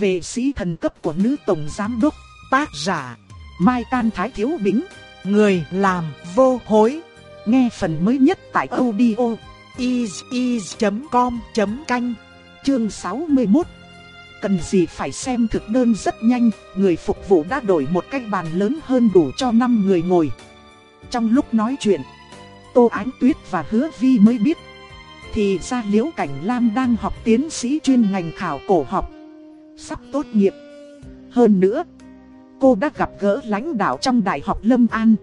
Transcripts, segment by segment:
Về sĩ thần cấp của nữ tổng giám đốc, tác giả, Mai Can Thái Thiếu Bính, người làm vô hối. Nghe phần mới nhất tại audio is.com.canh, chương 61. Cần gì phải xem thực đơn rất nhanh, người phục vụ đã đổi một cái bàn lớn hơn đủ cho 5 người ngồi. Trong lúc nói chuyện, Tô Ánh Tuyết và Hứa Vi mới biết. Thì ra Liễu Cảnh Lam đang học tiến sĩ chuyên ngành khảo cổ học. Sắp tốt nghiệp. Hơn nữa, cô đã gặp gỡ lãnh đạo trong Đại học Lâm An.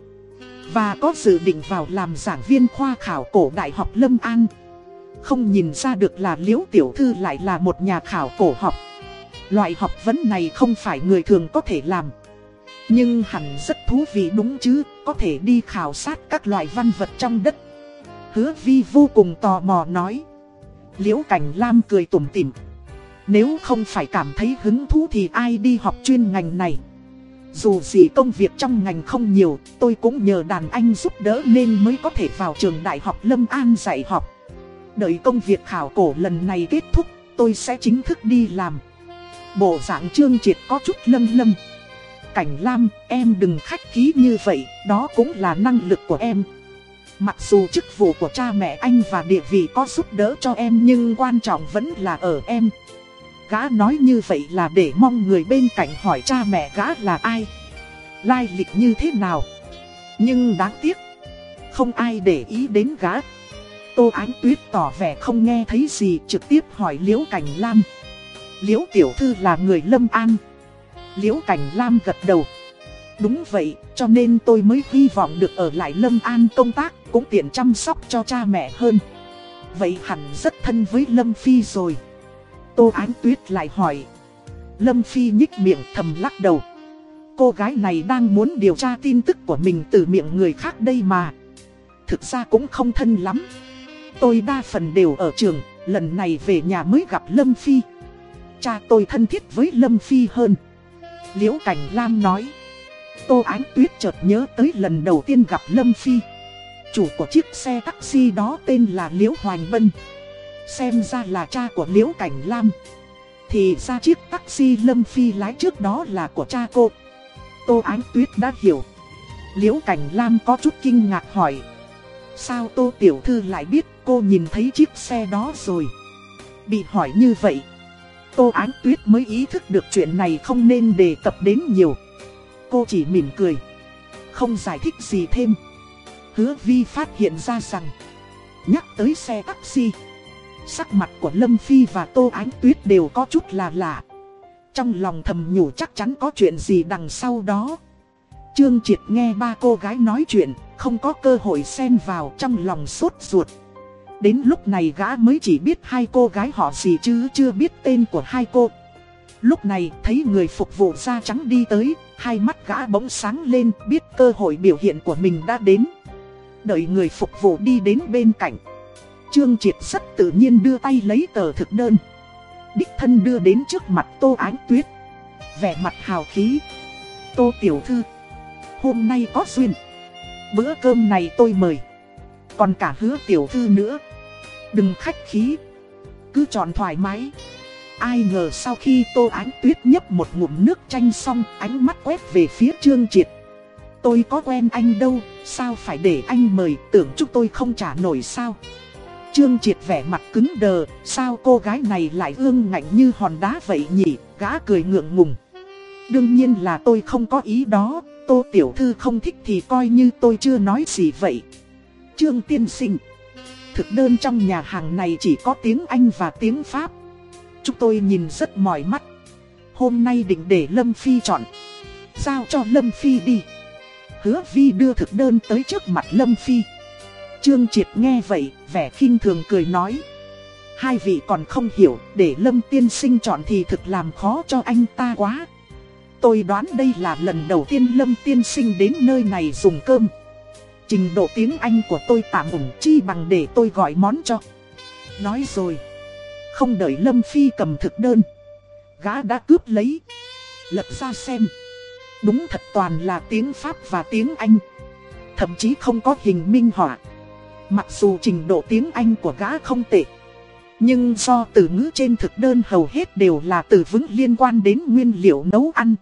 Và có dự định vào làm giảng viên khoa khảo cổ Đại học Lâm An. Không nhìn ra được là Liễu Tiểu Thư lại là một nhà khảo cổ học. Loại học vấn này không phải người thường có thể làm. Nhưng hẳn rất thú vị đúng chứ, có thể đi khảo sát các loại văn vật trong đất. Hứa vi vô cùng tò mò nói. Liễu Cảnh Lam cười tủm tỉm. Nếu không phải cảm thấy hứng thú thì ai đi học chuyên ngành này. Dù gì công việc trong ngành không nhiều, tôi cũng nhờ đàn anh giúp đỡ nên mới có thể vào trường đại học Lâm An dạy học. Đợi công việc khảo cổ lần này kết thúc, tôi sẽ chính thức đi làm. Bộ dạng trương triệt có chút lâm lâm. Cảnh Lam, em đừng khách khí như vậy, đó cũng là năng lực của em. Mặc dù chức vụ của cha mẹ anh và địa vị có giúp đỡ cho em nhưng quan trọng vẫn là ở em. Gã nói như vậy là để mong người bên cạnh hỏi cha mẹ gã là ai. Lai lịch như thế nào. Nhưng đáng tiếc, không ai để ý đến gã. Tô Ánh Tuyết tỏ vẻ không nghe thấy gì trực tiếp hỏi Liễu Cảnh Lam. Liễu Tiểu Thư là người Lâm An. Liễu Cảnh Lam gật đầu. Đúng vậy, cho nên tôi mới hy vọng được ở lại Lâm An công tác, cũng tiện chăm sóc cho cha mẹ hơn. Vậy hẳn rất thân với Lâm Phi rồi. Tô Ánh Tuyết lại hỏi. Lâm Phi nhích miệng thầm lắc đầu. Cô gái này đang muốn điều tra tin tức của mình từ miệng người khác đây mà. Thực ra cũng không thân lắm. Tôi đa phần đều ở trường, lần này về nhà mới gặp Lâm Phi. Cha tôi thân thiết với Lâm Phi hơn. Liễu Cảnh Lam nói. Tô Ánh Tuyết chợt nhớ tới lần đầu tiên gặp Lâm Phi. Chủ của chiếc xe taxi đó tên là Liễu Hoành Bân. Xem ra là cha của Liễu Cảnh Lam. Thì ra chiếc taxi Lâm Phi lái trước đó là của cha cô. Tô Ánh Tuyết đã hiểu. Liễu Cảnh Lam có chút kinh ngạc hỏi. Sao Tô Tiểu Thư lại biết cô nhìn thấy chiếc xe đó rồi? Bị hỏi như vậy. Tô Ánh Tuyết mới ý thức được chuyện này không nên đề cập đến nhiều. Cô chỉ mỉm cười. Không giải thích gì thêm. Hứa Vi phát hiện ra rằng. Nhắc tới xe taxi. Sắc mặt của Lâm Phi và Tô Ánh Tuyết đều có chút là lạ. Trong lòng thầm nhủ chắc chắn có chuyện gì đằng sau đó. Trương Triệt nghe ba cô gái nói chuyện, không có cơ hội xen vào trong lòng sốt ruột. Đến lúc này gã mới chỉ biết hai cô gái họ gì chứ chưa biết tên của hai cô. Lúc này thấy người phục vụ da trắng đi tới, hai mắt gã bỗng sáng lên biết cơ hội biểu hiện của mình đã đến. Đợi người phục vụ đi đến bên cạnh. Trương Triệt rất tự nhiên đưa tay lấy tờ thực đơn. Đích thân đưa đến trước mặt Tô Ánh Tuyết. Vẻ mặt hào khí. Tô Tiểu Thư. Hôm nay có duyên. Bữa cơm này tôi mời. Còn cả hứa Tiểu Thư nữa. Đừng khách khí. Cứ chọn thoải mái. Ai ngờ sau khi Tô Ánh Tuyết nhấp một ngụm nước chanh xong ánh mắt quét về phía Trương Triệt. Tôi có quen anh đâu, sao phải để anh mời, tưởng chúng tôi không trả nổi sao. Trương Triệt vẻ mặt cứng đờ, sao cô gái này lại ương ngạnh như hòn đá vậy nhỉ, gã cười ngượng ngùng. Đương nhiên là tôi không có ý đó, Tô Tiểu Thư không thích thì coi như tôi chưa nói gì vậy. Trương Tiên Sinh Thực đơn trong nhà hàng này chỉ có tiếng Anh và tiếng Pháp. Chúng tôi nhìn rất mỏi mắt. Hôm nay định để Lâm Phi chọn. Giao cho Lâm Phi đi. Hứa Vi đưa thực đơn tới trước mặt Lâm Phi. Trương Triệt nghe vậy, vẻ khinh thường cười nói. Hai vị còn không hiểu, để Lâm Tiên Sinh chọn thì thực làm khó cho anh ta quá. Tôi đoán đây là lần đầu tiên Lâm Tiên Sinh đến nơi này dùng cơm. Trình độ tiếng Anh của tôi tạm ổn chi bằng để tôi gọi món cho. Nói rồi. Không đợi Lâm Phi cầm thực đơn. Gã đã cướp lấy. Lật ra xem. Đúng thật toàn là tiếng Pháp và tiếng Anh. Thậm chí không có hình minh họa. Mặc dù trình độ tiếng Anh của gã không tệ. Nhưng do từ ngữ trên thực đơn hầu hết đều là từ vững liên quan đến nguyên liệu nấu ăn.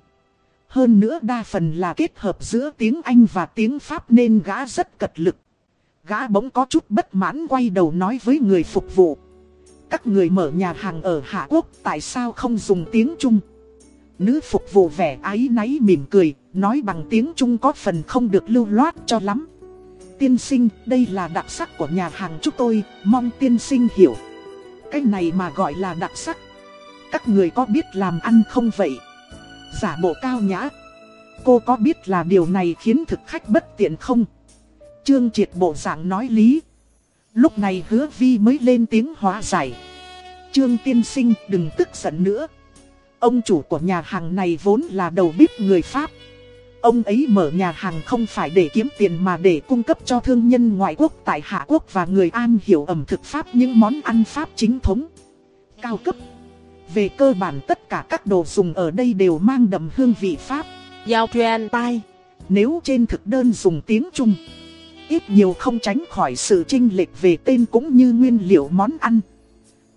Hơn nữa đa phần là kết hợp giữa tiếng Anh và tiếng Pháp nên gã rất cật lực. Gã bỗng có chút bất mãn quay đầu nói với người phục vụ. Các người mở nhà hàng ở Hạ Quốc tại sao không dùng tiếng Trung? Nữ phục vụ vẻ ái náy mỉm cười, nói bằng tiếng Trung có phần không được lưu loát cho lắm. Tiên sinh, đây là đặc sắc của nhà hàng chúng tôi, mong tiên sinh hiểu. Cái này mà gọi là đặc sắc. Các người có biết làm ăn không vậy? Giả bộ cao nhã. Cô có biết là điều này khiến thực khách bất tiện không? Trương triệt bộ dạng nói lý. Lúc này hứa vi mới lên tiếng hóa giải. Trương tiên sinh đừng tức giận nữa. Ông chủ của nhà hàng này vốn là đầu bếp người Pháp. Ông ấy mở nhà hàng không phải để kiếm tiền mà để cung cấp cho thương nhân ngoại quốc tại Hạ Quốc và người An hiểu ẩm thực Pháp những món ăn Pháp chính thống, cao cấp. Về cơ bản tất cả các đồ dùng ở đây đều mang đậm hương vị Pháp. Giao truyền tai, nếu trên thực đơn dùng tiếng Trung, ít nhiều không tránh khỏi sự chênh lệch về tên cũng như nguyên liệu món ăn.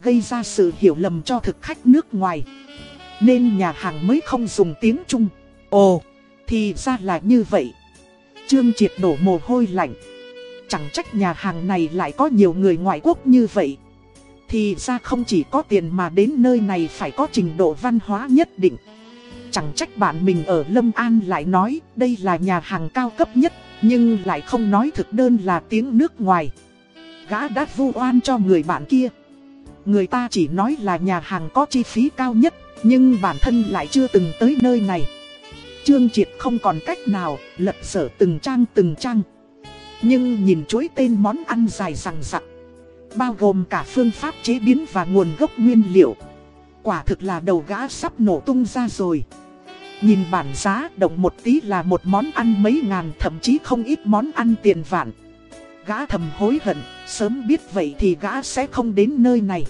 Gây ra sự hiểu lầm cho thực khách nước ngoài. Nên nhà hàng mới không dùng tiếng Trung. Ồ! Thì ra là như vậy. Trương Triệt đổ mồ hôi lạnh. Chẳng trách nhà hàng này lại có nhiều người ngoại quốc như vậy. Thì ra không chỉ có tiền mà đến nơi này phải có trình độ văn hóa nhất định. Chẳng trách bạn mình ở Lâm An lại nói đây là nhà hàng cao cấp nhất, nhưng lại không nói thực đơn là tiếng nước ngoài. Gã đã vu oan cho người bạn kia. Người ta chỉ nói là nhà hàng có chi phí cao nhất, nhưng bản thân lại chưa từng tới nơi này. Trương Triệt không còn cách nào, lật sở từng trang từng trang. Nhưng nhìn chuỗi tên món ăn dài rằng rặc, bao gồm cả phương pháp chế biến và nguồn gốc nguyên liệu. Quả thực là đầu gã sắp nổ tung ra rồi. Nhìn bản giá động một tí là một món ăn mấy ngàn thậm chí không ít món ăn tiền vạn. Gã thầm hối hận, sớm biết vậy thì gã sẽ không đến nơi này.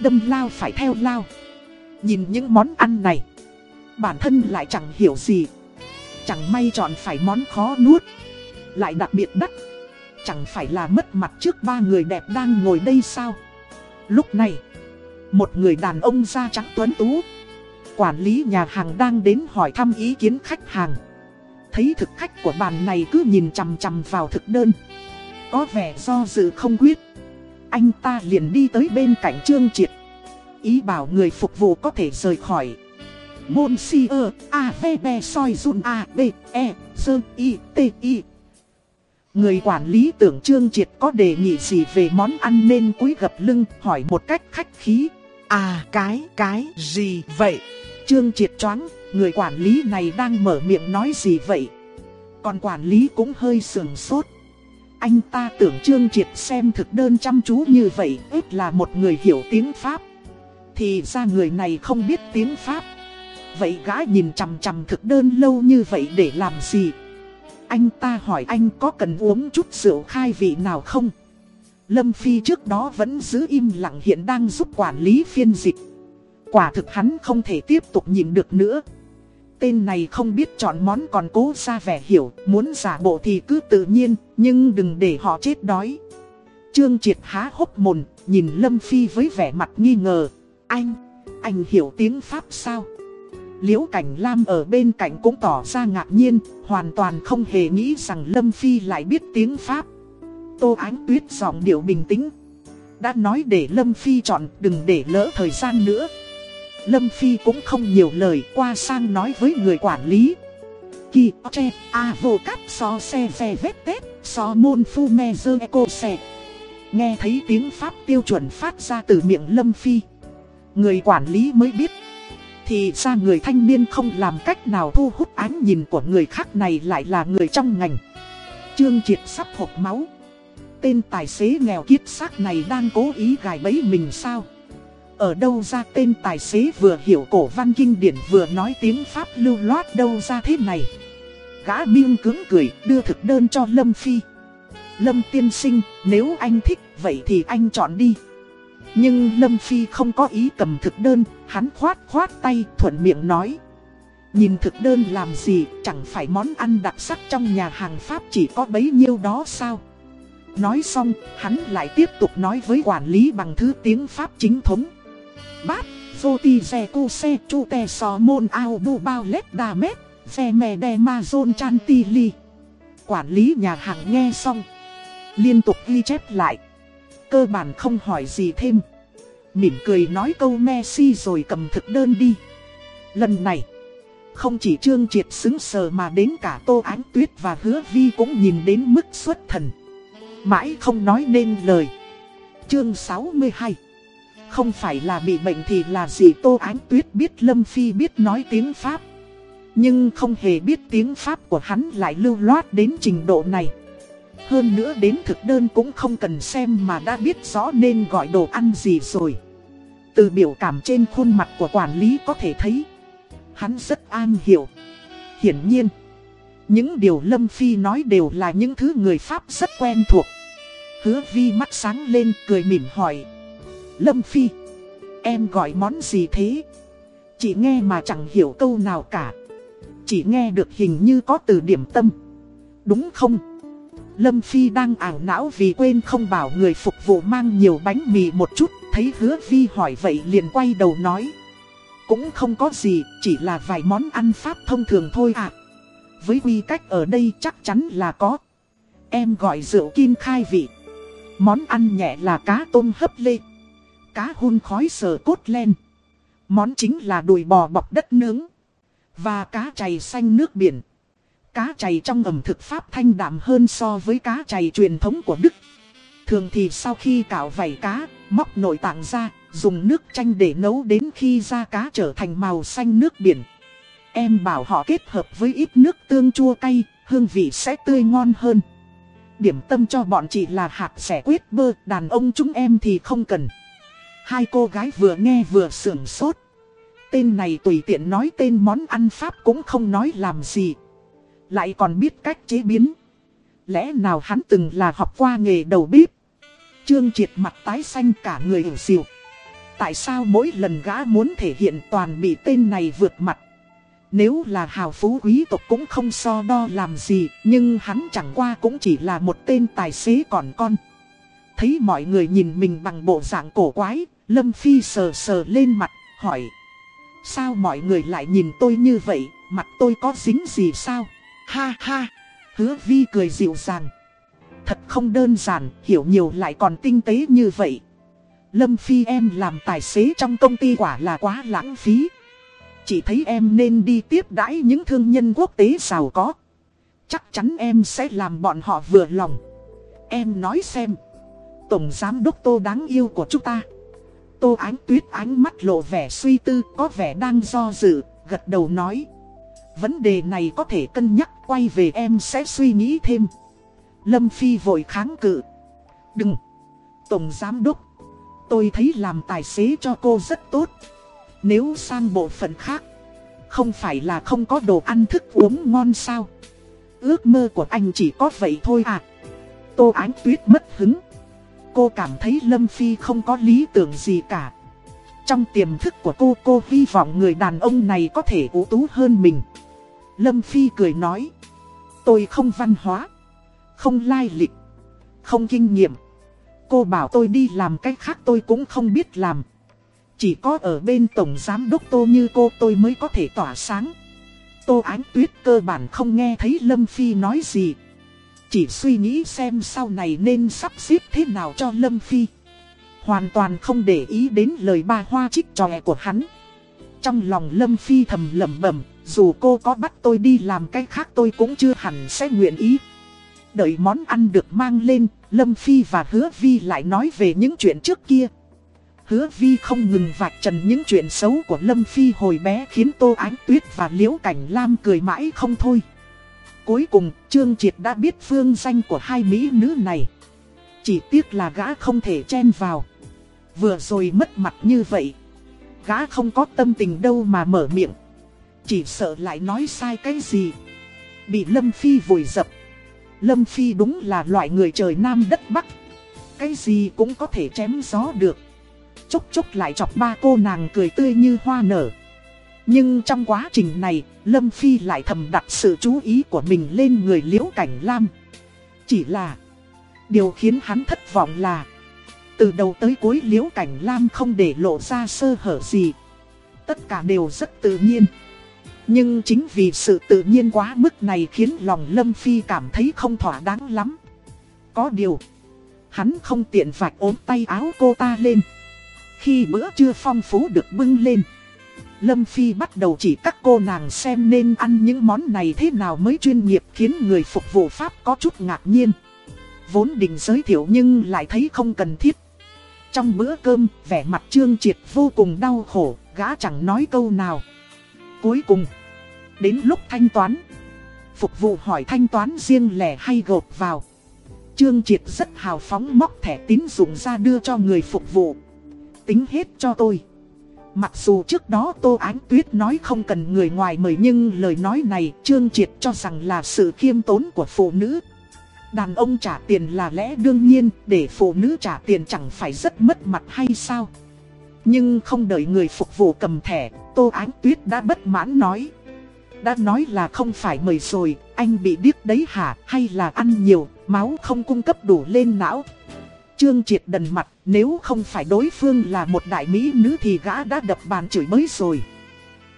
Đâm lao phải theo lao. Nhìn những món ăn này Bản thân lại chẳng hiểu gì. Chẳng may chọn phải món khó nuốt, Lại đặc biệt đắt. Chẳng phải là mất mặt trước ba người đẹp đang ngồi đây sao? Lúc này, Một người đàn ông da trắng tuấn tú, Quản lý nhà hàng đang đến hỏi thăm ý kiến khách hàng. Thấy thực khách của bàn này cứ nhìn chằm chằm vào thực đơn. Có vẻ do dự không quyết. Anh ta liền đi tới bên cạnh Trương Triệt. Ý bảo người phục vụ có thể rời khỏi. Môn si ơ, a ve be soi run a b e sơ y t y. Người quản lý tưởng Trương Triệt có đề nghị gì về món ăn nên cúi gập lưng hỏi một cách khách khí. À cái, cái gì vậy? Trương Triệt choáng, người quản lý này đang mở miệng nói gì vậy? Còn quản lý cũng hơi sườn sốt. Anh ta tưởng Trương Triệt xem thực đơn chăm chú như vậy, ít là một người hiểu tiếng Pháp. Thì ra người này không biết tiếng Pháp. Vậy gã nhìn chằm chằm thực đơn lâu như vậy để làm gì? Anh ta hỏi anh có cần uống chút rượu khai vị nào không? Lâm Phi trước đó vẫn giữ im lặng hiện đang giúp quản lý phiên dịch. Quả thực hắn không thể tiếp tục nhìn được nữa. Tên này không biết chọn món còn cố ra vẻ hiểu, muốn giả bộ thì cứ tự nhiên, nhưng đừng để họ chết đói. Trương Triệt há hốc mồn, nhìn Lâm Phi với vẻ mặt nghi ngờ. Anh, anh hiểu tiếng Pháp sao? Liễu Cảnh Lam ở bên cạnh cũng tỏ ra ngạc nhiên, hoàn toàn không hề nghĩ rằng Lâm Phi lại biết tiếng Pháp. Tô Ánh Tuyết giọng điệu bình tĩnh. Đã nói để Lâm Phi chọn đừng để lỡ thời gian nữa. Lâm Phi cũng không nhiều lời qua sang nói với người quản lý. Kỳ tre, a vô cắp so xe xe vết tết, so môn phu me dơ eco xe. Nghe thấy tiếng Pháp tiêu chuẩn phát ra từ miệng Lâm Phi. Người quản lý mới biết thì ra người thanh niên không làm cách nào thu hút ánh nhìn của người khác này lại là người trong ngành. Trương Triệt sắp hộp máu. Tên tài xế nghèo kiết xác này đang cố ý gài bẫy mình sao? Ở đâu ra tên tài xế vừa hiểu cổ văn kinh điển vừa nói tiếng Pháp lưu loát đâu ra thế này? Gã miêng cứng cười, đưa thực đơn cho Lâm Phi. Lâm tiên sinh, nếu anh thích, vậy thì anh chọn đi nhưng Lâm Phi không có ý cầm thực đơn, hắn khoát khoát tay thuận miệng nói. Nhìn thực đơn làm gì, chẳng phải món ăn đặc sắc trong nhà hàng Pháp chỉ có bấy nhiêu đó sao? Nói xong, hắn lại tiếp tục nói với quản lý bằng thứ tiếng Pháp chính thống. Bát, vô ti xe cu xe chu tè so môn ao bu bao lét đà mét, xe mè đè ma zôn chan ti ly. Quản lý nhà hàng nghe xong, liên tục ghi chép lại. Cơ bản không hỏi gì thêm. Mỉm cười nói câu Messi rồi cầm thực đơn đi. Lần này, không chỉ Trương Triệt xứng sờ mà đến cả Tô Ánh Tuyết và Hứa Vi cũng nhìn đến mức xuất thần. Mãi không nói nên lời. Chương 62 Không phải là bị bệnh thì là gì Tô Ánh Tuyết biết Lâm Phi biết nói tiếng Pháp. Nhưng không hề biết tiếng Pháp của hắn lại lưu loát đến trình độ này. Hơn nữa đến thực đơn cũng không cần xem mà đã biết rõ nên gọi đồ ăn gì rồi. Từ biểu cảm trên khuôn mặt của quản lý có thể thấy, Hắn rất an hiểu. Hiển nhiên, Những điều Lâm Phi nói đều là những thứ người Pháp rất quen thuộc. Hứa vi mắt sáng lên cười mỉm hỏi, Lâm Phi, Em gọi món gì thế? Chỉ nghe mà chẳng hiểu câu nào cả. Chỉ nghe được hình như có từ điểm tâm. Đúng không? Lâm Phi đang ảo não vì quên không bảo người phục vụ mang nhiều bánh mì một chút Thấy hứa vi hỏi vậy liền quay đầu nói. Cũng không có gì, chỉ là vài món ăn Pháp thông thường thôi à Với quy cách ở đây chắc chắn là có. Em gọi rượu kim khai vị. Món ăn nhẹ là cá tôm hấp lê. Cá hun khói sờ cốt len. Món chính là đùi bò bọc đất nướng. Và cá chày xanh nước biển. Cá chày trong ẩm thực Pháp thanh đạm hơn so với cá chày truyền thống của Đức Thường thì sau khi cạo vảy cá, móc nội tạng ra, dùng nước chanh để nấu đến khi da cá trở thành màu xanh nước biển. Em bảo họ kết hợp với ít nước tương chua cay, hương vị sẽ tươi ngon hơn. Điểm tâm cho bọn chị là hạt sẻ quyết bơ, đàn ông chúng em thì không cần. Hai cô gái vừa nghe vừa sưởng sốt. Tên này tùy tiện nói tên món ăn Pháp cũng không nói làm gì. Lại còn biết cách chế biến. Lẽ nào hắn từng là học qua nghề đầu bếp? Trương triệt mặt tái xanh cả người hiểu xìu. Tại sao mỗi lần gã muốn thể hiện toàn bị tên này vượt mặt? Nếu là hào phú quý tộc cũng không so đo làm gì, nhưng hắn chẳng qua cũng chỉ là một tên tài xế còn con. Thấy mọi người nhìn mình bằng bộ dạng cổ quái, Lâm Phi sờ sờ lên mặt, hỏi. Sao mọi người lại nhìn tôi như vậy, mặt tôi có dính gì sao? Ha ha! Hứa Vi cười dịu dàng. Thật không đơn giản, hiểu nhiều lại còn tinh tế như vậy. Lâm Phi em làm tài xế trong công ty quả là quá lãng phí. Chỉ thấy em nên đi tiếp đãi những thương nhân quốc tế giàu có. Chắc chắn em sẽ làm bọn họ vừa lòng. Em nói xem. Tổng giám đốc tô đáng yêu của chúng ta. Tô ánh tuyết ánh mắt lộ vẻ suy tư có vẻ đang do dự, gật đầu nói. Vấn đề này có thể cân nhắc quay về em sẽ suy nghĩ thêm. Lâm Phi vội kháng cự. Đừng! Tổng Giám Đốc! Tôi thấy làm tài xế cho cô rất tốt. Nếu sang bộ phận khác, không phải là không có đồ ăn thức uống ngon sao? Ước mơ của anh chỉ có vậy thôi à? Tô Ánh Tuyết mất hứng. Cô cảm thấy Lâm Phi không có lý tưởng gì cả. Trong tiềm thức của cô, cô hy vọng người đàn ông này có thể ủ tú hơn mình. Lâm Phi cười nói. Tôi không văn hóa. Không lai lịch. Không kinh nghiệm. Cô bảo tôi đi làm cách khác tôi cũng không biết làm. Chỉ có ở bên Tổng Giám Đốc Tô như cô tôi mới có thể tỏa sáng. Tô Ánh Tuyết cơ bản không nghe thấy Lâm Phi nói gì. Chỉ suy nghĩ xem sau này nên sắp xếp thế nào cho Lâm Phi. Hoàn toàn không để ý đến lời ba hoa trích tròe của hắn. Trong lòng Lâm Phi thầm lẩm bẩm dù cô có bắt tôi đi làm cái khác tôi cũng chưa hẳn sẽ nguyện ý. Đợi món ăn được mang lên, Lâm Phi và Hứa Vi lại nói về những chuyện trước kia. Hứa Vi không ngừng vạch trần những chuyện xấu của Lâm Phi hồi bé khiến Tô Ánh Tuyết và Liễu Cảnh Lam cười mãi không thôi. Cuối cùng, Trương Triệt đã biết phương danh của hai mỹ nữ này. Chỉ tiếc là gã không thể chen vào. Vừa rồi mất mặt như vậy. Gã không có tâm tình đâu mà mở miệng. Chỉ sợ lại nói sai cái gì. Bị Lâm Phi vùi dập. Lâm Phi đúng là loại người trời Nam đất Bắc. Cái gì cũng có thể chém gió được. Chốc chốc lại chọc ba cô nàng cười tươi như hoa nở. Nhưng trong quá trình này, Lâm Phi lại thầm đặt sự chú ý của mình lên người Liễu Cảnh Lam. Chỉ là, Điều khiến hắn thất vọng là, Từ đầu tới cuối liễu cảnh lam không để lộ ra sơ hở gì. Tất cả đều rất tự nhiên. Nhưng chính vì sự tự nhiên quá mức này khiến lòng Lâm Phi cảm thấy không thỏa đáng lắm Có điều Hắn không tiện vạch ốm tay áo cô ta lên Khi bữa trưa phong phú được bưng lên Lâm Phi bắt đầu chỉ các cô nàng xem nên ăn những món này thế nào mới chuyên nghiệp khiến người phục vụ Pháp có chút ngạc nhiên. Vốn định giới thiệu nhưng lại thấy không cần thiết. Trong bữa cơm, vẻ mặt Trương Triệt vô cùng đau khổ, gã chẳng nói câu nào. Cuối cùng, đến lúc thanh toán, phục vụ hỏi thanh toán riêng lẻ hay gộp vào. Trương Triệt rất hào phóng móc thẻ tín dụng ra đưa cho người phục vụ. Tính hết cho tôi. Mặc dù trước đó Tô Ánh Tuyết nói không cần người ngoài mời nhưng lời nói này Trương Triệt cho rằng là sự khiêm tốn của phụ nữ. Đàn ông trả tiền là lẽ đương nhiên, để phụ nữ trả tiền chẳng phải rất mất mặt hay sao? Nhưng không đợi người phục vụ cầm thẻ, Tô Ánh Tuyết đã bất mãn nói. Đã nói là không phải mời rồi, anh bị điếc đấy hả, hay là ăn nhiều, máu không cung cấp đủ lên não. Trương Triệt đần mặt, nếu không phải đối phương là một đại mỹ nữ thì gã đã đập bàn chửi mới rồi.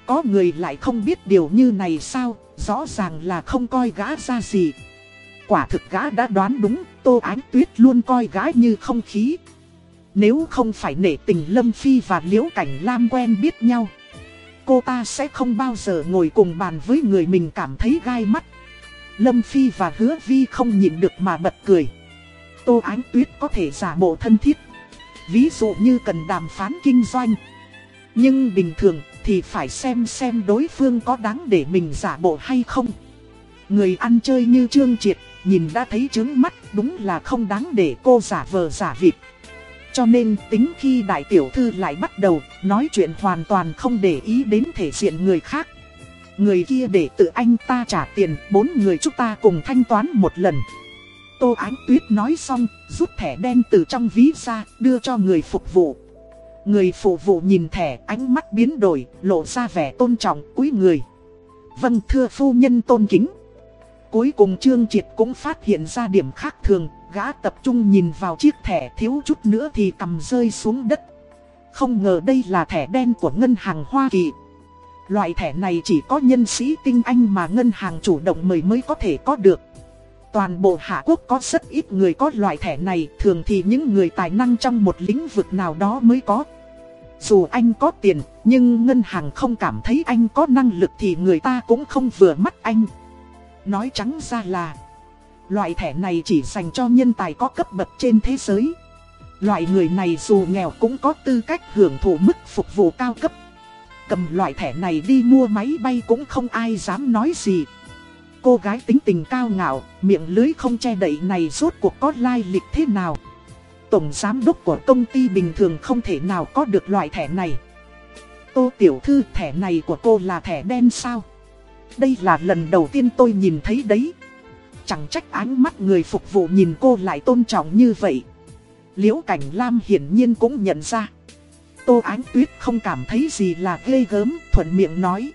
Có người lại không biết điều như này sao, rõ ràng là không coi gã ra gì. Quả thực gã đã đoán đúng, Tô Ánh Tuyết luôn coi gã như không khí. Nếu không phải nể tình Lâm Phi và Liễu Cảnh Lam quen biết nhau, cô ta sẽ không bao giờ ngồi cùng bàn với người mình cảm thấy gai mắt. Lâm Phi và Hứa Vi không nhịn được mà bật cười. Tô Ánh Tuyết có thể giả bộ thân thiết. Ví dụ như cần đàm phán kinh doanh. Nhưng bình thường thì phải xem xem đối phương có đáng để mình giả bộ hay không. Người ăn chơi như Trương Triệt, nhìn đã thấy trứng mắt đúng là không đáng để cô giả vờ giả vịt. Cho nên tính khi đại tiểu thư lại bắt đầu nói chuyện hoàn toàn không để ý đến thể diện người khác. Người kia để tự anh ta trả tiền, bốn người chúng ta cùng thanh toán một lần. Tô Ánh Tuyết nói xong, rút thẻ đen từ trong ví ra, đưa cho người phục vụ. Người phục vụ nhìn thẻ, ánh mắt biến đổi, lộ ra vẻ tôn trọng, quý người. Vâng thưa phu nhân tôn kính. Cuối cùng Trương Triệt cũng phát hiện ra điểm khác thường, gã tập trung nhìn vào chiếc thẻ thiếu chút nữa thì cầm rơi xuống đất. Không ngờ đây là thẻ đen của ngân hàng Hoa Kỳ. Loại thẻ này chỉ có nhân sĩ tinh anh mà ngân hàng chủ động mời mới có thể có được. Toàn bộ Hạ Quốc có rất ít người có loại thẻ này, thường thì những người tài năng trong một lĩnh vực nào đó mới có. Dù anh có tiền, nhưng ngân hàng không cảm thấy anh có năng lực thì người ta cũng không vừa mắt anh. Nói trắng ra là, loại thẻ này chỉ dành cho nhân tài có cấp bậc trên thế giới. Loại người này dù nghèo cũng có tư cách hưởng thụ mức phục vụ cao cấp. Cầm loại thẻ này đi mua máy bay cũng không ai dám nói gì cô gái tính tình cao ngạo, miệng lưới không che đậy này rốt cuộc có lai lịch thế nào. Tổng giám đốc của công ty bình thường không thể nào có được loại thẻ này. Tô tiểu thư thẻ này của cô là thẻ đen sao? Đây là lần đầu tiên tôi nhìn thấy đấy. Chẳng trách ánh mắt người phục vụ nhìn cô lại tôn trọng như vậy. Liễu Cảnh Lam hiển nhiên cũng nhận ra. Tô Ánh Tuyết không cảm thấy gì là ghê gớm, thuận miệng nói.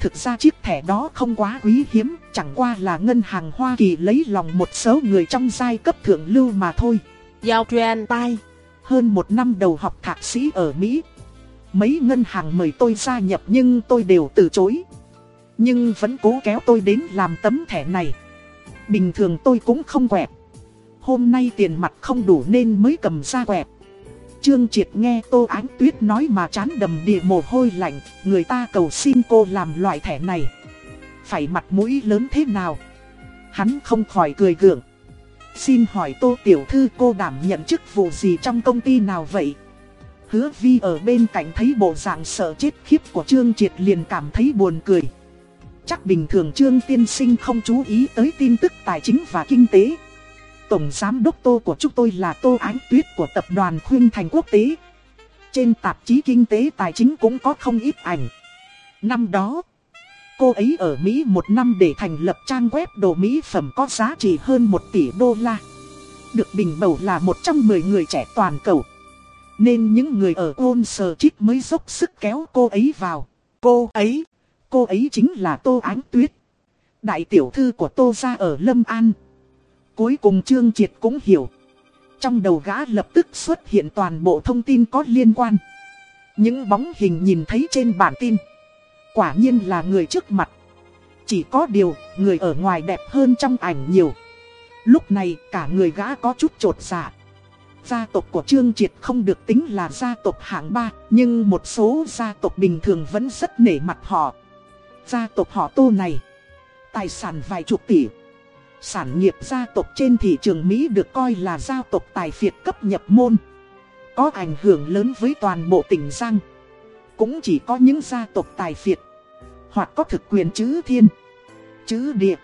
Thực ra chiếc thẻ đó không quá quý hiếm, chẳng qua là ngân hàng Hoa Kỳ lấy lòng một số người trong giai cấp thượng lưu mà thôi. Giao truyền tai. Hơn một năm đầu học thạc sĩ ở Mỹ. Mấy ngân hàng mời tôi gia nhập nhưng tôi đều từ chối. Nhưng vẫn cố kéo tôi đến làm tấm thẻ này. Bình thường tôi cũng không quẹt. Hôm nay tiền mặt không đủ nên mới cầm ra quẹt. Trương Triệt nghe Tô Ánh Tuyết nói mà chán đầm địa mồ hôi lạnh, người ta cầu xin cô làm loại thẻ này. Phải mặt mũi lớn thế nào? Hắn không khỏi cười gượng. Xin hỏi Tô Tiểu Thư cô đảm nhận chức vụ gì trong công ty nào vậy? Hứa Vi ở bên cạnh thấy bộ dạng sợ chết khiếp của Trương Triệt liền cảm thấy buồn cười. Chắc bình thường Trương Tiên Sinh không chú ý tới tin tức tài chính và kinh tế. Tổng giám đốc tô của chúng tôi là Tô Ánh Tuyết của tập đoàn Khuyên Thành Quốc tế. Trên tạp chí Kinh tế Tài chính cũng có không ít ảnh. Năm đó, cô ấy ở Mỹ một năm để thành lập trang web đồ mỹ phẩm có giá trị hơn 1 tỷ đô la. Được bình bầu là một trong 10 người trẻ toàn cầu. Nên những người ở Wall Street mới dốc sức kéo cô ấy vào. Cô ấy, cô ấy chính là Tô Ánh Tuyết. Đại tiểu thư của Tô gia ở Lâm An. Cuối cùng Trương Triệt cũng hiểu. Trong đầu gã lập tức xuất hiện toàn bộ thông tin có liên quan. Những bóng hình nhìn thấy trên bản tin. Quả nhiên là người trước mặt. Chỉ có điều, người ở ngoài đẹp hơn trong ảnh nhiều. Lúc này cả người gã có chút trột dạ. Gia tộc của Trương Triệt không được tính là gia tộc hạng ba, nhưng một số gia tộc bình thường vẫn rất nể mặt họ. Gia tộc họ tô này, tài sản vài chục tỷ. Sản nghiệp gia tộc trên thị trường Mỹ được coi là gia tộc tài phiệt cấp nhập môn. Có ảnh hưởng lớn với toàn bộ tỉnh Giang. Cũng chỉ có những gia tộc tài phiệt, hoặc có thực quyền chữ thiên, chữ địa.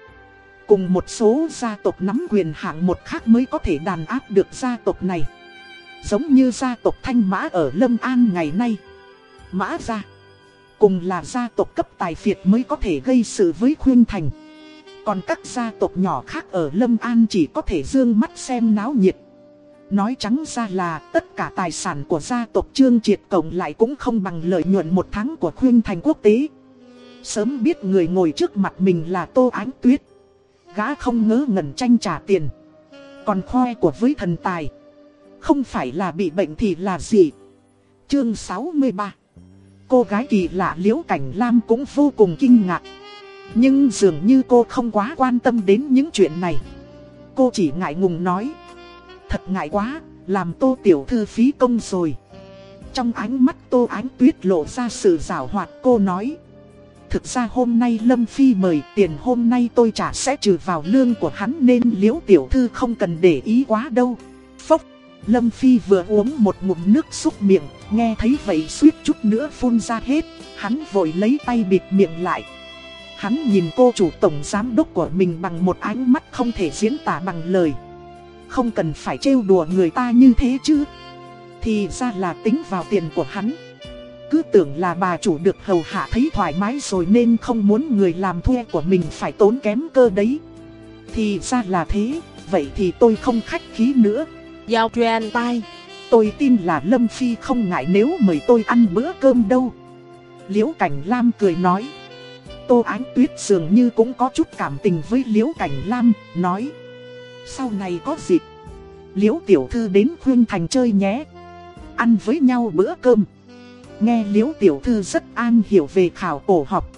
Cùng một số gia tộc nắm quyền hạng một khác mới có thể đàn áp được gia tộc này. Giống như gia tộc Thanh Mã ở Lâm An ngày nay. Mã gia. Cùng là gia tộc cấp tài phiệt mới có thể gây sự với Khuyên Thành. Còn các gia tộc nhỏ khác ở Lâm An chỉ có thể dương mắt xem náo nhiệt. Nói trắng ra là tất cả tài sản của gia tộc Trương Triệt cộng lại cũng không bằng lợi nhuận một tháng của Khuyên Thành quốc tế. Sớm biết người ngồi trước mặt mình là Tô Ánh Tuyết. Gã không ngớ ngẩn tranh trả tiền. Còn khoe của với thần tài. Không phải là bị bệnh thì là gì. Chương 63 Cô gái kỳ lạ Liễu Cảnh Lam cũng vô cùng kinh ngạc. Nhưng dường như cô không quá quan tâm đến những chuyện này. Cô chỉ ngại ngùng nói. Thật ngại quá, làm tô tiểu thư phí công rồi. Trong ánh mắt tô ánh tuyết lộ ra sự rào hoạt cô nói. Thực ra hôm nay Lâm Phi mời tiền hôm nay tôi trả sẽ trừ vào lương của hắn nên liễu tiểu thư không cần để ý quá đâu. Phốc, Lâm Phi vừa uống một ngụm nước xúc miệng, nghe thấy vậy suýt chút nữa phun ra hết, hắn vội lấy tay bịt miệng lại. Hắn nhìn cô chủ tổng giám đốc của mình bằng một ánh mắt không thể diễn tả bằng lời. Không cần phải trêu đùa người ta như thế chứ. Thì ra là tính vào tiền của hắn. Cứ tưởng là bà chủ được hầu hạ thấy thoải mái rồi nên không muốn người làm thuê của mình phải tốn kém cơ đấy. Thì ra là thế, vậy thì tôi không khách khí nữa. Giao truyền tay. Tôi tin là Lâm Phi không ngại nếu mời tôi ăn bữa cơm đâu. Liễu Cảnh Lam cười nói. Tô Ánh Tuyết dường như cũng có chút cảm tình với Liễu Cảnh Lam, nói. Sau này có dịp, Liễu Tiểu Thư đến Khuyên Thành chơi nhé. Ăn với nhau bữa cơm. Nghe Liễu Tiểu Thư rất an hiểu về khảo cổ học.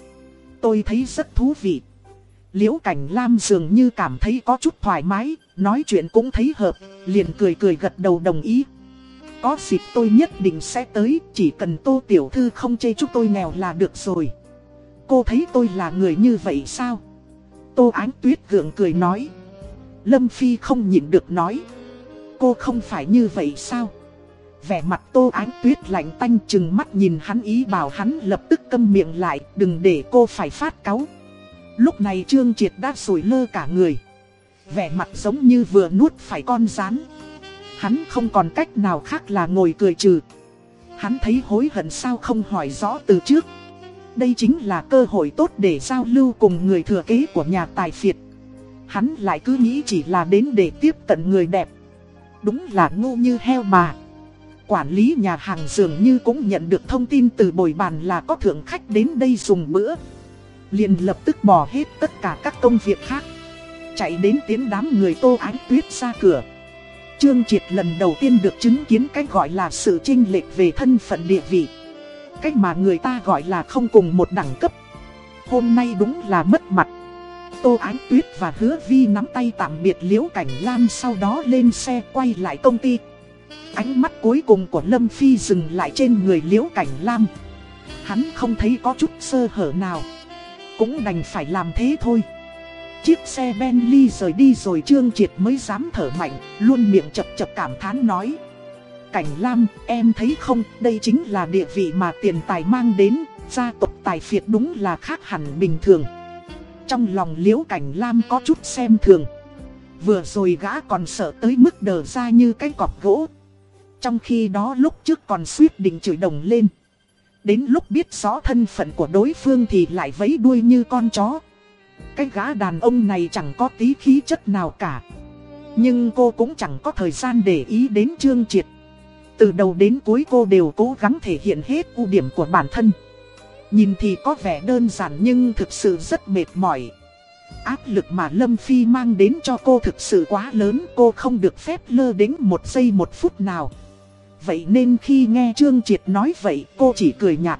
Tôi thấy rất thú vị. Liễu Cảnh Lam dường như cảm thấy có chút thoải mái, nói chuyện cũng thấy hợp, liền cười cười gật đầu đồng ý. Có dịp tôi nhất định sẽ tới, chỉ cần Tô Tiểu Thư không chê chúc tôi nghèo là được rồi. Cô thấy tôi là người như vậy sao? Tô Ánh Tuyết gượng cười nói. Lâm Phi không nhịn được nói. Cô không phải như vậy sao? Vẻ mặt tô ánh tuyết lạnh tanh chừng mắt nhìn hắn ý bảo hắn lập tức câm miệng lại đừng để cô phải phát cáu. Lúc này Trương Triệt đã sủi lơ cả người. Vẻ mặt giống như vừa nuốt phải con rán. Hắn không còn cách nào khác là ngồi cười trừ. Hắn thấy hối hận sao không hỏi rõ từ trước. Đây chính là cơ hội tốt để giao lưu cùng người thừa kế của nhà tài phiệt. Hắn lại cứ nghĩ chỉ là đến để tiếp cận người đẹp. Đúng là ngu như heo mà. Quản lý nhà hàng dường như cũng nhận được thông tin từ bồi bàn là có thượng khách đến đây dùng bữa. Liền lập tức bỏ hết tất cả các công việc khác. Chạy đến tiến đám người tô ánh tuyết ra cửa. Trương Triệt lần đầu tiên được chứng kiến cách gọi là sự chênh lệch về thân phận địa vị. Cách mà người ta gọi là không cùng một đẳng cấp. Hôm nay đúng là mất mặt. Tô Ánh Tuyết và Hứa Vi nắm tay tạm biệt Liễu Cảnh Lam sau đó lên xe quay lại công ty. Ánh mắt cuối cùng của Lâm Phi dừng lại trên người Liễu Cảnh Lam. Hắn không thấy có chút sơ hở nào. Cũng đành phải làm thế thôi. Chiếc xe Bentley rời đi rồi Trương Triệt mới dám thở mạnh, luôn miệng chập chập cảm thán nói. Cảnh Lam, em thấy không, đây chính là địa vị mà tiền tài mang đến, gia tộc tài phiệt đúng là khác hẳn bình thường. Trong lòng liễu cảnh Lam có chút xem thường. Vừa rồi gã còn sợ tới mức đờ ra như cái cọp gỗ. Trong khi đó lúc trước còn suýt định chửi đồng lên. Đến lúc biết rõ thân phận của đối phương thì lại vấy đuôi như con chó. Cái gã đàn ông này chẳng có tí khí chất nào cả. Nhưng cô cũng chẳng có thời gian để ý đến Trương Triệt. Từ đầu đến cuối cô đều cố gắng thể hiện hết ưu điểm của bản thân. Nhìn thì có vẻ đơn giản nhưng thực sự rất mệt mỏi. Áp lực mà Lâm Phi mang đến cho cô thực sự quá lớn, Cô không được phép lơ đến một giây một phút nào Vậy nên khi nghe Trương Triệt nói vậy, cô chỉ cười nhạt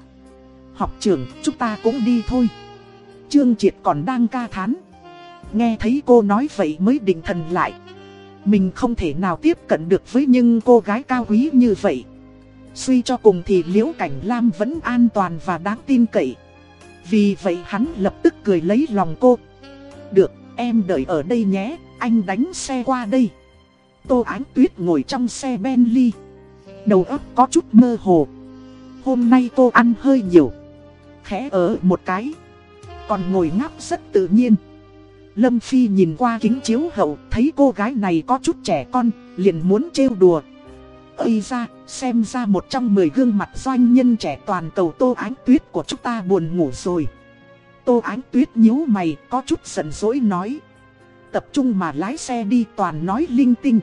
Học trưởng, chúng ta cũng đi thôi Trương Triệt còn đang ca thán. Nghe thấy cô nói vậy mới định thần lại. Mình không thể nào tiếp cận được với những cô gái cao quý như vậy. Suy cho cùng thì Liễu Cảnh Lam vẫn an toàn và đáng tin cậy. Vì vậy hắn lập tức cười lấy lòng cô. Được, em đợi ở đây nhé, anh đánh xe qua đây. Tô Ánh Tuyết ngồi trong xe Bentley. Đầu óc có chút mơ hồ. Hôm nay cô ăn hơi nhiều. Khẽ ở một cái. Còn ngồi ngáp rất tự nhiên. Lâm Phi nhìn qua kính chiếu hậu, Thấy cô gái này có chút trẻ con, Liền muốn trêu đùa. Ây ra xem ra một trong mười gương mặt doanh nhân trẻ toàn cầu Tô Ánh Tuyết của chúng ta buồn ngủ rồi. Tô Ánh Tuyết nhíu mày, có chút giận dỗi nói. Tập trung mà lái xe đi, toàn nói linh tinh.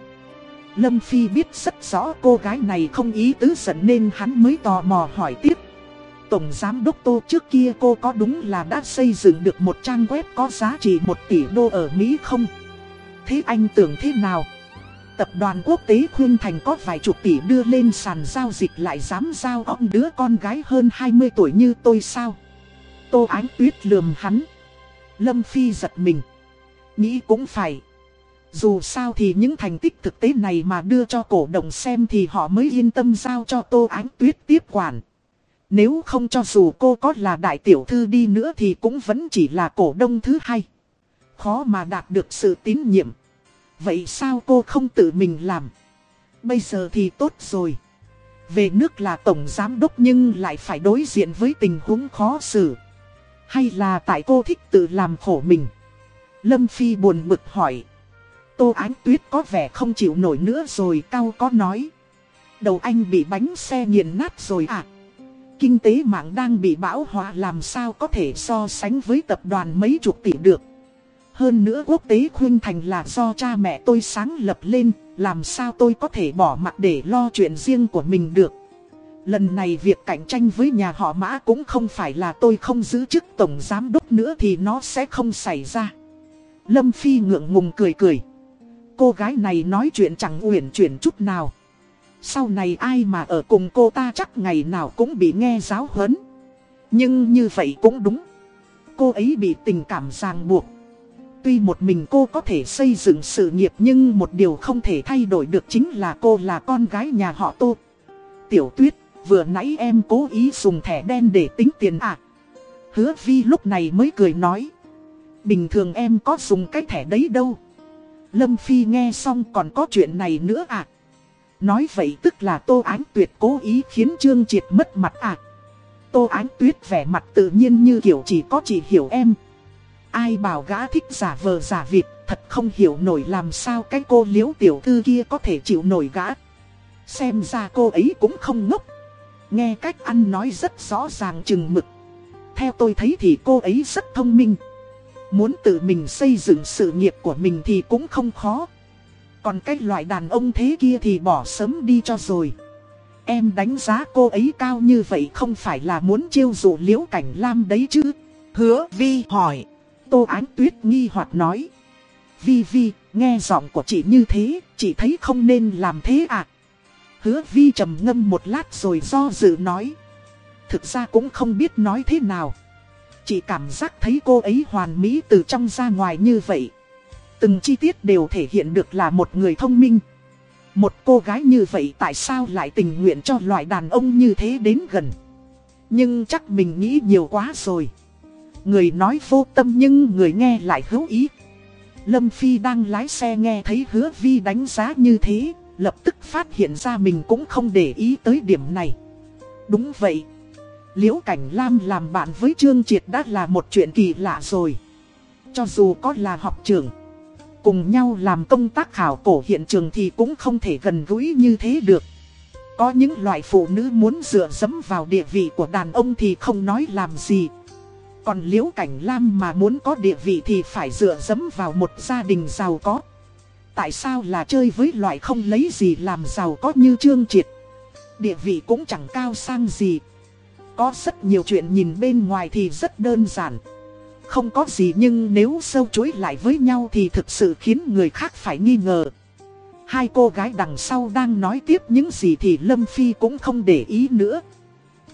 Lâm Phi biết rất rõ cô gái này không ý tứ giận nên hắn mới tò mò hỏi tiếp. Tổng Giám Đốc Tô trước kia cô có đúng là đã xây dựng được một trang web có giá trị 1 tỷ đô ở Mỹ không? Thế anh tưởng thế nào? Tập đoàn quốc tế Khuyên Thành có vài chục tỷ đưa lên sàn giao dịch lại dám giao ông đứa con gái hơn 20 tuổi như tôi sao? Tô Ánh Tuyết lườm hắn. Lâm Phi giật mình. Nghĩ cũng phải. Dù sao thì những thành tích thực tế này mà đưa cho cổ đồng xem thì họ mới yên tâm giao cho Tô Ánh Tuyết tiếp quản. Nếu không cho dù cô có là đại tiểu thư đi nữa thì cũng vẫn chỉ là cổ đông thứ hai. Khó mà đạt được sự tín nhiệm. Vậy sao cô không tự mình làm? Bây giờ thì tốt rồi. Về nước là tổng giám đốc nhưng lại phải đối diện với tình huống khó xử. Hay là tại cô thích tự làm khổ mình? Lâm Phi buồn bực hỏi. Tô Ánh Tuyết có vẻ không chịu nổi nữa rồi cao có nói. Đầu anh bị bánh xe nghiền nát rồi à? Kinh tế mạng đang bị bão hòa làm sao có thể so sánh với tập đoàn mấy chục tỷ được. Hơn nữa quốc tế khuyên thành là do cha mẹ tôi sáng lập lên, làm sao tôi có thể bỏ mặt để lo chuyện riêng của mình được. Lần này việc cạnh tranh với nhà họ mã cũng không phải là tôi không giữ chức tổng giám đốc nữa thì nó sẽ không xảy ra. Lâm Phi ngượng ngùng cười cười. Cô gái này nói chuyện chẳng uyển chuyển chút nào. Sau này ai mà ở cùng cô ta chắc ngày nào cũng bị nghe giáo huấn. Nhưng như vậy cũng đúng. Cô ấy bị tình cảm ràng buộc. Tuy một mình cô có thể xây dựng sự nghiệp nhưng một điều không thể thay đổi được chính là cô là con gái nhà họ Tô. Tiểu tuyết, vừa nãy em cố ý dùng thẻ đen để tính tiền à. Hứa vi lúc này mới cười nói. Bình thường em có dùng cái thẻ đấy đâu. Lâm Phi nghe xong còn có chuyện này nữa à? Nói vậy tức là Tô Ánh Tuyệt cố ý khiến Trương Triệt mất mặt à? Tô Ánh Tuyết vẻ mặt tự nhiên như kiểu chỉ có chị hiểu em. Ai bảo gã thích giả vờ giả vịt, thật không hiểu nổi làm sao cái cô liễu tiểu thư kia có thể chịu nổi gã. Xem ra cô ấy cũng không ngốc. Nghe cách ăn nói rất rõ ràng chừng mực. Theo tôi thấy thì cô ấy rất thông minh. Muốn tự mình xây dựng sự nghiệp của mình thì cũng không khó còn cái loại đàn ông thế kia thì bỏ sớm đi cho rồi. Em đánh giá cô ấy cao như vậy không phải là muốn chiêu dụ liễu cảnh lam đấy chứ? Hứa Vi hỏi. Tô Ánh Tuyết nghi hoặc nói. Vi Vi, nghe giọng của chị như thế, chị thấy không nên làm thế à? Hứa Vi trầm ngâm một lát rồi do dự nói. Thực ra cũng không biết nói thế nào. Chị cảm giác thấy cô ấy hoàn mỹ từ trong ra ngoài như vậy. Từng chi tiết đều thể hiện được là một người thông minh. Một cô gái như vậy tại sao lại tình nguyện cho loại đàn ông như thế đến gần. Nhưng chắc mình nghĩ nhiều quá rồi. Người nói vô tâm nhưng người nghe lại hữu ý. Lâm Phi đang lái xe nghe thấy hứa vi đánh giá như thế, lập tức phát hiện ra mình cũng không để ý tới điểm này. Đúng vậy. Liễu Cảnh Lam làm bạn với Trương Triệt đã là một chuyện kỳ lạ rồi. Cho dù có là học trưởng, cùng nhau làm công tác khảo cổ hiện trường thì cũng không thể gần gũi như thế được. Có những loại phụ nữ muốn dựa dẫm vào địa vị của đàn ông thì không nói làm gì. Còn Liễu Cảnh Lam mà muốn có địa vị thì phải dựa dẫm vào một gia đình giàu có. Tại sao là chơi với loại không lấy gì làm giàu có như Trương Triệt? Địa vị cũng chẳng cao sang gì. Có rất nhiều chuyện nhìn bên ngoài thì rất đơn giản không có gì nhưng nếu sâu chuối lại với nhau thì thực sự khiến người khác phải nghi ngờ. Hai cô gái đằng sau đang nói tiếp những gì thì Lâm Phi cũng không để ý nữa.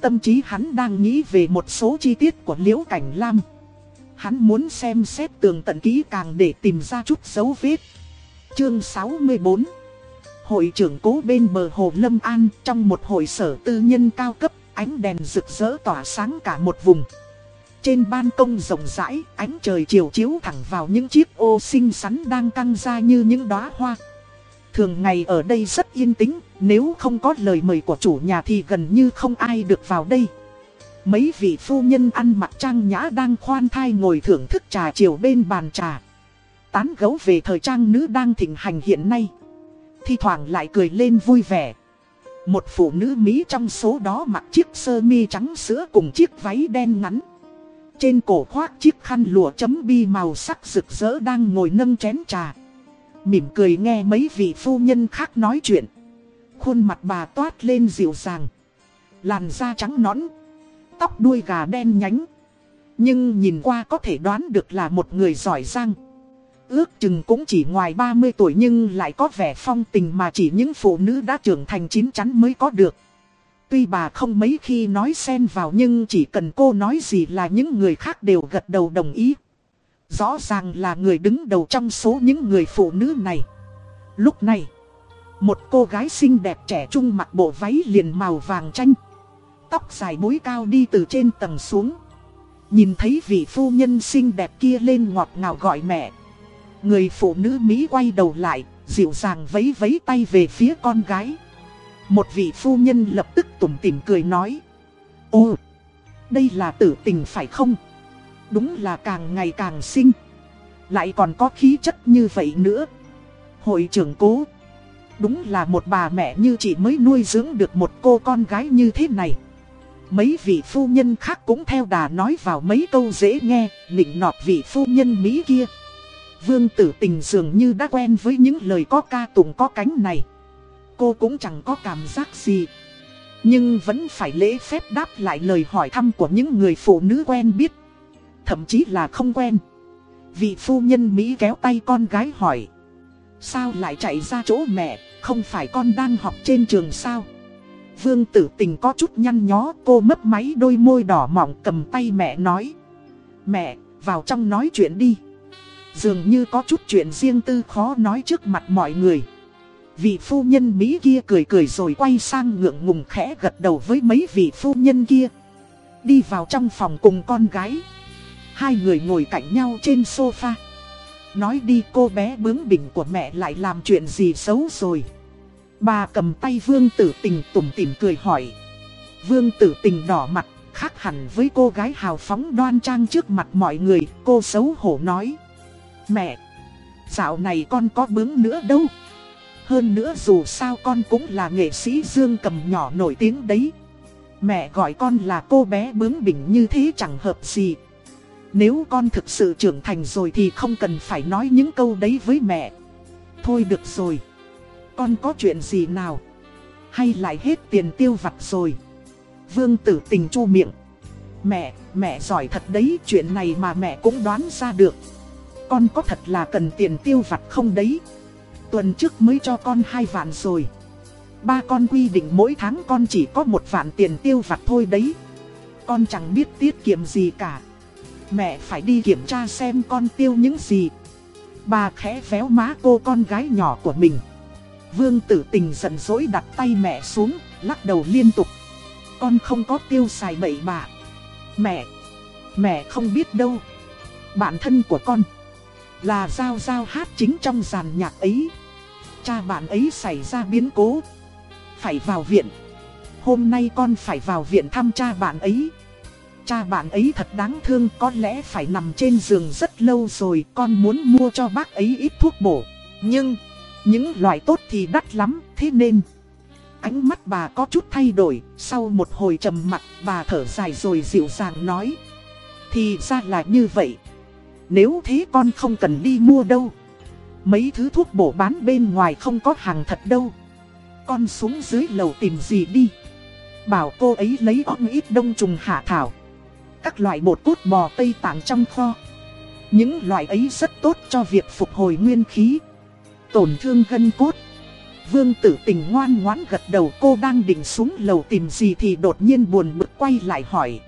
Tâm trí hắn đang nghĩ về một số chi tiết của Liễu Cảnh Lam. Hắn muốn xem xét tường tận kỹ càng để tìm ra chút dấu vết. Chương 64 Hội trưởng cố bên bờ hồ Lâm An trong một hội sở tư nhân cao cấp, ánh đèn rực rỡ tỏa sáng cả một vùng. Trên ban công rộng rãi, ánh trời chiều chiếu thẳng vào những chiếc ô xinh xắn đang căng ra như những đóa hoa. Thường ngày ở đây rất yên tĩnh, nếu không có lời mời của chủ nhà thì gần như không ai được vào đây. Mấy vị phu nhân ăn mặc trang nhã đang khoan thai ngồi thưởng thức trà chiều bên bàn trà. Tán gấu về thời trang nữ đang thịnh hành hiện nay. Thi thoảng lại cười lên vui vẻ. Một phụ nữ Mỹ trong số đó mặc chiếc sơ mi trắng sữa cùng chiếc váy đen ngắn. Trên cổ khoác chiếc khăn lụa chấm bi màu sắc rực rỡ đang ngồi nâng chén trà. Mỉm cười nghe mấy vị phu nhân khác nói chuyện. Khuôn mặt bà toát lên dịu dàng. Làn da trắng nõn. Tóc đuôi gà đen nhánh. Nhưng nhìn qua có thể đoán được là một người giỏi giang. Ước chừng cũng chỉ ngoài 30 tuổi nhưng lại có vẻ phong tình mà chỉ những phụ nữ đã trưởng thành chín chắn mới có được. Tuy bà không mấy khi nói xen vào nhưng chỉ cần cô nói gì là những người khác đều gật đầu đồng ý. Rõ ràng là người đứng đầu trong số những người phụ nữ này. Lúc này, một cô gái xinh đẹp trẻ trung mặc bộ váy liền màu vàng chanh. Tóc dài búi cao đi từ trên tầng xuống. Nhìn thấy vị phu nhân xinh đẹp kia lên ngọt ngào gọi mẹ. Người phụ nữ Mỹ quay đầu lại, dịu dàng vấy vấy tay về phía con gái. Một vị phu nhân lập tức tủm tỉm cười nói. Ô, đây là tử tình phải không? Đúng là càng ngày càng xinh. Lại còn có khí chất như vậy nữa. Hội trưởng cố. Đúng là một bà mẹ như chị mới nuôi dưỡng được một cô con gái như thế này. Mấy vị phu nhân khác cũng theo đà nói vào mấy câu dễ nghe, nịnh nọt vị phu nhân Mỹ kia. Vương tử tình dường như đã quen với những lời có ca tụng có cánh này. Cô cũng chẳng có cảm giác gì. Nhưng vẫn phải lễ phép đáp lại lời hỏi thăm của những người phụ nữ quen biết. Thậm chí là không quen. Vị phu nhân Mỹ kéo tay con gái hỏi. Sao lại chạy ra chỗ mẹ, không phải con đang học trên trường sao? Vương tử tình có chút nhăn nhó, cô mấp máy đôi môi đỏ mọng cầm tay mẹ nói. Mẹ, vào trong nói chuyện đi. Dường như có chút chuyện riêng tư khó nói trước mặt mọi người. Vị phu nhân Mỹ kia cười cười rồi quay sang ngượng ngùng khẽ gật đầu với mấy vị phu nhân kia. Đi vào trong phòng cùng con gái. Hai người ngồi cạnh nhau trên sofa. Nói đi cô bé bướng bỉnh của mẹ lại làm chuyện gì xấu rồi. Bà cầm tay vương tử tình tủm tỉm cười hỏi. Vương tử tình đỏ mặt, khác hẳn với cô gái hào phóng đoan trang trước mặt mọi người, cô xấu hổ nói. Mẹ, dạo này con có bướng nữa đâu. Hơn nữa dù sao con cũng là nghệ sĩ dương cầm nhỏ nổi tiếng đấy. Mẹ gọi con là cô bé bướng bỉnh như thế chẳng hợp gì. Nếu con thực sự trưởng thành rồi thì không cần phải nói những câu đấy với mẹ. Thôi được rồi. Con có chuyện gì nào? Hay lại hết tiền tiêu vặt rồi? Vương tử tình chu miệng. Mẹ, mẹ giỏi thật đấy, chuyện này mà mẹ cũng đoán ra được. Con có thật là cần tiền tiêu vặt không đấy? Tuần trước mới cho con hai vạn rồi. Ba con quy định mỗi tháng con chỉ có một vạn tiền tiêu vặt thôi đấy. Con chẳng biết tiết kiệm gì cả. Mẹ phải đi kiểm tra xem con tiêu những gì. Bà khẽ véo má cô con gái nhỏ của mình. Vương tử tình giận dỗi đặt tay mẹ xuống, lắc đầu liên tục. Con không có tiêu xài bậy bạ. Mẹ, mẹ không biết đâu. Bạn thân của con là Giao Giao hát chính trong dàn nhạc ấy. Cha bạn ấy xảy ra biến cố. Phải vào viện. Hôm nay con phải vào viện thăm cha bạn ấy. Cha bạn ấy thật đáng thương có lẽ phải nằm trên giường rất lâu rồi con muốn mua cho bác ấy ít thuốc bổ. Nhưng, những loại tốt thì đắt lắm, thế nên... Ánh mắt bà có chút thay đổi, sau một hồi trầm mặt bà thở dài rồi dịu dàng nói. Thì ra là như vậy. Nếu thế con không cần đi mua đâu. Mấy thứ thuốc bổ bán bên ngoài không có hàng thật đâu. Con xuống dưới lầu tìm gì đi. Bảo cô ấy lấy ong ít đông trùng hạ thảo. các loại bột cốt bò Tây Tạng trong kho. Những loại ấy rất tốt cho việc phục hồi nguyên khí, tổn thương gân cốt. Vương tử tình ngoan ngoãn gật đầu cô đang định xuống lầu tìm gì thì đột nhiên buồn bực quay lại hỏi.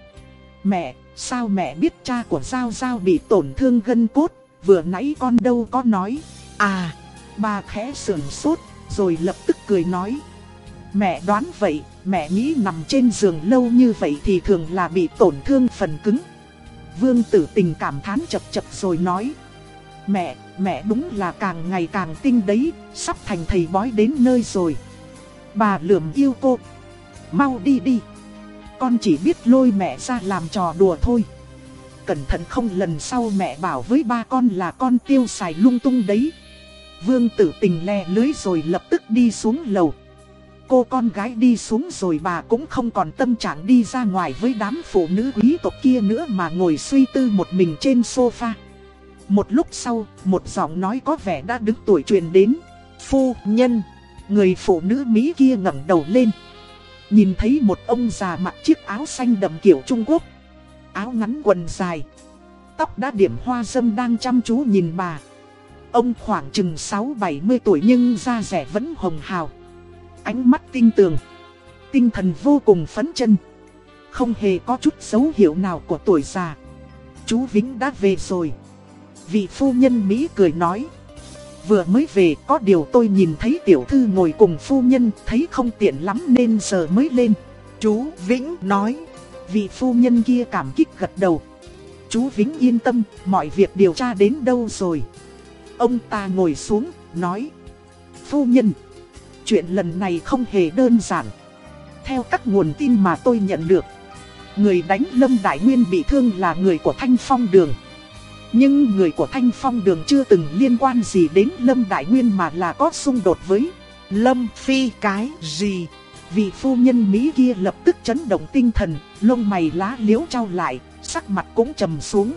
Mẹ, sao mẹ biết cha của Giao Giao bị tổn thương gân cốt, vừa nãy con đâu có nói. À, bà khẽ sườn sốt, rồi lập tức cười nói. Mẹ đoán vậy, mẹ nghĩ nằm trên giường lâu như vậy thì thường là bị tổn thương phần cứng. Vương tử tình cảm thán chập chập rồi nói. Mẹ, mẹ đúng là càng ngày càng tinh đấy, sắp thành thầy bói đến nơi rồi. Bà lườm yêu cô. Mau đi đi. Con chỉ biết lôi mẹ ra làm trò đùa thôi. Cẩn thận không lần sau mẹ bảo với ba con là con tiêu xài lung tung đấy. Vương tử tình le lưới rồi lập tức đi xuống lầu. Cô con gái đi xuống rồi bà cũng không còn tâm trạng đi ra ngoài với đám phụ nữ quý tộc kia nữa mà ngồi suy tư một mình trên sofa. Một lúc sau, một giọng nói có vẻ đã đứng tuổi truyền đến. Phu nhân, người phụ nữ Mỹ kia ngẩng đầu lên. Nhìn thấy một ông già mặc chiếc áo xanh đậm kiểu Trung Quốc. Áo ngắn quần dài. Tóc đã điểm hoa dâm đang chăm chú nhìn bà. Ông khoảng chừng 6-70 tuổi nhưng da rẻ vẫn hồng hào. Ánh mắt tinh tường. Tinh thần vô cùng phấn chân. Không hề có chút dấu hiệu nào của tuổi già. Chú Vĩnh đã về rồi. Vị phu nhân Mỹ cười nói. Vừa mới về có điều tôi nhìn thấy tiểu thư ngồi cùng phu nhân thấy không tiện lắm nên giờ mới lên. Chú Vĩnh nói. Vị phu nhân kia cảm kích gật đầu. Chú Vĩnh yên tâm, mọi việc điều tra đến đâu rồi. Ông ta ngồi xuống, nói. Phu nhân, chuyện lần này không hề đơn giản. Theo các nguồn tin mà tôi nhận được, người đánh Lâm Đại Nguyên bị thương là người của Thanh Phong Đường. Nhưng người của Thanh Phong Đường chưa từng liên quan gì đến Lâm Đại Nguyên mà là có xung đột với Lâm Phi cái gì. Vị phu nhân Mỹ kia lập tức chấn động tinh thần, lông mày lá liễu trao lại, sắc mặt cũng trầm xuống.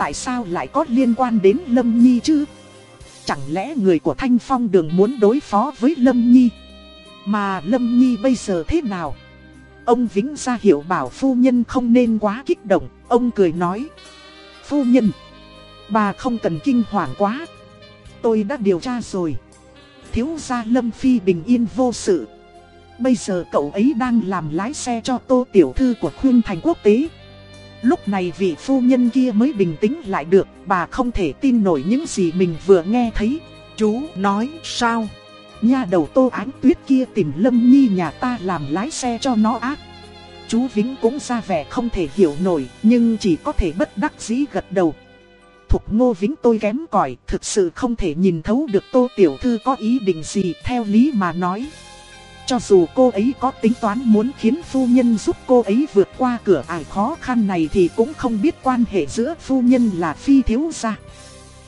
Tại sao lại có liên quan đến Lâm Nhi chứ? Chẳng lẽ người của Thanh Phong Đường muốn đối phó với Lâm Nhi? Mà Lâm Nhi bây giờ thế nào? Ông Vĩnh ra hiệu bảo phu nhân không nên quá kích động, ông cười nói. Phu nhân, bà không cần kinh hoàng quá. Tôi đã điều tra rồi. Thiếu gia Lâm Phi bình yên vô sự. Bây giờ cậu ấy đang làm lái xe cho tô tiểu thư của khuyên thành quốc tế. Lúc này vị phu nhân kia mới bình tĩnh lại được, bà không thể tin nổi những gì mình vừa nghe thấy. Chú nói sao? Nhà đầu tô ánh tuyết kia tìm Lâm Nhi nhà ta làm lái xe cho nó ác. Chú Vĩnh cũng ra vẻ không thể hiểu nổi, nhưng chỉ có thể bất đắc dĩ gật đầu. Thục ngô Vĩnh tôi kém cỏi thực sự không thể nhìn thấu được tô tiểu thư có ý định gì theo lý mà nói. Cho dù cô ấy có tính toán muốn khiến phu nhân giúp cô ấy vượt qua cửa ải khó khăn này thì cũng không biết quan hệ giữa phu nhân là phi thiếu gia.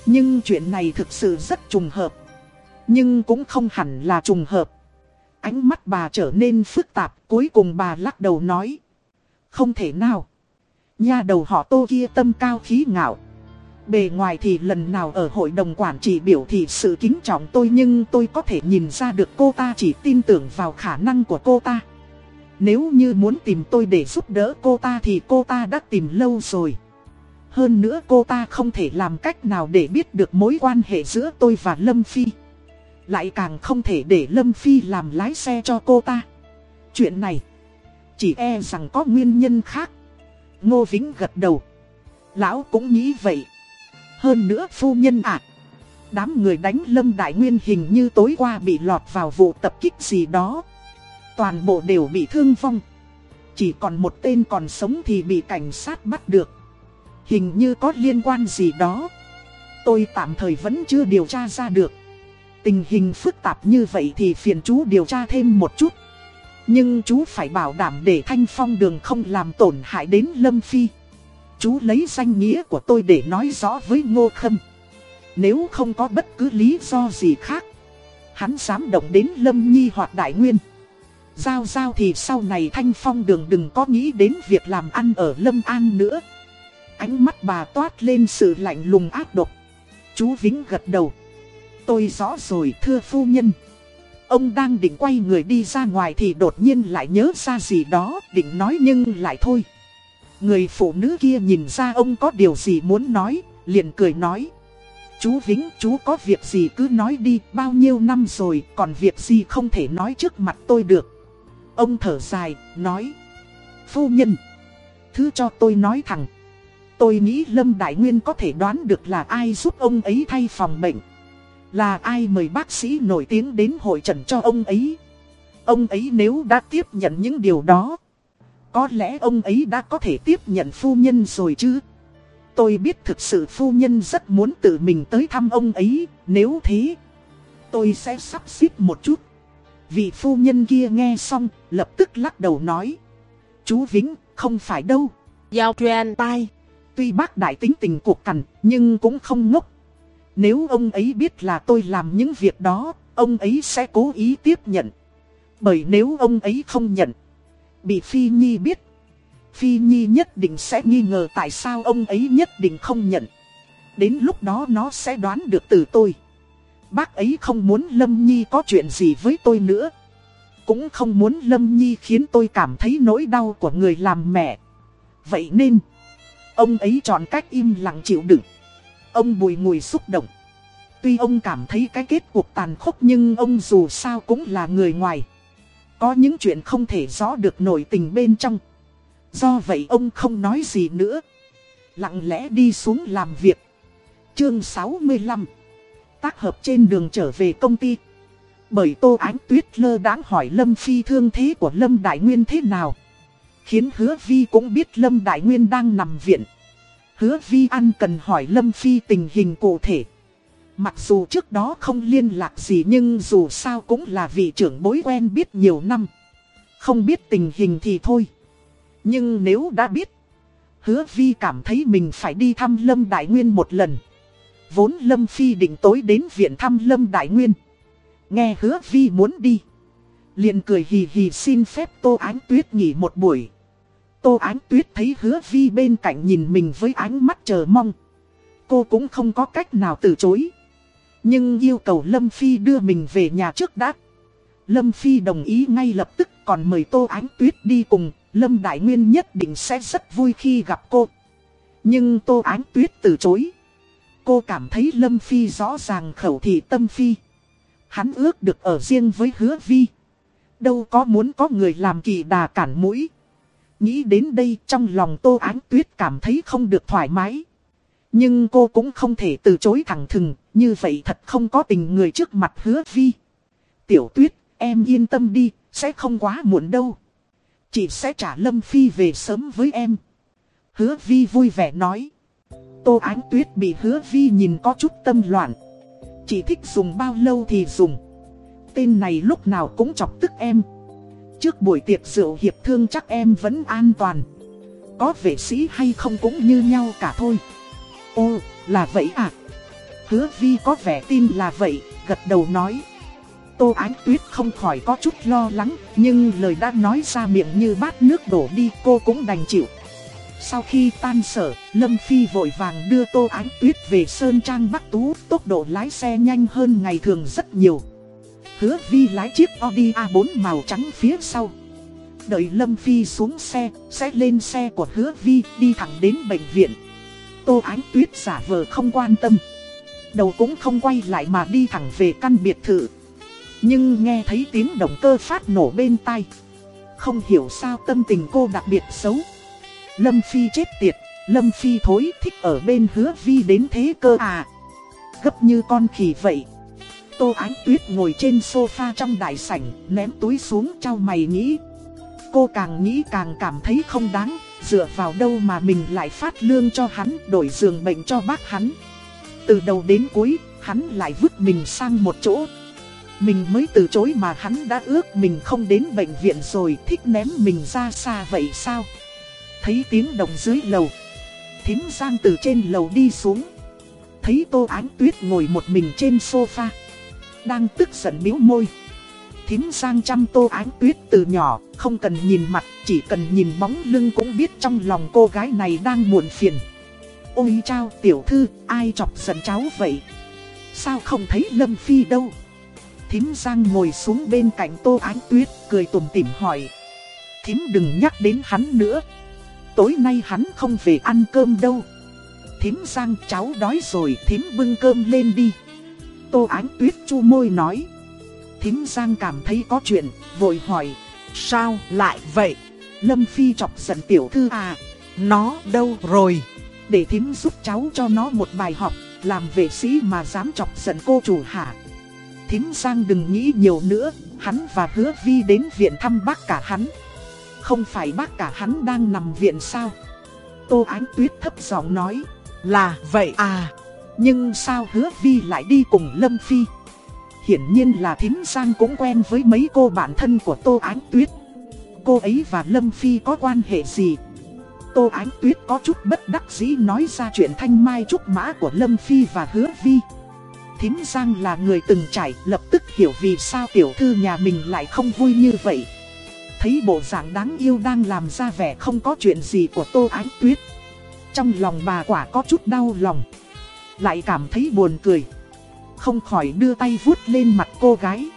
Nhưng chuyện này thực sự rất trùng hợp. Nhưng cũng không hẳn là trùng hợp. Ánh mắt bà trở nên phức tạp, cuối cùng bà lắc đầu nói. Không thể nào. Nhà đầu họ tô kia tâm cao khí ngạo. Bề ngoài thì lần nào ở hội đồng quản trị biểu thị sự kính trọng tôi nhưng tôi có thể nhìn ra được cô ta chỉ tin tưởng vào khả năng của cô ta. Nếu như muốn tìm tôi để giúp đỡ cô ta thì cô ta đã tìm lâu rồi. Hơn nữa cô ta không thể làm cách nào để biết được mối quan hệ giữa tôi và Lâm Phi. Lại càng không thể để Lâm Phi làm lái xe cho cô ta. Chuyện này, chỉ e rằng có nguyên nhân khác. Ngô Vĩnh gật đầu. Lão cũng nghĩ vậy. Hơn nữa phu nhân ạ. đám người đánh Lâm Đại Nguyên hình như tối qua bị lọt vào vụ tập kích gì đó. Toàn bộ đều bị thương vong. Chỉ còn một tên còn sống thì bị cảnh sát bắt được. Hình như có liên quan gì đó. Tôi tạm thời vẫn chưa điều tra ra được. Tình hình phức tạp như vậy thì phiền chú điều tra thêm một chút. Nhưng chú phải bảo đảm để thanh phong đường không làm tổn hại đến Lâm Phi chú lấy danh nghĩa của tôi để nói rõ với Ngô Khâm. Nếu không có bất cứ lý do gì khác, hắn dám động đến Lâm Nhi hoặc Đại Nguyên. Giao giao thì sau này Thanh Phong đường đừng có nghĩ đến việc làm ăn ở Lâm An nữa. Ánh mắt bà toát lên sự lạnh lùng ác độc. Chú Vĩnh gật đầu. Tôi rõ rồi thưa phu nhân. Ông đang định quay người đi ra ngoài thì đột nhiên lại nhớ ra gì đó, định nói nhưng lại thôi. Người phụ nữ kia nhìn ra ông có điều gì muốn nói, liền cười nói. Chú Vĩnh, chú có việc gì cứ nói đi, bao nhiêu năm rồi, còn việc gì không thể nói trước mặt tôi được. Ông thở dài, nói. Phu nhân, thứ cho tôi nói thẳng. Tôi nghĩ Lâm Đại Nguyên có thể đoán được là ai giúp ông ấy thay phòng bệnh. Là ai mời bác sĩ nổi tiếng đến hội trần cho ông ấy. Ông ấy nếu đã tiếp nhận những điều đó. Có lẽ ông ấy đã có thể tiếp nhận phu nhân rồi chứ. Tôi biết thực sự phu nhân rất muốn tự mình tới thăm ông ấy, nếu thế, tôi sẽ sắp xếp một chút. Vị phu nhân kia nghe xong, lập tức lắc đầu nói. Chú Vĩnh, không phải đâu. Giao truyền tai. Tuy bác đại tính tình cuộc cằn, nhưng cũng không ngốc. Nếu ông ấy biết là tôi làm những việc đó, ông ấy sẽ cố ý tiếp nhận. Bởi nếu ông ấy không nhận, bị Phi Nhi biết, Phi Nhi nhất định sẽ nghi ngờ tại sao ông ấy nhất định không nhận. Đến lúc đó nó sẽ đoán được từ tôi. Bác ấy không muốn Lâm Nhi có chuyện gì với tôi nữa. Cũng không muốn Lâm Nhi khiến tôi cảm thấy nỗi đau của người làm mẹ. Vậy nên, ông ấy chọn cách im lặng chịu đựng. Ông bùi ngùi xúc động. Tuy ông cảm thấy cái kết cuộc tàn khốc nhưng ông dù sao cũng là người ngoài. Có những chuyện không thể rõ được nổi tình bên trong. Do vậy ông không nói gì nữa. Lặng lẽ đi xuống làm việc. Chương 65 Tác hợp trên đường trở về công ty. Bởi Tô Ánh Tuyết lơ đáng hỏi Lâm Phi thương thế của Lâm Đại Nguyên thế nào. Khiến hứa Vi cũng biết Lâm Đại Nguyên đang nằm viện. Hứa Vi ăn cần hỏi Lâm Phi tình hình cụ thể. Mặc dù trước đó không liên lạc gì nhưng dù sao cũng là vị trưởng bối quen biết nhiều năm. Không biết tình hình thì thôi. Nhưng nếu đã biết, hứa vi cảm thấy mình phải đi thăm Lâm Đại Nguyên một lần. Vốn Lâm Phi định tối đến viện thăm Lâm Đại Nguyên. Nghe hứa vi muốn đi. liền cười hì hì xin phép Tô Ánh Tuyết nghỉ một buổi. Tô Ánh Tuyết thấy hứa vi bên cạnh nhìn mình với ánh mắt chờ mong. Cô cũng không có cách nào từ chối. Nhưng yêu cầu Lâm Phi đưa mình về nhà trước đã. Lâm Phi đồng ý ngay lập tức còn mời Tô Ánh Tuyết đi cùng Lâm Đại Nguyên nhất định sẽ rất vui khi gặp cô. Nhưng Tô Ánh Tuyết từ chối. Cô cảm thấy Lâm Phi rõ ràng khẩu thị tâm phi. Hắn ước được ở riêng với hứa vi. Đâu có muốn có người làm kỳ đà cản mũi. Nghĩ đến đây trong lòng Tô Ánh Tuyết cảm thấy không được thoải mái. Nhưng cô cũng không thể từ chối thẳng thừng, như vậy thật không có tình người trước mặt hứa vi. Tiểu Tuyết, em yên tâm đi, sẽ không quá muộn đâu. Chị sẽ trả Lâm Phi về sớm với em. Hứa Vi vui vẻ nói. Tô Ánh Tuyết bị hứa Vi nhìn có chút tâm loạn. Chị thích dùng bao lâu thì dùng. Tên này lúc nào cũng chọc tức em. Trước buổi tiệc rượu hiệp thương chắc em vẫn an toàn. Có vệ sĩ hay không cũng như nhau cả thôi. Ô, là vậy à? Hứa Vi có vẻ tin là vậy, gật đầu nói. Tô Ánh Tuyết không khỏi có chút lo lắng, nhưng lời đã nói ra miệng như bát nước đổ đi cô cũng đành chịu. Sau khi tan sở, Lâm Phi vội vàng đưa Tô Ánh Tuyết về Sơn Trang Bắc Tú, tốc độ lái xe nhanh hơn ngày thường rất nhiều. Hứa Vi lái chiếc Audi A4 màu trắng phía sau. Đợi Lâm Phi xuống xe, sẽ lên xe của Hứa Vi đi thẳng đến bệnh viện. Tô Ánh Tuyết giả vờ không quan tâm. Đầu cũng không quay lại mà đi thẳng về căn biệt thự. Nhưng nghe thấy tiếng động cơ phát nổ bên tai. Không hiểu sao tâm tình cô đặc biệt xấu. Lâm Phi chết tiệt, Lâm Phi thối thích ở bên hứa vi đến thế cơ à. Gấp như con khỉ vậy. Tô Ánh Tuyết ngồi trên sofa trong đại sảnh, Ném túi xuống trao mày nghĩ. Cô càng nghĩ càng cảm thấy không đáng. Dựa vào đâu mà mình lại phát lương cho hắn, Đổi giường bệnh cho bác hắn Từ đầu đến cuối, Hắn lại vứt mình sang một chỗ mình mới từ chối mà hắn đã ước mình không đến bệnh viện rồi, thích ném mình ra xa vậy sao? Thấy tiếng động dưới lầu. Thím Giang từ trên lầu đi xuống. Thấy Tô Ánh Tuyết ngồi một mình trên sofa. Đang tức giận miếu môi. Thím Giang chăm Tô Ánh Tuyết từ nhỏ, không cần nhìn mặt, chỉ cần nhìn bóng lưng cũng biết trong lòng cô gái này đang buồn phiền. Ôi chao tiểu thư, ai chọc giận cháu vậy? Sao không thấy Lâm Phi đâu? Thím Giang ngồi xuống bên cạnh Tô Ánh Tuyết, cười tủm tỉm hỏi. Thím đừng nhắc đến hắn nữa. tối nay hắn không về ăn cơm đâu. Thím Giang cháu đói rồi, thím bưng cơm lên đi. Tô Ánh Tuyết chu môi nói. Thím Giang cảm thấy có chuyện, vội hỏi. Sao lại vậy? Lâm Phi chọc giận tiểu thư à. Nó đâu rồi? Để thím giúp cháu cho nó một bài học, làm vệ sĩ mà dám chọc giận cô chủ hả. Thím Giang đừng nghĩ nhiều nữa, hắn và hứa vi đến viện thăm bác cả hắn. Không phải bác cả hắn đang nằm viện sao? Tô Ánh Tuyết thấp giọng nói. Là vậy à? Nhưng sao hứa vi lại đi cùng Lâm Phi? Hiển nhiên là thím Giang cũng quen với mấy cô bạn thân của Tô Ánh Tuyết. Cô ấy và Lâm Phi có quan hệ gì? Tô Ánh Tuyết có chút bất đắc dĩ nói ra chuyện thanh mai trúc mã của Lâm Phi và Hứa Vi. Thím Giang là người từng trải, lập tức hiểu vì sao tiểu thư nhà mình lại không vui như vậy. Thấy bộ dạng đáng yêu đang làm ra vẻ không có chuyện gì của Tô Ánh Tuyết. Trong lòng bà quả có chút đau lòng. Lại cảm thấy buồn cười. Không khỏi đưa tay vuốt lên mặt cô gái.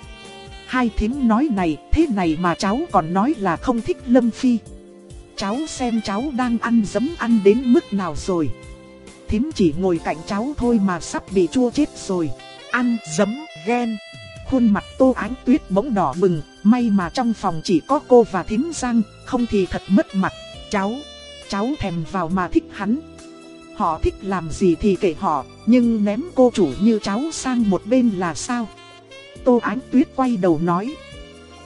Hai thím nói này, thế này mà cháu còn nói là không thích Lâm Phi. Cháu xem cháu đang ăn dấm ăn đến mức nào rồi. Thím chỉ ngồi cạnh cháu thôi mà sắp bị chua chết rồi. Ăn dấm ghen. Khuôn mặt tô ánh tuyết bỗng đỏ bừng, may mà trong phòng chỉ có cô và thím Giang, không thì thật mất mặt. Cháu, cháu thèm vào mà thích hắn. Họ thích làm gì thì kệ họ, nhưng ném cô chủ như cháu sang một bên là sao? Tô Ánh Tuyết quay đầu nói.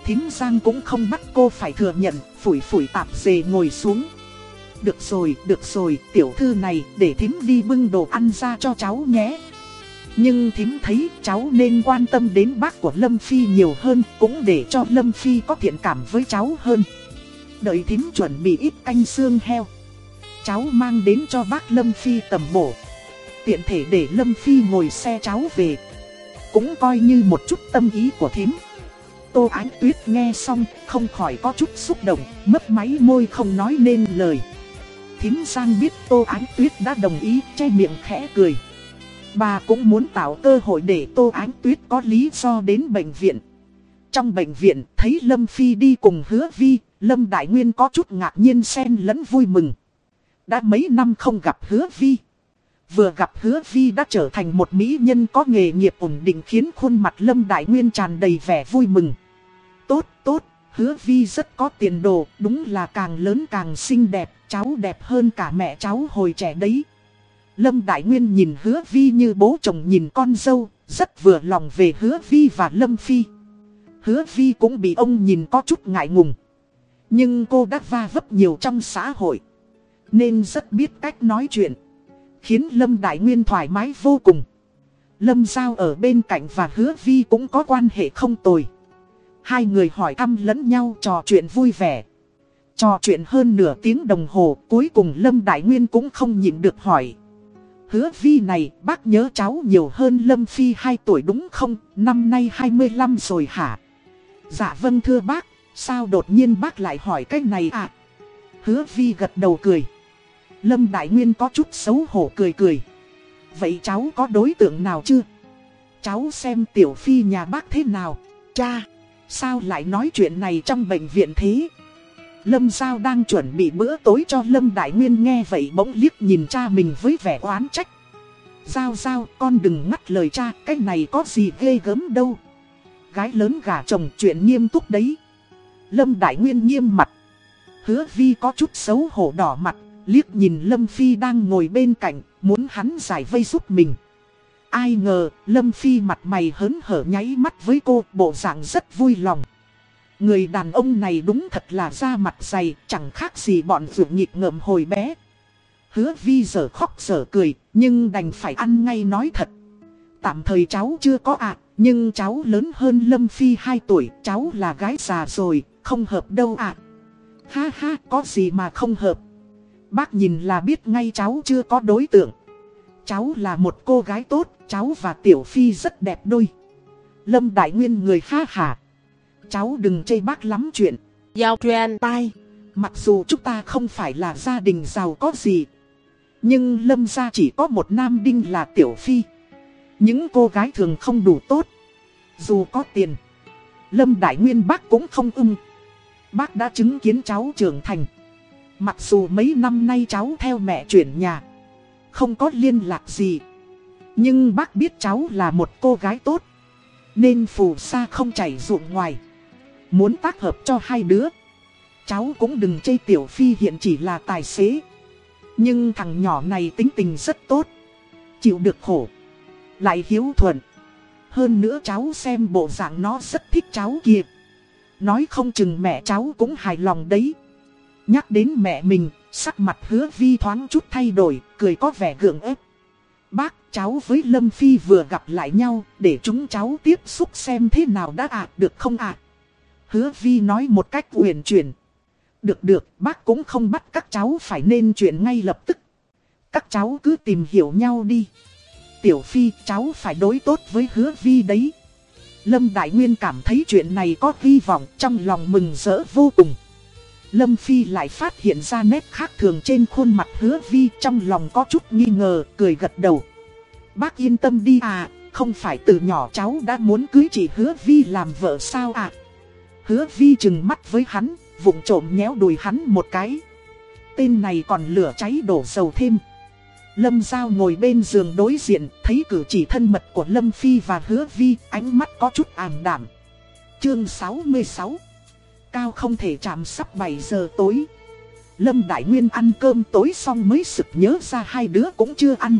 Thím Giang cũng không bắt cô phải thừa nhận, phủi phủi tạp dề ngồi xuống. Được rồi, được rồi, tiểu thư này, để thím đi bưng đồ ăn ra cho cháu nhé. Nhưng thím thấy cháu nên quan tâm đến bác của Lâm Phi nhiều hơn, cũng để cho Lâm Phi có thiện cảm với cháu hơn. Đợi thím chuẩn bị ít canh xương heo. Cháu mang đến cho bác Lâm Phi tầm bổ. Tiện thể để Lâm Phi ngồi xe cháu về. Cũng coi như một chút tâm ý của thím. Tô Ánh Tuyết nghe xong, không khỏi có chút xúc động, mấp máy môi không nói nên lời. Thím Giang biết Tô Ánh Tuyết đã đồng ý, che miệng khẽ cười. Bà cũng muốn tạo cơ hội để Tô Ánh Tuyết có lý do đến bệnh viện. Trong bệnh viện, thấy Lâm Phi đi cùng hứa vi, Lâm Đại Nguyên có chút ngạc nhiên xen lẫn vui mừng. Đã mấy năm không gặp hứa vi. Vừa gặp hứa vi đã trở thành một mỹ nhân có nghề nghiệp ổn định khiến khuôn mặt Lâm Đại Nguyên tràn đầy vẻ vui mừng. Tốt, tốt, hứa vi rất có tiền đồ, đúng là càng lớn càng xinh đẹp, cháu đẹp hơn cả mẹ cháu hồi trẻ đấy. Lâm Đại Nguyên nhìn hứa vi như bố chồng nhìn con dâu, rất vừa lòng về hứa vi và Lâm Phi. Hứa vi cũng bị ông nhìn có chút ngại ngùng. Nhưng cô đã va vấp nhiều trong xã hội. Nên rất biết cách nói chuyện. Khiến Lâm Đại Nguyên thoải mái vô cùng. Lâm Giao ở bên cạnh và hứa vi cũng có quan hệ không tồi. Hai người hỏi thăm lẫn nhau trò chuyện vui vẻ. Trò chuyện hơn nửa tiếng đồng hồ cuối cùng Lâm Đại Nguyên cũng không nhịn được hỏi. Hứa vi này bác nhớ cháu nhiều hơn Lâm Phi 2 tuổi đúng không? Năm nay 25 rồi hả? Dạ vâng thưa bác, sao đột nhiên bác lại hỏi cách này à? Hứa vi gật đầu cười. Lâm Đại Nguyên có chút xấu hổ cười cười. Vậy cháu có đối tượng nào chưa? Cháu xem tiểu phi nhà bác thế nào? Cha, sao lại nói chuyện này trong bệnh viện thế? Lâm Giao đang chuẩn bị bữa tối cho Lâm Đại Nguyên nghe vậy bỗng liếc nhìn cha mình với vẻ oán trách. Giao Giao con đừng ngắt lời cha, cái này có gì ghê gớm đâu. Gái lớn gả chồng chuyện nghiêm túc đấy. Lâm Đại Nguyên nghiêm mặt. Hứa Vi có chút xấu hổ đỏ mặt, liếc nhìn Lâm Phi đang ngồi bên cạnh, muốn hắn giải vây giúp mình. Ai ngờ, Lâm Phi mặt mày hớn hở nháy mắt với cô, bộ dạng rất vui lòng. Người đàn ông này đúng thật là da mặt dày, chẳng khác gì bọn vượt nhịp ngợm hồi bé. Hứa vi giờ khóc giờ cười, nhưng đành phải ăn ngay nói thật. Tạm thời cháu chưa có ạ, nhưng cháu lớn hơn Lâm Phi 2 tuổi, cháu là gái già rồi, không hợp đâu ạ. Ha ha, có gì mà không hợp. Bác nhìn là biết ngay cháu chưa có đối tượng. Cháu là một cô gái tốt, cháu và Tiểu Phi rất đẹp đôi. Lâm Đại Nguyên người ha hả. Cháu đừng chê bác lắm chuyện. Giao truyền tai. Mặc dù chúng ta không phải là gia đình giàu có gì. Nhưng Lâm gia chỉ có một nam đinh là Tiểu Phi. Những cô gái thường không đủ tốt. Dù có tiền. Lâm Đại Nguyên bác cũng không ưng. Bác đã chứng kiến cháu trưởng thành. Mặc dù mấy năm nay cháu theo mẹ chuyển nhà, không có liên lạc gì. Nhưng bác biết cháu là một cô gái tốt, nên phù sa không chảy ruộng ngoài. Muốn tác hợp cho hai đứa. Cháu cũng đừng chê Tiểu Phi hiện chỉ là tài xế. Nhưng thằng nhỏ này tính tình rất tốt. Chịu được khổ. Lại hiếu thuận. Hơn nữa cháu xem bộ dạng nó rất thích cháu kìa Nói không chừng mẹ cháu cũng hài lòng đấy. Nhắc đến mẹ mình, sắc mặt hứa vi thoáng chút thay đổi, cười có vẻ gượng ép. Bác, cháu với Lâm Phi vừa gặp lại nhau, để chúng cháu tiếp xúc xem thế nào đã ạ, được không ạ? Hứa vi nói một cách uyển chuyển. Được được, bác cũng không bắt các cháu phải nên chuyện ngay lập tức. Các cháu cứ tìm hiểu nhau đi. Tiểu Phi, cháu phải đối tốt với hứa vi đấy. Lâm Đại Nguyên cảm thấy chuyện này có hy vọng trong lòng mừng rỡ vô cùng. Lâm Phi lại phát hiện ra nét khác thường trên khuôn mặt hứa vi trong lòng có chút nghi ngờ, cười gật đầu. Bác yên tâm đi à, không phải từ nhỏ cháu đã muốn cưới chị hứa vi làm vợ sao à. Hứa vi chừng mắt với hắn, vụng trộm nhéo đùi hắn một cái. Tên này còn lửa cháy đổ dầu thêm. Lâm Giao ngồi bên giường đối diện, thấy cử chỉ thân mật của Lâm Phi và hứa vi, ánh mắt có chút ảm đảm. Chương 66 Cao không thể chạm sắp 7 giờ tối. Lâm Đại Nguyên ăn cơm tối xong mới sực nhớ ra hai đứa cũng chưa ăn.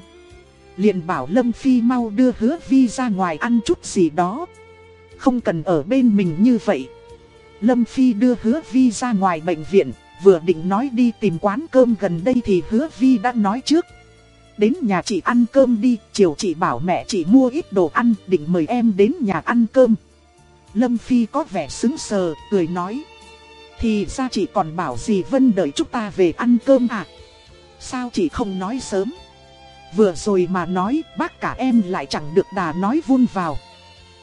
liền bảo Lâm Phi mau đưa hứa vi ra ngoài ăn chút gì đó. Không cần ở bên mình như vậy. Lâm Phi đưa hứa vi ra ngoài bệnh viện, vừa định nói đi tìm quán cơm gần đây thì hứa vi đã nói trước. Đến nhà chị ăn cơm đi, chiều chị bảo mẹ chị mua ít đồ ăn, định mời em đến nhà ăn cơm. Lâm Phi có vẻ xứng sờ, cười nói. Thì ra chị còn bảo gì Vân đợi chúng ta về ăn cơm à? Sao chị không nói sớm? Vừa rồi mà nói bác cả em lại chẳng được đà nói vun vào.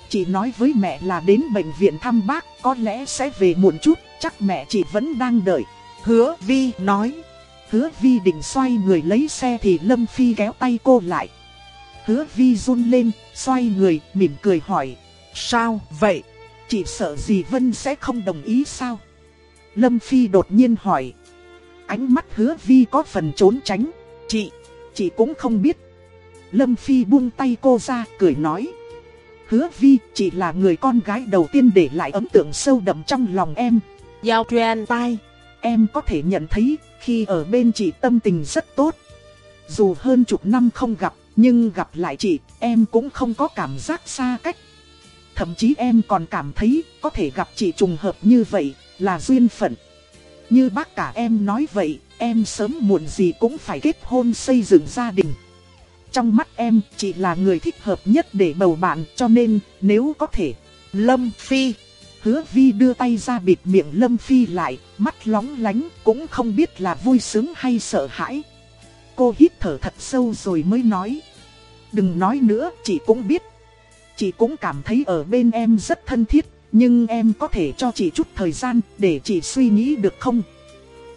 Chị nói với mẹ là đến bệnh viện thăm bác có lẽ sẽ về muộn chút, chắc mẹ chị vẫn đang đợi. Hứa Vi nói. Hứa Vi định xoay người lấy xe thì Lâm Phi kéo tay cô lại. Hứa Vi run lên, xoay người, mỉm cười hỏi. Sao vậy? Chị sợ gì Vân sẽ không đồng ý sao? Lâm Phi đột nhiên hỏi. Ánh mắt hứa Vi có phần trốn tránh. Chị, chị cũng không biết. Lâm Phi buông tay cô ra, cười nói. Hứa Vi, chị là người con gái đầu tiên để lại ấn tượng sâu đậm trong lòng em. Giao truyền tai. Em có thể nhận thấy, khi ở bên chị tâm tình rất tốt. Dù hơn chục năm không gặp, nhưng gặp lại chị, em cũng không có cảm giác xa cách. Thậm chí em còn cảm thấy có thể gặp chị trùng hợp như vậy là duyên phận. Như bác cả em nói vậy, em sớm muộn gì cũng phải kết hôn xây dựng gia đình. Trong mắt em, chị là người thích hợp nhất để bầu bạn cho nên nếu có thể. Lâm Phi Hứa Vi đưa tay ra bịt miệng Lâm Phi lại, mắt lóng lánh, cũng không biết là vui sướng hay sợ hãi. Cô hít thở thật sâu rồi mới nói. Đừng nói nữa, chị cũng biết Chị cũng cảm thấy ở bên em rất thân thiết, nhưng em có thể cho chị chút thời gian để chị suy nghĩ được không?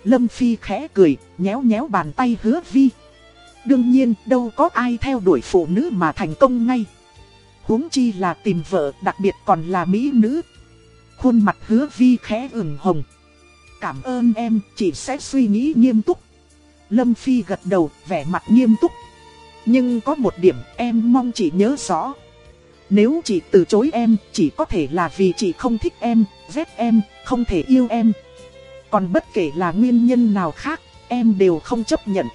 Lâm Phi khẽ cười, nhéo nhéo bàn tay hứa vi. Đương nhiên, đâu có ai theo đuổi phụ nữ mà thành công ngay. huống chi là tìm vợ, đặc biệt còn là mỹ nữ. Khuôn mặt hứa vi khẽ ửng hồng. Cảm ơn em, chị sẽ suy nghĩ nghiêm túc. Lâm Phi gật đầu, vẻ mặt nghiêm túc. Nhưng có một điểm em mong chị nhớ rõ. Nếu chị từ chối em, chỉ có thể là vì chị không thích em, ghét em, không thể yêu em. Còn bất kể là nguyên nhân nào khác, em đều không chấp nhận.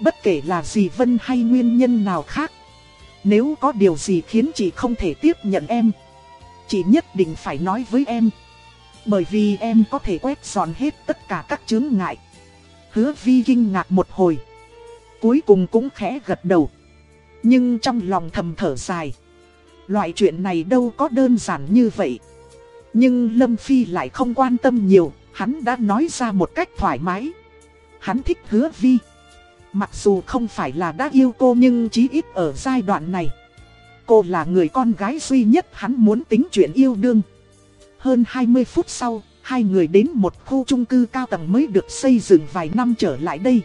Bất kể là gì Vân hay nguyên nhân nào khác. Nếu có điều gì khiến chị không thể tiếp nhận em, chị nhất định phải nói với em. Bởi vì em có thể quét dọn hết tất cả các chướng ngại. Hứa vi kinh ngạc một hồi. Cuối cùng cũng khẽ gật đầu. Nhưng trong lòng thầm thở dài. Loại chuyện này đâu có đơn giản như vậy. Nhưng Lâm Phi lại không quan tâm nhiều, hắn đã nói ra một cách thoải mái. Hắn thích hứa vi. Mặc dù không phải là đã yêu cô nhưng chí ít ở giai đoạn này. Cô là người con gái duy nhất hắn muốn tính chuyện yêu đương. Hơn 20 phút sau, hai người đến một khu chung cư cao tầng mới được xây dựng vài năm trở lại đây.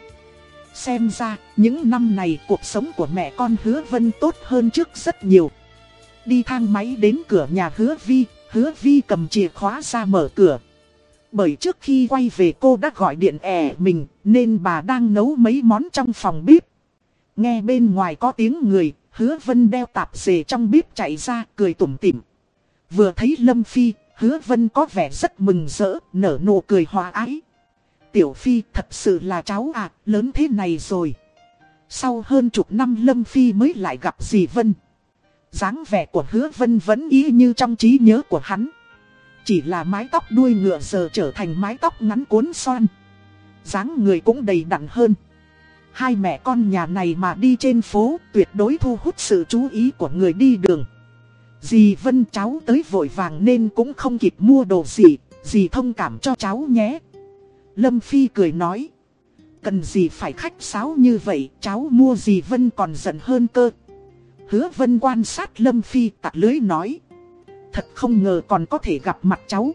Xem ra, những năm này cuộc sống của mẹ con hứa vân tốt hơn trước rất nhiều. Đi thang máy đến cửa nhà hứa vi, hứa vi cầm chìa khóa ra mở cửa. Bởi trước khi quay về cô đã gọi điện ẻ mình nên bà đang nấu mấy món trong phòng bếp. Nghe bên ngoài có tiếng người, hứa vân đeo tạp dề trong bếp chạy ra cười tủm tỉm. Vừa thấy Lâm Phi, hứa vân có vẻ rất mừng rỡ, nở nụ cười hòa ái. Tiểu Phi thật sự là cháu à, lớn thế này rồi. Sau hơn chục năm Lâm Phi mới lại gặp dì Vân dáng vẻ của hứa Vân vẫn y như trong trí nhớ của hắn. Chỉ là mái tóc đuôi ngựa giờ trở thành mái tóc ngắn cuốn xoan. dáng người cũng đầy đặn hơn. Hai mẹ con nhà này mà đi trên phố tuyệt đối thu hút sự chú ý của người đi đường. Dì Vân cháu tới vội vàng nên cũng không kịp mua đồ gì, dì thông cảm cho cháu nhé. Lâm Phi cười nói. Cần gì phải khách sáo như vậy, cháu mua gì Vân còn giận hơn cơ. Hứa Vân quan sát Lâm Phi tạt lưới nói. Thật không ngờ còn có thể gặp mặt cháu.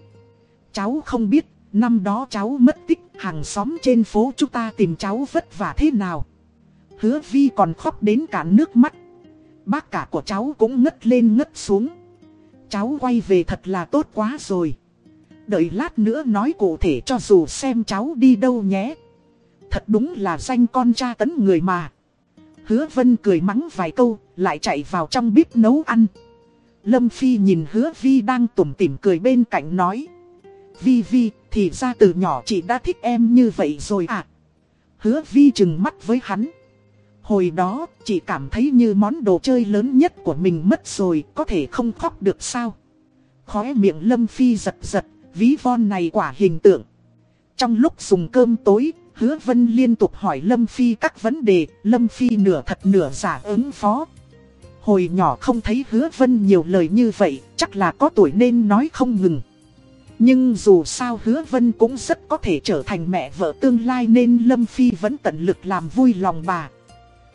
Cháu không biết, năm đó cháu mất tích, hàng xóm trên phố chúng ta tìm cháu vất vả thế nào. Hứa Vi còn khóc đến cả nước mắt. Bác cả của cháu cũng ngất lên ngất xuống. Cháu quay về thật là tốt quá rồi. Đợi lát nữa nói cụ thể cho dù xem cháu đi đâu nhé. Thật đúng là danh con cha tấn người mà. Hứa Vân cười mắng vài câu, lại chạy vào trong bếp nấu ăn. Lâm Phi nhìn hứa Vi đang tủm tỉm cười bên cạnh nói. Vi Vi, thì ra từ nhỏ chị đã thích em như vậy rồi à. Hứa Vi chừng mắt với hắn. Hồi đó, chị cảm thấy như món đồ chơi lớn nhất của mình mất rồi, có thể không khóc được sao. Khóe miệng Lâm Phi giật giật, ví von này quả hình tượng. Trong lúc dùng cơm tối, Hứa Vân liên tục hỏi Lâm Phi các vấn đề, Lâm Phi nửa thật nửa giả ứng phó. Hồi nhỏ không thấy Hứa Vân nhiều lời như vậy, chắc là có tuổi nên nói không ngừng. Nhưng dù sao Hứa Vân cũng rất có thể trở thành mẹ vợ tương lai nên Lâm Phi vẫn tận lực làm vui lòng bà.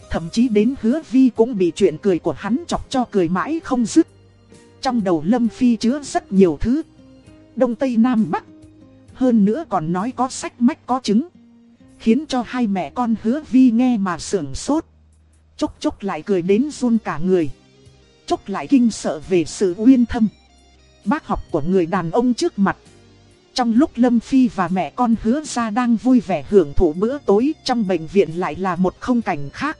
Thậm chí đến Hứa Vi cũng bị chuyện cười của hắn chọc cho cười mãi không dứt. Trong đầu Lâm Phi chứa rất nhiều thứ. Đông Tây Nam Bắc. Hơn nữa còn nói có sách mách có chứng. Khiến cho hai mẹ con hứa vi nghe mà sưởng sốt. Chốc chốc lại cười đến run cả người. Chốc lại kinh sợ về sự uyên thâm. Bác học của người đàn ông trước mặt. Trong lúc Lâm Phi và mẹ con hứa ra đang vui vẻ hưởng thụ bữa tối trong bệnh viện lại là một không cảnh khác.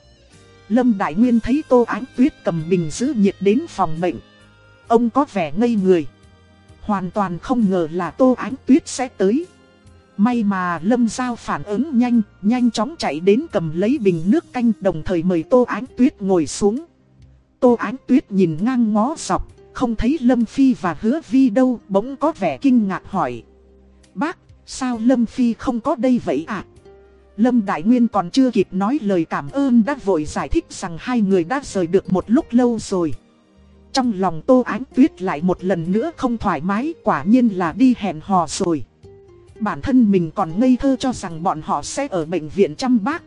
Lâm Đại Nguyên thấy Tô Ánh Tuyết cầm bình giữ nhiệt đến phòng bệnh. Ông có vẻ ngây người. Hoàn toàn không ngờ là Tô Ánh Tuyết sẽ tới. May mà Lâm Giao phản ứng nhanh, nhanh chóng chạy đến cầm lấy bình nước canh đồng thời mời Tô Ánh Tuyết ngồi xuống. Tô Ánh Tuyết nhìn ngang ngó dọc, không thấy Lâm Phi và Hứa Vi đâu, bỗng có vẻ kinh ngạc hỏi. Bác, sao Lâm Phi không có đây vậy ạ? À? Lâm Đại Nguyên còn chưa kịp nói lời cảm ơn đã vội giải thích rằng hai người đã rời được một lúc lâu rồi. Trong lòng Tô Ánh Tuyết lại một lần nữa không thoải mái quả nhiên là đi hẹn hò rồi. Bản thân mình còn ngây thơ cho rằng bọn họ sẽ ở bệnh viện chăm bác.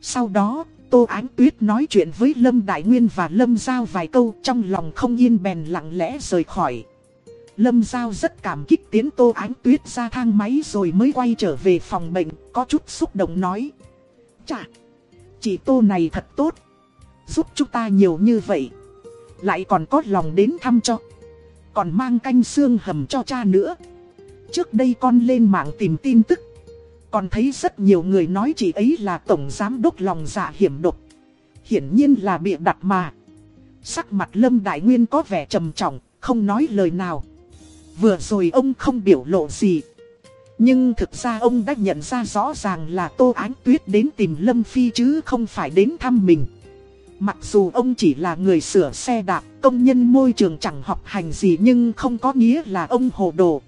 Sau đó, Tô Ánh Tuyết nói chuyện với Lâm Đại Nguyên và Lâm Giao vài câu trong lòng không yên bèn lặng lẽ rời khỏi. Lâm Giao rất cảm kích tiến Tô Ánh Tuyết ra thang máy rồi mới quay trở về phòng bệnh, có chút xúc động nói. Chà, chị Tô này thật tốt, giúp chúng ta nhiều như vậy. Lại còn có lòng đến thăm cho, còn mang canh xương hầm cho cha nữa. Trước đây con lên mạng tìm tin tức, còn thấy rất nhiều người nói chị ấy là tổng giám đốc lòng dạ hiểm độc. Hiển nhiên là bịa đặt mà. Sắc mặt Lâm Đại Nguyên có vẻ trầm trọng, không nói lời nào. Vừa rồi ông không biểu lộ gì. Nhưng thực ra ông đã nhận ra rõ ràng là Tô Ánh Tuyết đến tìm Lâm Phi chứ không phải đến thăm mình. Mặc dù ông chỉ là người sửa xe đạp, công nhân môi trường chẳng học hành gì nhưng không có nghĩa là ông hồ đồ.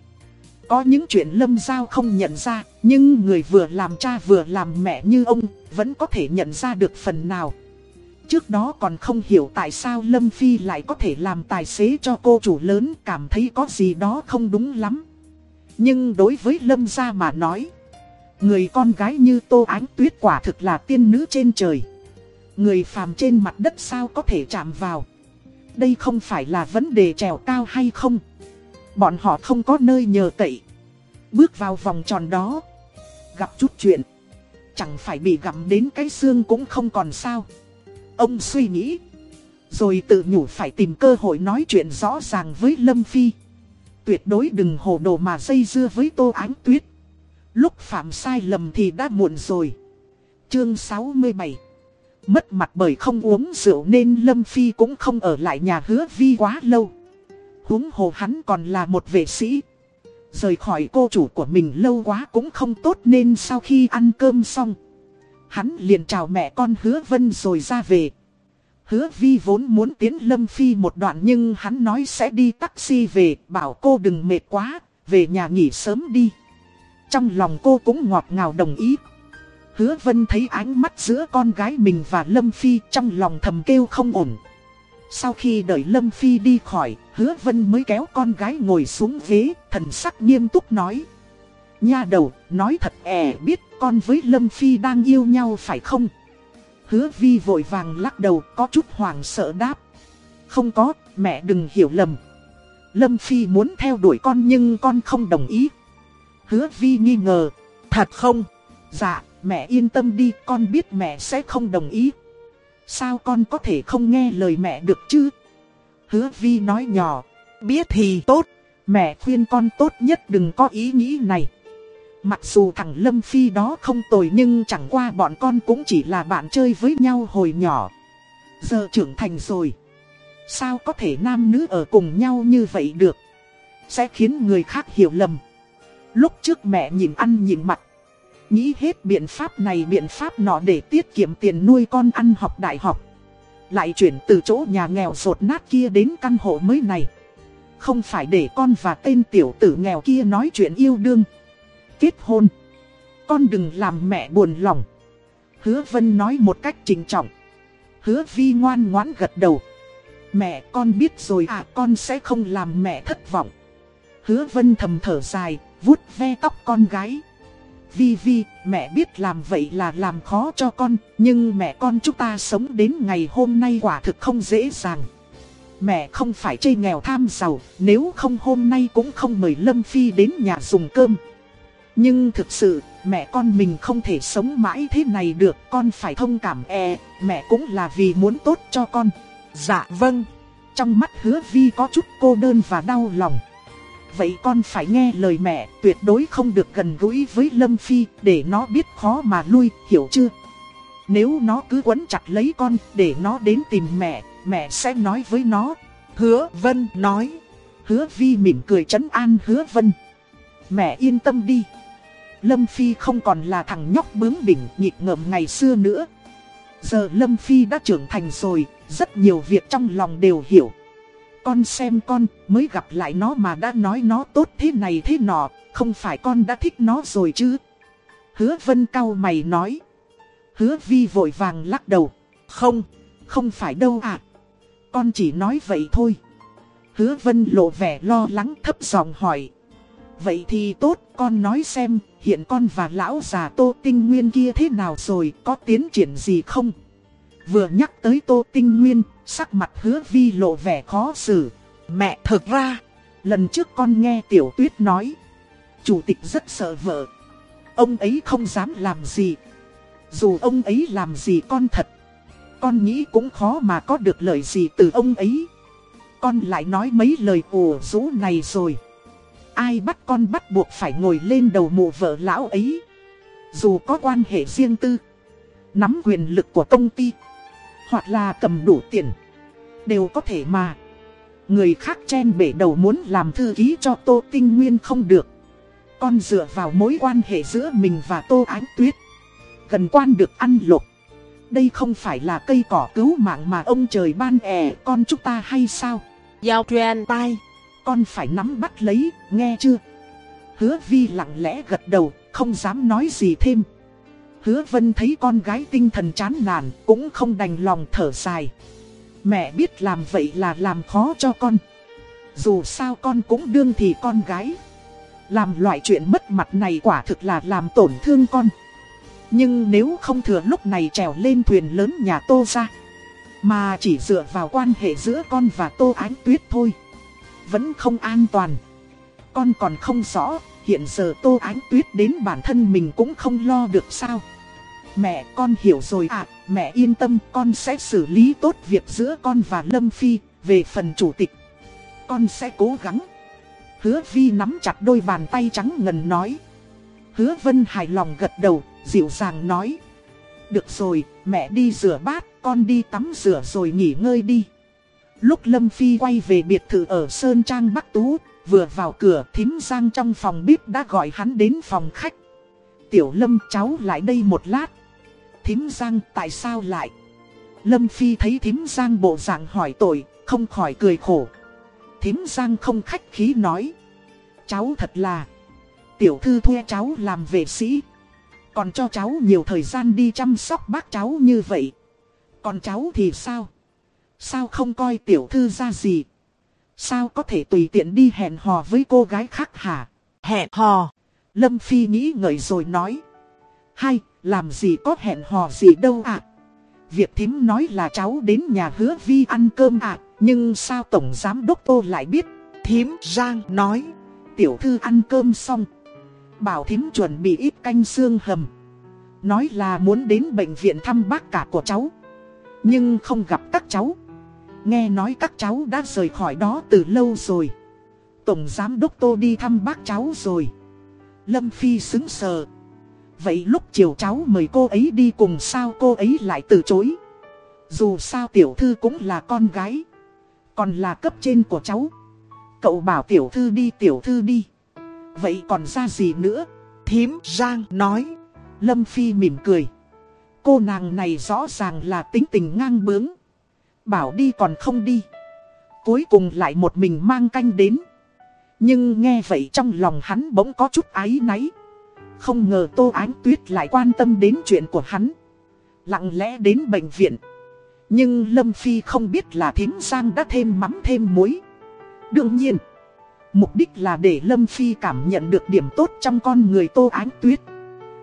Có những chuyện Lâm Giao không nhận ra, nhưng người vừa làm cha vừa làm mẹ như ông, vẫn có thể nhận ra được phần nào. Trước đó còn không hiểu tại sao Lâm Phi lại có thể làm tài xế cho cô chủ lớn cảm thấy có gì đó không đúng lắm. Nhưng đối với Lâm gia mà nói, người con gái như Tô Ánh Tuyết quả thực là tiên nữ trên trời. Người phàm trên mặt đất sao có thể chạm vào. Đây không phải là vấn đề trèo cao hay không. Bọn họ không có nơi nhờ cậy. Bước vào vòng tròn đó. Gặp chút chuyện. Chẳng phải bị gặm đến cái xương cũng không còn sao. Ông suy nghĩ. Rồi tự nhủ phải tìm cơ hội nói chuyện rõ ràng với Lâm Phi. Tuyệt đối đừng hồ đồ mà dây dưa với Tô Ánh Tuyết. Lúc phạm sai lầm thì đã muộn rồi. Chương 67 Mất mặt bởi không uống rượu nên Lâm Phi cũng không ở lại nhà hứa vi quá lâu huống hồ hắn còn là một vệ sĩ. Rời khỏi cô chủ của mình lâu quá cũng không tốt nên sau khi ăn cơm xong. Hắn liền chào mẹ con hứa vân rồi ra về. Hứa vi vốn muốn tiến Lâm Phi một đoạn nhưng hắn nói sẽ đi taxi về, bảo cô đừng mệt quá, về nhà nghỉ sớm đi. Trong lòng cô cũng ngọt ngào đồng ý. Hứa vân thấy ánh mắt giữa con gái mình và Lâm Phi trong lòng thầm kêu không ổn. Sau khi đợi Lâm Phi đi khỏi, hứa vân mới kéo con gái ngồi xuống ghế, thần sắc nghiêm túc nói. Nha đầu, nói thật ẻ biết con với Lâm Phi đang yêu nhau phải không? Hứa vi vội vàng lắc đầu có chút hoảng sợ đáp. Không có, mẹ đừng hiểu lầm. Lâm Phi muốn theo đuổi con nhưng con không đồng ý. Hứa vi nghi ngờ. Thật không? Dạ, mẹ yên tâm đi, con biết mẹ sẽ không đồng ý. Sao con có thể không nghe lời mẹ được chứ? Hứa vi nói nhỏ. Biết thì tốt, mẹ khuyên con tốt nhất đừng có ý nghĩ này. Mặc dù thằng Lâm Phi đó không tồi nhưng chẳng qua bọn con cũng chỉ là bạn chơi với nhau hồi nhỏ. Giờ trưởng thành rồi. Sao có thể nam nữ ở cùng nhau như vậy được? Sẽ khiến người khác hiểu lầm. Lúc trước mẹ nhìn ăn nhìn mặt. Nghĩ hết biện pháp này biện pháp nọ để tiết kiệm tiền nuôi con ăn học đại học. Lại chuyển từ chỗ nhà nghèo rột nát kia đến căn hộ mới này. Không phải để con và tên tiểu tử nghèo kia nói chuyện yêu đương kết hôn. Con đừng làm mẹ buồn lòng. Hứa Vân nói một cách trình trọng. Hứa Vi ngoan ngoãn gật đầu. Mẹ con biết rồi à con sẽ không làm mẹ thất vọng. Hứa Vân thầm thở dài, vuốt ve tóc con gái. Vi Vi, mẹ biết làm vậy là làm khó cho con, nhưng mẹ con chúng ta sống đến ngày hôm nay quả thực không dễ dàng. Mẹ không phải chê nghèo tham giàu, nếu không hôm nay cũng không mời Lâm Phi đến nhà dùng cơm. Nhưng thực sự, mẹ con mình không thể sống mãi thế này được, con phải thông cảm e, mẹ cũng là vì muốn tốt cho con. Dạ vâng, trong mắt hứa vi có chút cô đơn và đau lòng. Vậy con phải nghe lời mẹ, tuyệt đối không được gần gũi với Lâm Phi, để nó biết khó mà lui, hiểu chưa? Nếu nó cứ quấn chặt lấy con, để nó đến tìm mẹ, mẹ sẽ nói với nó. Hứa Vân nói. Hứa Vi mỉm cười chấn an Hứa Vân. Mẹ yên tâm đi. Lâm Phi không còn là thằng nhóc bướng bỉnh nhịp ngợm ngày xưa nữa. Giờ Lâm Phi đã trưởng thành rồi, rất nhiều việc trong lòng đều hiểu. Con xem con, mới gặp lại nó mà đã nói nó tốt thế này thế nọ, không phải con đã thích nó rồi chứ. Hứa Vân cao mày nói. Hứa Vi vội vàng lắc đầu. Không, không phải đâu à. Con chỉ nói vậy thôi. Hứa Vân lộ vẻ lo lắng thấp giọng hỏi. Vậy thì tốt, con nói xem, hiện con và lão già Tô Tinh Nguyên kia thế nào rồi, có tiến triển gì không? Vừa nhắc tới Tô Tinh Nguyên, sắc mặt hứa vi lộ vẻ khó xử. Mẹ thật ra, lần trước con nghe Tiểu Tuyết nói, chủ tịch rất sợ vợ. Ông ấy không dám làm gì. Dù ông ấy làm gì con thật, con nghĩ cũng khó mà có được lời gì từ ông ấy. Con lại nói mấy lời ủ rũ này rồi. Ai bắt con bắt buộc phải ngồi lên đầu mụ vợ lão ấy Dù có quan hệ riêng tư Nắm quyền lực của công ty hoặc là cầm đủ tiền Đều có thể mà. Người khác chen bể đầu muốn làm thư ký cho Tô Tinh Nguyên không được. Con dựa vào mối quan hệ giữa mình và Tô Ánh Tuyết. Gần quan được ăn lột Đây không phải là cây cỏ cứu mạng mà ông trời ban ẻ con chúng ta hay sao? Giao truyền tai con phải nắm bắt lấy, nghe chưa? Hứa vi lặng lẽ gật đầu, không dám nói gì thêm. Hứa vân thấy con gái tinh thần chán nản, cũng không đành lòng thở dài. Mẹ biết làm vậy là làm khó cho con. Dù sao con cũng đương thì con gái. Làm loại chuyện mất mặt này quả thực là làm tổn thương con. Nhưng nếu không thừa lúc này trèo lên thuyền lớn nhà Tô ra. Mà chỉ dựa vào quan hệ giữa con và Tô Ánh Tuyết thôi vẫn không an toàn. Con còn không rõ, hiện giờ Tô Ánh Tuyết đến bản thân mình cũng không lo được sao. Mẹ con hiểu rồi à, mẹ yên tâm con sẽ xử lý tốt việc giữa con và Lâm Phi, về phần chủ tịch. Con sẽ cố gắng. Hứa vi nắm chặt đôi bàn tay trắng ngần nói. Hứa vân hài lòng gật đầu, dịu dàng nói. Được rồi, mẹ đi rửa bát, con đi tắm rửa rồi nghỉ ngơi đi. Lúc Lâm Phi quay về biệt thự ở Sơn Trang Bắc Tú, vừa vào cửa thím Giang trong phòng bếp đã gọi hắn đến phòng khách. Tiểu Lâm cháu lại đây một lát. Thím Giang tại sao lại? Lâm Phi thấy thím Giang bộ dạng hỏi tội, không khỏi cười khổ. Thím Giang không khách khí nói. Cháu thật là... Tiểu thư thuê cháu làm vệ sĩ. Còn cho cháu nhiều thời gian đi chăm sóc bác cháu như vậy. Còn cháu thì sao? Sao không coi tiểu thư ra gì? Sao có thể tùy tiện đi hẹn hò với cô gái khác hả? Hẹn hò. Lâm Phi nghĩ ngợi rồi nói hai, làm gì có hẹn hò gì đâu ạ? Việc thím nói là cháu đến nhà hứa vi ăn cơm ạ. nhưng sao Tổng Giám Đốc Tô lại biết? Thím Giang nói. Tiểu thư ăn cơm xong. Bảo thím chuẩn bị ít canh xương hầm. Nói là muốn đến bệnh viện thăm bác cả của cháu. Nhưng không gặp các cháu. Nghe nói các cháu đã rời khỏi đó từ lâu rồi. Tổng Giám Đốc Tô đi thăm bác cháu rồi. Lâm Phi xứng sờ. Vậy lúc chiều cháu mời cô ấy đi cùng sao cô ấy lại từ chối. Dù sao tiểu thư cũng là con gái. Còn là cấp trên của cháu. Cậu bảo tiểu thư đi, tiểu thư đi. Vậy còn ra gì nữa? Thím Giang nói. Lâm Phi mỉm cười. Cô nàng này rõ ràng là tính tình ngang bướng. Bảo đi còn không đi. Cuối cùng lại một mình mang canh đến. Nhưng nghe vậy trong lòng hắn bỗng có chút áy náy. Không ngờ Tô Ánh Tuyết lại quan tâm đến chuyện của hắn. Lặng lẽ đến bệnh viện. Nhưng Lâm Phi không biết là thím Giang đã thêm mắm thêm muối. Đương nhiên, mục đích là để Lâm Phi cảm nhận được điểm tốt trong con người Tô Ánh Tuyết.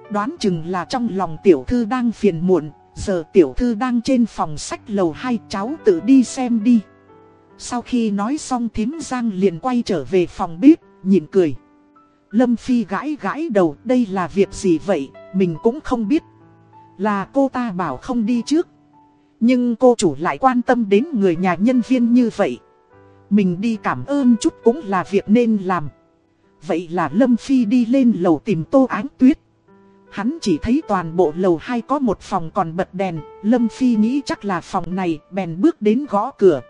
Đoán chừng là trong lòng tiểu thư đang phiền muộn, giờ tiểu thư đang trên phòng sách lầu hai cháu tự đi xem đi. Sau khi nói xong thím Giang liền quay trở về phòng bếp, nhìn cười. Lâm Phi gãi gãi đầu, đây là việc gì vậy, mình cũng không biết. Là cô ta bảo không đi trước. Nhưng cô chủ lại quan tâm đến người nhà nhân viên như vậy. Mình đi cảm ơn chút cũng là việc nên làm. Vậy là Lâm Phi đi lên lầu tìm Tô Ánh Tuyết. Hắn chỉ thấy toàn bộ lầu 2 có một phòng còn bật đèn, Lâm Phi nghĩ chắc là phòng này, bèn bước đến gõ cửa.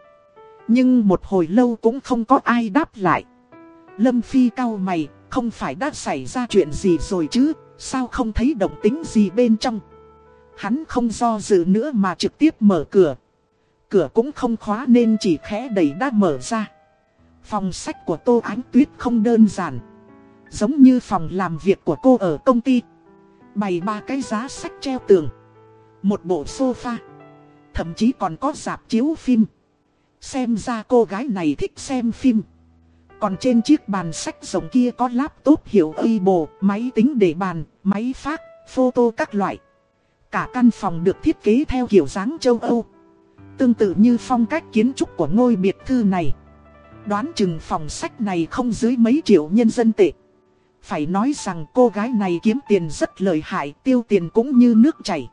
Nhưng một hồi lâu cũng không có ai đáp lại. Lâm Phi cau mày, không phải đã xảy ra chuyện gì rồi chứ, sao không thấy động tính gì bên trong. Hắn không do dự nữa mà trực tiếp mở cửa. Cửa cũng không khóa nên chỉ khẽ đẩy đã mở ra. Phòng sách của Tô Ánh Tuyết không đơn giản. Giống như phòng làm việc của cô ở công ty. Bày ba cái giá sách treo tường. Một bộ sofa. Thậm chí còn có dạp chiếu phim. Xem ra cô gái này thích xem phim. Còn trên chiếc bàn sách rộng kia có laptop hiệu Apple, máy tính để bàn, máy phát, photo các loại. Cả căn phòng được thiết kế theo kiểu dáng châu Âu. Tương tự như phong cách kiến trúc của ngôi biệt thư này. Đoán chừng phòng sách này không dưới mấy triệu nhân dân tệ. Phải nói rằng cô gái này kiếm tiền rất lợi hại, tiêu tiền cũng như nước chảy.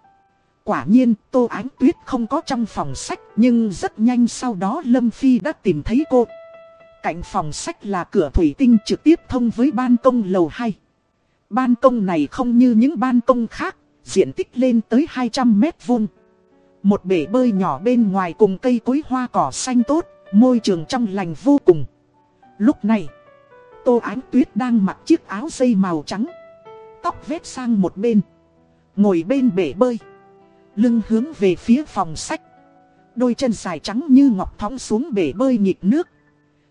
Quả nhiên, Tô Ánh Tuyết không có trong phòng sách, nhưng rất nhanh sau đó Lâm Phi đã tìm thấy cô. Cạnh phòng sách là cửa thủy tinh trực tiếp thông với ban công lầu 2. Ban công này không như những ban công khác, diện tích lên tới 200 mét vuông. Một bể bơi nhỏ bên ngoài cùng cây cối hoa cỏ xanh tốt, môi trường trong lành vô cùng. Lúc này, Tô Ánh Tuyết đang mặc chiếc áo dây màu trắng. Tóc vết sang một bên. Ngồi bên bể bơi. Lưng hướng về phía phòng sách. Đôi chân dài trắng như ngọc thóng xuống bể bơi nhịp nước.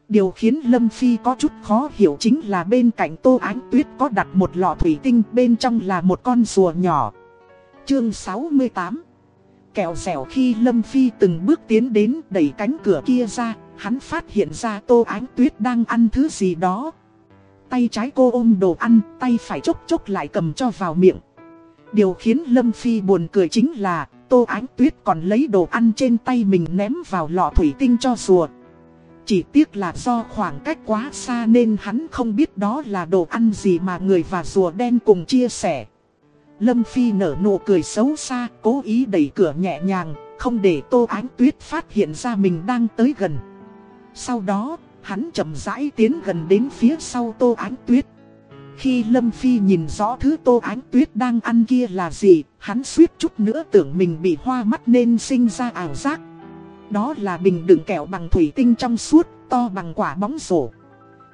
Điều khiến Lâm Phi có chút khó hiểu chính là bên cạnh Tô Ánh Tuyết có đặt một lọ thủy tinh bên trong là một con rùa nhỏ. Chương 68 Kẹo dẻo khi Lâm Phi từng bước tiến đến đẩy cánh cửa kia ra, hắn phát hiện ra Tô Ánh Tuyết đang ăn thứ gì đó. Tay trái cô ôm đồ ăn, tay phải chốc chốc lại cầm cho vào miệng. Điều khiến Lâm Phi buồn cười chính là Tô Ánh Tuyết còn lấy đồ ăn trên tay mình ném vào lọ thủy tinh cho rùa. Chỉ tiếc là do khoảng cách quá xa nên hắn không biết đó là đồ ăn gì mà người và rùa đen cùng chia sẻ. Lâm Phi nở nụ cười xấu xa, cố ý đẩy cửa nhẹ nhàng, không để Tô Ánh Tuyết phát hiện ra mình đang tới gần. Sau đó, Hắn chậm rãi tiến gần đến phía sau Tô Ánh Tuyết. Khi Lâm Phi nhìn rõ thứ Tô Ánh Tuyết đang ăn kia là gì, hắn suýt chút nữa tưởng mình bị hoa mắt nên sinh ra ảo giác. Đó là bình đựng kẹo bằng thủy tinh trong suốt, to bằng quả bóng rổ.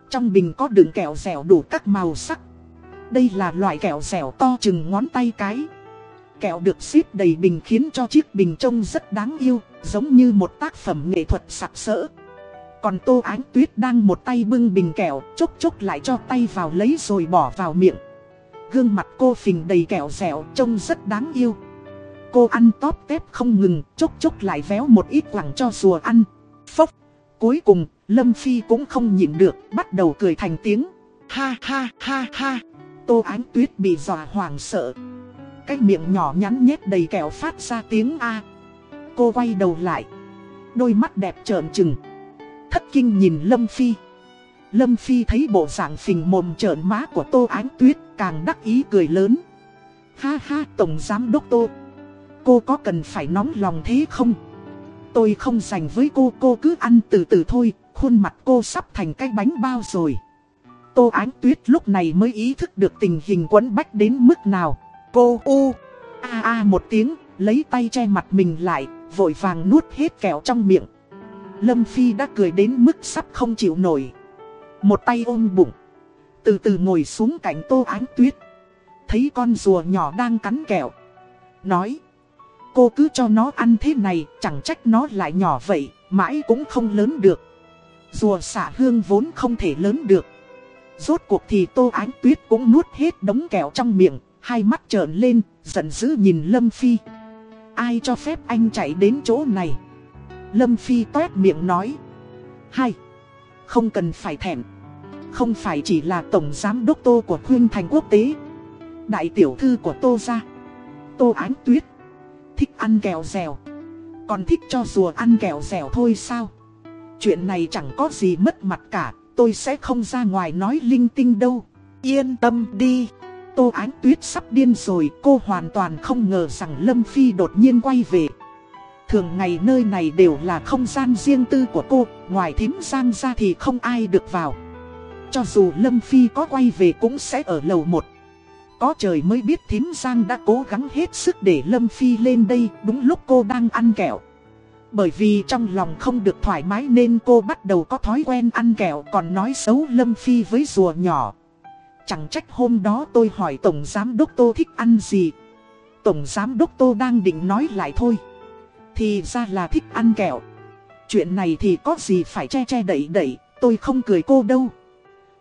Trong bình có đựng kẹo dẻo đủ các màu sắc. Đây là loại kẹo dẻo to chừng ngón tay cái. Kẹo được xếp đầy bình khiến cho chiếc bình trông rất đáng yêu, giống như một tác phẩm nghệ thuật sặc sỡ. Còn Tô Ánh Tuyết đang một tay bưng bình kẹo, chốc chốc lại cho tay vào lấy rồi bỏ vào miệng. Gương mặt cô phình đầy kẹo dẻo, trông rất đáng yêu. Cô ăn tóp tép không ngừng, chốc chốc lại véo một ít quẳng cho rùa ăn. Phốc! Cuối cùng, Lâm Phi cũng không nhịn được, bắt đầu cười thành tiếng. Ha ha ha ha! Tô Ánh Tuyết bị dọa hoảng sợ. Cái miệng nhỏ nhắn nhét đầy kẹo phát ra tiếng A. Cô quay đầu lại. Đôi mắt đẹp trợn trừng. Thất kinh nhìn Lâm Phi. Lâm Phi thấy bộ dạng phình mồm trợn má của Tô Ánh Tuyết càng đắc ý cười lớn. Ha ha Tổng Giám Đốc Tô. Cô có cần phải nóng lòng thế không? Tôi không dành với cô, cô cứ ăn từ từ thôi, khuôn mặt cô sắp thành cái bánh bao rồi. Tô Ánh Tuyết lúc này mới ý thức được tình hình quấn bách đến mức nào. Cô u, a a một tiếng, lấy tay che mặt mình lại, vội vàng nuốt hết kẹo trong miệng. Lâm Phi đã cười đến mức sắp không chịu nổi. Một tay ôm bụng, từ từ ngồi xuống cạnh Tô Ánh Tuyết. Thấy con rùa nhỏ đang cắn kẹo. Nói, cô cứ cho nó ăn thế này, chẳng trách nó lại nhỏ vậy, mãi cũng không lớn được. Rùa xả hương vốn không thể lớn được. Rốt cuộc thì Tô Ánh Tuyết cũng nuốt hết đống kẹo trong miệng, hai mắt trợn lên, giận dữ nhìn Lâm Phi. Ai cho phép anh chạy đến chỗ này? Lâm Phi toét miệng nói. Hai, không cần phải thẹn. Không phải chỉ là Tổng Giám Đốc Tô của Khuyên Thành Quốc tế. Đại tiểu thư của Tô ra. Tô Ánh Tuyết. Thích ăn kẹo dẻo. Còn thích cho rùa ăn kẹo dẻo thôi sao? Chuyện này chẳng có gì mất mặt cả. Tôi sẽ không ra ngoài nói linh tinh đâu. Yên tâm đi. Tô Ánh Tuyết sắp điên rồi, cô hoàn toàn không ngờ rằng Lâm Phi đột nhiên quay về. Thường ngày nơi này đều là không gian riêng tư của cô, ngoài thím Giang ra thì không ai được vào. Cho dù Lâm Phi có quay về cũng sẽ ở lầu 1. Có trời mới biết thím Giang đã cố gắng hết sức để Lâm Phi lên đây đúng lúc cô đang ăn kẹo. Bởi vì trong lòng không được thoải mái nên cô bắt đầu có thói quen ăn kẹo còn nói xấu Lâm Phi với rùa nhỏ. Chẳng trách hôm đó tôi hỏi Tổng Giám Đốc Tô thích ăn gì. Tổng Giám Đốc Tô đang định nói lại thôi. Thì ra là thích ăn kẹo. Chuyện này thì có gì phải che che đẩy đẩy, tôi không cười cô đâu.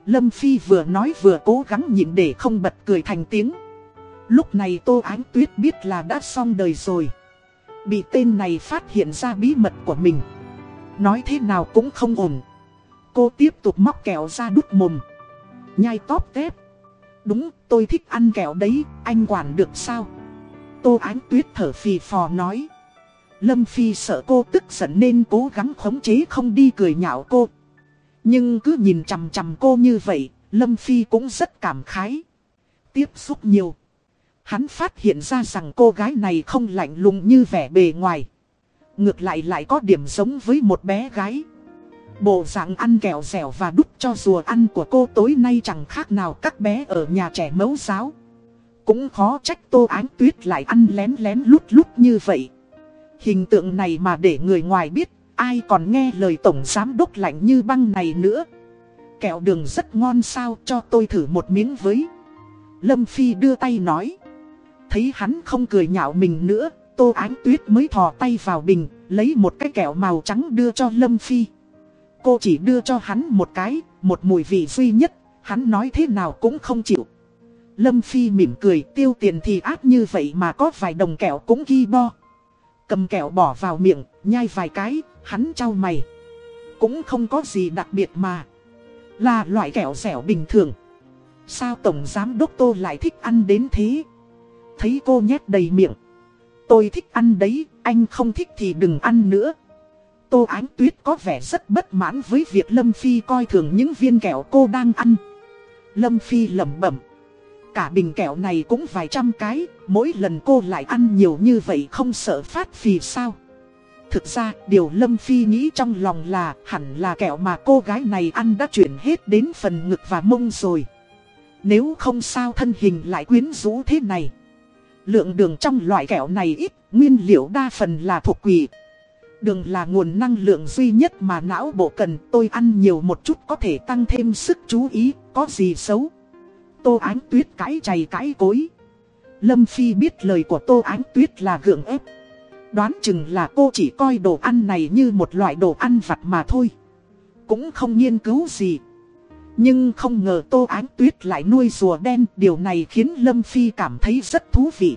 Lâm Phi vừa nói vừa cố gắng nhịn để không bật cười thành tiếng. Lúc này Tô Ánh Tuyết biết là đã xong đời rồi. Bị tên này phát hiện ra bí mật của mình. Nói thế nào cũng không ổn. Cô tiếp tục móc kẹo ra đút mồm. Nhai tóp tép. Đúng, tôi thích ăn kẹo đấy, anh quản được sao? Tô Ánh Tuyết thở phì phò nói. Lâm Phi sợ cô tức giận nên cố gắng khống chế không đi cười nhạo cô. Nhưng cứ nhìn chằm chằm cô như vậy, Lâm Phi cũng rất cảm khái. Tiếp xúc nhiều. Hắn phát hiện ra rằng cô gái này không lạnh lùng như vẻ bề ngoài. Ngược lại lại có điểm giống với một bé gái. Bộ dạng ăn kẹo dẻo và đút cho rùa ăn của cô tối nay chẳng khác nào các bé ở nhà trẻ mẫu giáo. Cũng khó trách tô ánh tuyết lại ăn lén lén lút lút như vậy. Hình tượng này mà để người ngoài biết, ai còn nghe lời tổng giám đốc lạnh như băng này nữa. Kẹo đường rất ngon sao cho tôi thử một miếng với. Lâm Phi đưa tay nói. Thấy hắn không cười nhạo mình nữa, tô ánh tuyết mới thò tay vào bình, lấy một cái kẹo màu trắng đưa cho Lâm Phi. Cô chỉ đưa cho hắn một cái, một mùi vị duy nhất, hắn nói thế nào cũng không chịu. Lâm Phi mỉm cười tiêu tiền thì ác như vậy mà có vài đồng kẹo cũng ghi bo. Cầm kẹo bỏ vào miệng, nhai vài cái, hắn trao mày. Cũng không có gì đặc biệt mà. Là loại kẹo dẻo bình thường. Sao Tổng Giám Đốc Tô lại thích ăn đến thế? Thấy cô nhét đầy miệng. Tôi thích ăn đấy, anh không thích thì đừng ăn nữa. Tô Ánh Tuyết có vẻ rất bất mãn với việc Lâm Phi coi thường những viên kẹo cô đang ăn. Lâm Phi lầm bẩm. Cả bình kẹo này cũng vài trăm cái, mỗi lần cô lại ăn nhiều như vậy không sợ phát phì sao. Thực ra, điều Lâm Phi nghĩ trong lòng là hẳn là kẹo mà cô gái này ăn đã chuyển hết đến phần ngực và mông rồi. Nếu không sao thân hình lại quyến rũ thế này. Lượng đường trong loại kẹo này ít, nguyên liệu đa phần là thuộc quỷ. Đường là nguồn năng lượng duy nhất mà não bộ cần tôi ăn nhiều một chút có thể tăng thêm sức chú ý, có gì xấu. Tô Ánh Tuyết cãi chày cãi cối. Lâm Phi biết lời của Tô Ánh Tuyết là gượng ép. Đoán chừng là cô chỉ coi đồ ăn này như một loại đồ ăn vặt mà thôi. Cũng không nghiên cứu gì. Nhưng không ngờ Tô Ánh Tuyết lại nuôi rùa đen, điều này khiến Lâm Phi cảm thấy rất thú vị.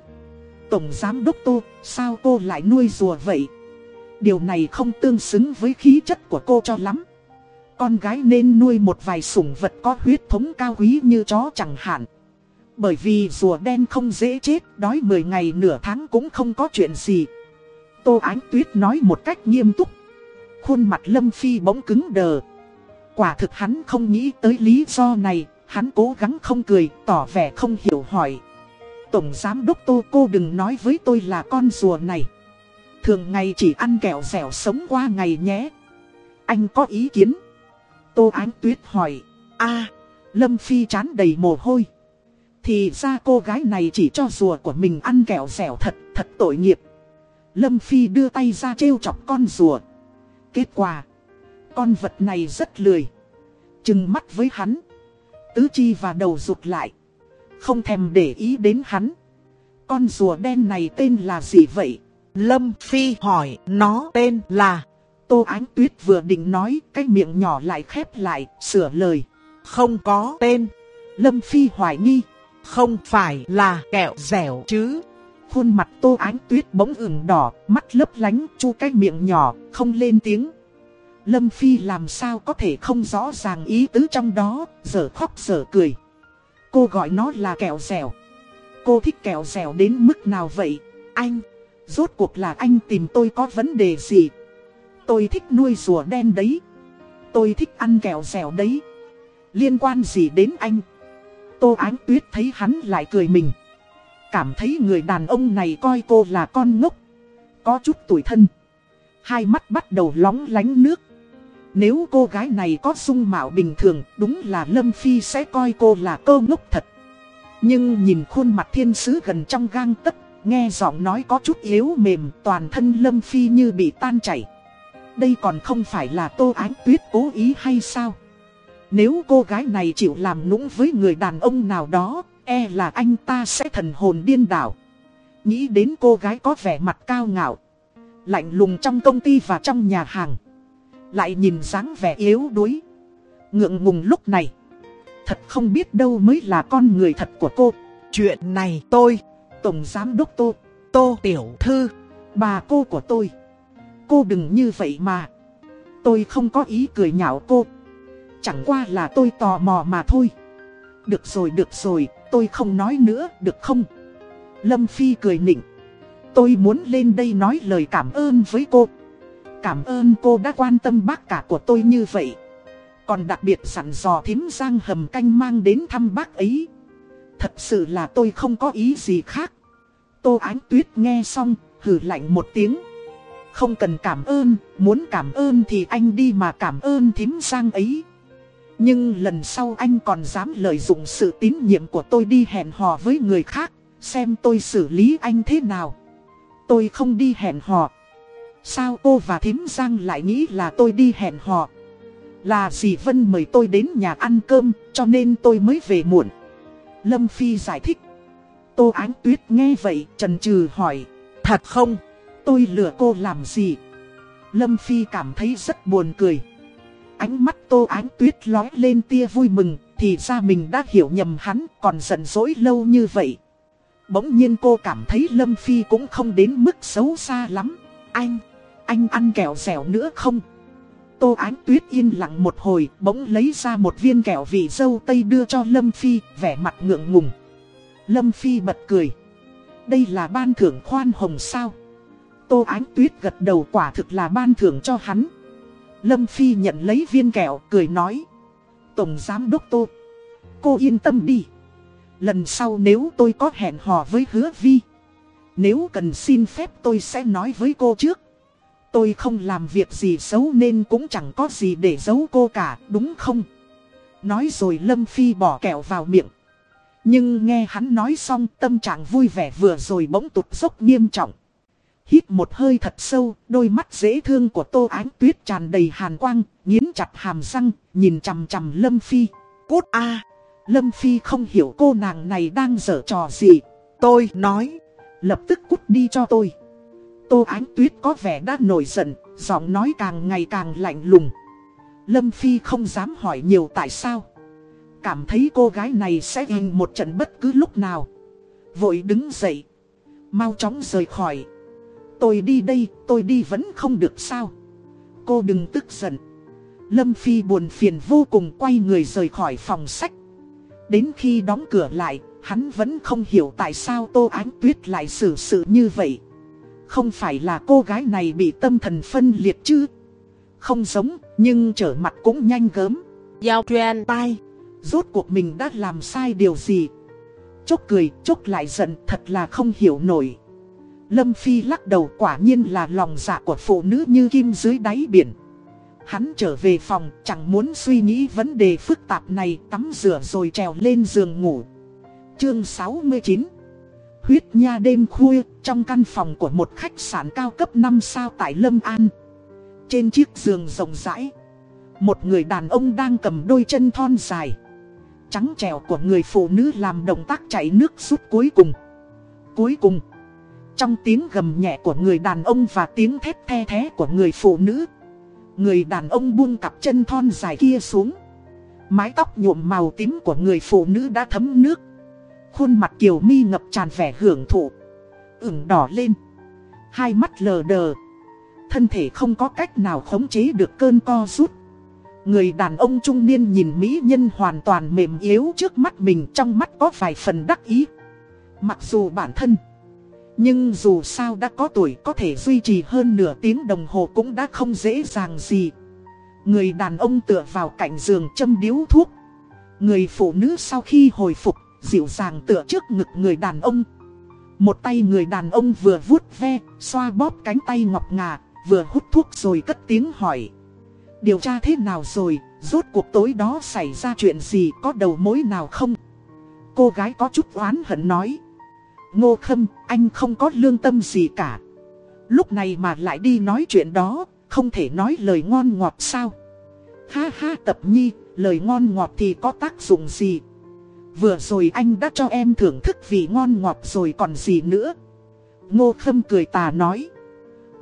Tổng Giám Đốc Tô, sao cô lại nuôi rùa vậy? Điều này không tương xứng với khí chất của cô cho lắm. Con gái nên nuôi một vài sủng vật có huyết thống cao quý như chó chẳng hạn. Bởi vì rùa đen không dễ chết, đói 10 ngày nửa tháng cũng không có chuyện gì. Tô Ánh Tuyết nói một cách nghiêm túc. Khuôn mặt Lâm Phi bỗng cứng đờ. Quả thực hắn không nghĩ tới lý do này, hắn cố gắng không cười, tỏ vẻ không hiểu hỏi. Tổng Giám Đốc Tô cô đừng nói với tôi là con rùa này. Thường ngày chỉ ăn kẹo dẻo sống qua ngày nhé. Anh có ý kiến? Tô Ánh Tuyết hỏi. a Lâm Phi chán đầy mồ hôi. Thì ra cô gái này chỉ cho rùa của mình ăn kẹo dẻo thật, thật tội nghiệp. Lâm Phi đưa tay ra trêu chọc con rùa. Kết quả, con vật này rất lười. Trừng mắt với hắn. Tứ chi và đầu rụt lại. Không thèm để ý đến hắn. Con rùa đen này tên là gì vậy? Lâm Phi hỏi nó tên là Tô Ánh Tuyết vừa định nói cái miệng nhỏ lại khép lại, sửa lời. Không có tên. Lâm Phi hoài nghi. Không phải là kẹo dẻo chứ. Khuôn mặt Tô Ánh Tuyết bỗng ửng đỏ, mắt lấp lánh, chu cái miệng nhỏ, không lên tiếng. Lâm Phi làm sao có thể không rõ ràng ý tứ trong đó, giờ khóc giờ cười. Cô gọi nó là kẹo dẻo. Cô thích kẹo dẻo đến mức nào vậy? Anh, rốt cuộc là anh tìm tôi có vấn đề gì? Tôi thích nuôi rùa đen đấy. Tôi thích ăn kẹo dẻo đấy. Liên quan gì đến anh? Tô Ánh Tuyết thấy hắn lại cười mình. Cảm thấy người đàn ông này coi cô là con ngốc. Có chút tuổi thân. Hai mắt bắt đầu lóng lánh nước. Nếu cô gái này có dung mạo bình thường, đúng là Lâm Phi sẽ coi cô là cơ ngốc thật. Nhưng nhìn khuôn mặt thiên sứ gần trong gang tấc, nghe giọng nói có chút yếu mềm, toàn thân Lâm Phi như bị tan chảy. Đây còn không phải là Tô Ánh Tuyết cố ý hay sao? Nếu cô gái này chịu làm nũng với người đàn ông nào đó, e là anh ta sẽ thần hồn điên đảo. Nghĩ đến cô gái có vẻ mặt cao ngạo, lạnh lùng trong công ty và trong nhà hàng. Lại nhìn dáng vẻ yếu đuối. Ngượng ngùng lúc này. Thật không biết đâu mới là con người thật của cô. Chuyện này tôi, Tổng Giám Đốc Tô, Tô Tiểu Thư, bà cô của tôi. Cô đừng như vậy mà. Tôi không có ý cười nhạo cô. Chẳng qua là tôi tò mò mà thôi. Được rồi được rồi, tôi không nói nữa, được không? Lâm Phi cười nịnh. Tôi muốn lên đây nói lời cảm ơn với cô. Cảm ơn cô đã quan tâm bác cả của tôi như vậy. Còn đặc biệt sẵn dò thím giang hầm canh mang đến thăm bác ấy. Thật sự là tôi không có ý gì khác. Tô Ánh Tuyết nghe xong, hử lạnh một tiếng. Không cần cảm ơn, muốn cảm ơn thì anh đi mà cảm ơn thím giang ấy. Nhưng lần sau anh còn dám lợi dụng sự tín nhiệm của tôi đi hẹn hò với người khác, xem tôi xử lý anh thế nào. Tôi không đi hẹn hò. Sao cô và thím Giang lại nghĩ là tôi đi hẹn hò? Là dì Vân mời tôi đến nhà ăn cơm, cho nên tôi mới về muộn. Lâm Phi giải thích. Tô Ánh Tuyết nghe vậy, trần trừ hỏi. Thật không? Tôi lừa cô làm gì? Lâm Phi cảm thấy rất buồn cười. Ánh mắt Tô Ánh Tuyết lói lên tia vui mừng, thì ra mình đã hiểu nhầm hắn, còn giận dỗi lâu như vậy. Bỗng nhiên cô cảm thấy Lâm Phi cũng không đến mức xấu xa lắm. Anh, anh ăn kẹo dẻo nữa không? Tô Ánh Tuyết yên lặng một hồi, bỗng lấy ra một viên kẹo vị dâu tây đưa cho Lâm Phi, vẻ mặt ngượng ngùng. Lâm Phi bật cười. Đây là ban thưởng khoan hồng sao? Tô Ánh Tuyết gật đầu quả thực là ban thưởng cho hắn. Lâm Phi nhận lấy viên kẹo, cười nói. Tổng Giám Đốc Tô, cô yên tâm đi. Lần sau nếu tôi có hẹn hò với hứa vi, nếu cần xin phép tôi sẽ nói với cô trước. Tôi không làm việc gì xấu nên cũng chẳng có gì để giấu cô cả, đúng không? Nói rồi Lâm Phi bỏ kẹo vào miệng. Nhưng nghe hắn nói xong tâm trạng vui vẻ vừa rồi bỗng tụt dốc nghiêm trọng. Hít một hơi thật sâu, đôi mắt dễ thương của Tô Ánh Tuyết tràn đầy hàn quang, nghiến chặt hàm răng, nhìn chằm chằm Lâm Phi. Cút a Lâm Phi không hiểu cô nàng này đang dở trò gì. Tôi nói, lập tức cút đi cho tôi. Tô Ánh Tuyết có vẻ đã nổi giận, giọng nói càng ngày càng lạnh lùng. Lâm Phi không dám hỏi nhiều tại sao. Cảm thấy cô gái này sẽ hình một trận bất cứ lúc nào. Vội đứng dậy. Mau chóng rời khỏi. Tôi đi đây, tôi đi vẫn không được sao. Cô đừng tức giận. Lâm Phi buồn phiền vô cùng quay người rời khỏi phòng sách. Đến khi đóng cửa lại, hắn vẫn không hiểu tại sao Tô Ánh Tuyết lại xử sự như vậy. Không phải là cô gái này bị tâm thần phân liệt chứ? Không giống, nhưng trở mặt cũng nhanh gớm. Giao truyền tai. Rốt cuộc mình đã làm sai điều gì? Chốc cười, chốc lại giận, thật là không hiểu nổi. Lâm Phi lắc đầu quả nhiên là lòng dạ của phụ nữ như kim dưới đáy biển. Hắn trở về phòng, chẳng muốn suy nghĩ vấn đề phức tạp này, tắm rửa rồi trèo lên giường ngủ. Chương 69 Huyết nha đêm khuya, trong căn phòng của một khách sạn cao cấp 5 sao tại Lâm An. Trên chiếc giường rộng rãi, một người đàn ông đang cầm đôi chân thon dài. Trắng trèo của người phụ nữ làm động tác chảy nước rút cuối cùng. Cuối cùng, trong tiếng gầm nhẹ của người đàn ông và tiếng thét the thế của người phụ nữ, người đàn ông buông cặp chân thon dài kia xuống. Mái tóc nhuộm màu tím của người phụ nữ đã thấm nước. Khuôn mặt kiều mi ngập tràn vẻ hưởng thụ. ửng đỏ lên. Hai mắt lờ đờ. Thân thể không có cách nào khống chế được cơn co rút. Người đàn ông trung niên nhìn mỹ nhân hoàn toàn mềm yếu trước mắt mình trong mắt có vài phần đắc ý. Mặc dù bản thân, nhưng dù sao đã có tuổi có thể duy trì hơn nửa tiếng đồng hồ cũng đã không dễ dàng gì. Người đàn ông tựa vào cạnh giường châm điếu thuốc. Người phụ nữ sau khi hồi phục, dịu dàng tựa trước ngực người đàn ông. Một tay người đàn ông vừa vuốt ve, xoa bóp cánh tay ngọc ngà, vừa hút thuốc rồi cất tiếng hỏi. Điều tra thế nào rồi, rốt cuộc tối đó xảy ra chuyện gì, có đầu mối nào không? Cô gái có chút oán hận nói. Ngô Khâm, anh không có lương tâm gì cả. Lúc này mà lại đi nói chuyện đó, không thể nói lời ngon ngọt sao? Ha ha tập nhi, lời ngon ngọt thì có tác dụng gì? Vừa rồi anh đã cho em thưởng thức vị ngon ngọt rồi còn gì nữa? Ngô Khâm cười tà nói.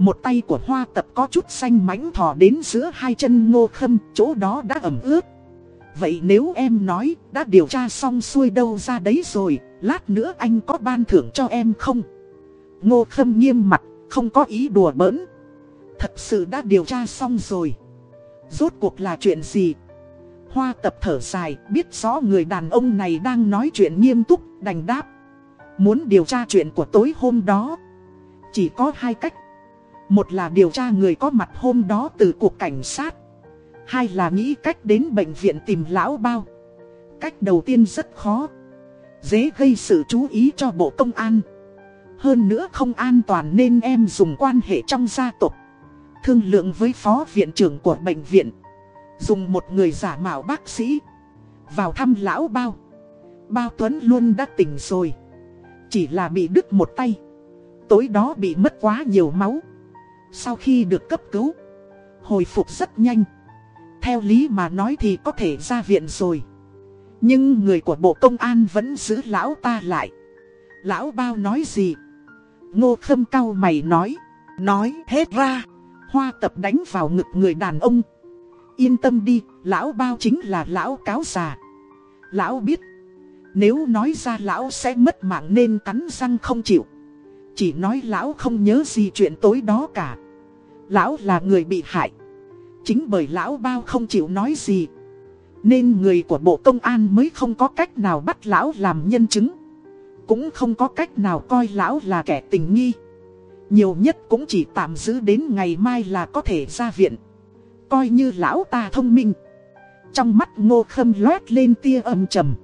Một tay của hoa tập có chút xanh mánh thò đến giữa hai chân ngô khâm, chỗ đó đã ẩm ướt. Vậy nếu em nói, đã điều tra xong xuôi đâu ra đấy rồi, lát nữa anh có ban thưởng cho em không? Ngô khâm nghiêm mặt, không có ý đùa bỡn. Thật sự đã điều tra xong rồi. Rốt cuộc là chuyện gì? Hoa tập thở dài, biết rõ người đàn ông này đang nói chuyện nghiêm túc, đành đáp. Muốn điều tra chuyện của tối hôm đó. Chỉ có hai cách. Một là điều tra người có mặt hôm đó từ cuộc cảnh sát. Hai là nghĩ cách đến bệnh viện tìm lão bao. Cách đầu tiên rất khó. Dễ gây sự chú ý cho bộ công an. Hơn nữa không an toàn nên em dùng quan hệ trong gia tộc. Thương lượng với phó viện trưởng của bệnh viện. Dùng một người giả mạo bác sĩ. Vào thăm lão bao. Bao Tuấn luôn đã tỉnh rồi. Chỉ là bị đứt một tay. Tối đó bị mất quá nhiều máu. Sau khi được cấp cứu, hồi phục rất nhanh. Theo lý mà nói thì có thể ra viện rồi. Nhưng người của Bộ Công an vẫn giữ lão ta lại. Lão bao nói gì? Ngô Khâm cao mày nói. Nói hết ra. Hoa tập đánh vào ngực người đàn ông. Yên tâm đi, lão bao chính là lão cáo già. Lão biết. Nếu nói ra lão sẽ mất mạng nên cắn răng không chịu. Chỉ nói lão không nhớ gì chuyện tối đó cả. Lão là người bị hại. Chính bởi lão bao không chịu nói gì. Nên người của Bộ Công an mới không có cách nào bắt lão làm nhân chứng. Cũng không có cách nào coi lão là kẻ tình nghi. Nhiều nhất cũng chỉ tạm giữ đến ngày mai là có thể ra viện. Coi như lão ta thông minh. Trong mắt ngô khâm lót lên tia âm trầm.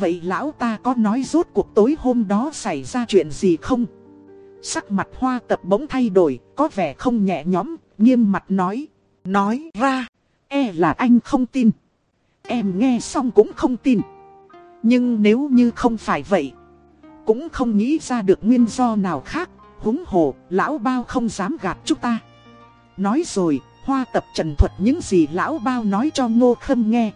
Vậy lão ta có nói rốt cuộc tối hôm đó xảy ra chuyện gì không? Sắc mặt hoa tập bỗng thay đổi, có vẻ không nhẹ nhõm, nghiêm mặt nói. Nói ra, E là anh không tin. Em nghe xong cũng không tin. Nhưng nếu như không phải vậy, cũng không nghĩ ra được nguyên do nào khác. Húng hồ, lão bao không dám gạt chúng ta. Nói rồi, hoa tập trần thuật những gì lão bao nói cho ngô khâm nghe.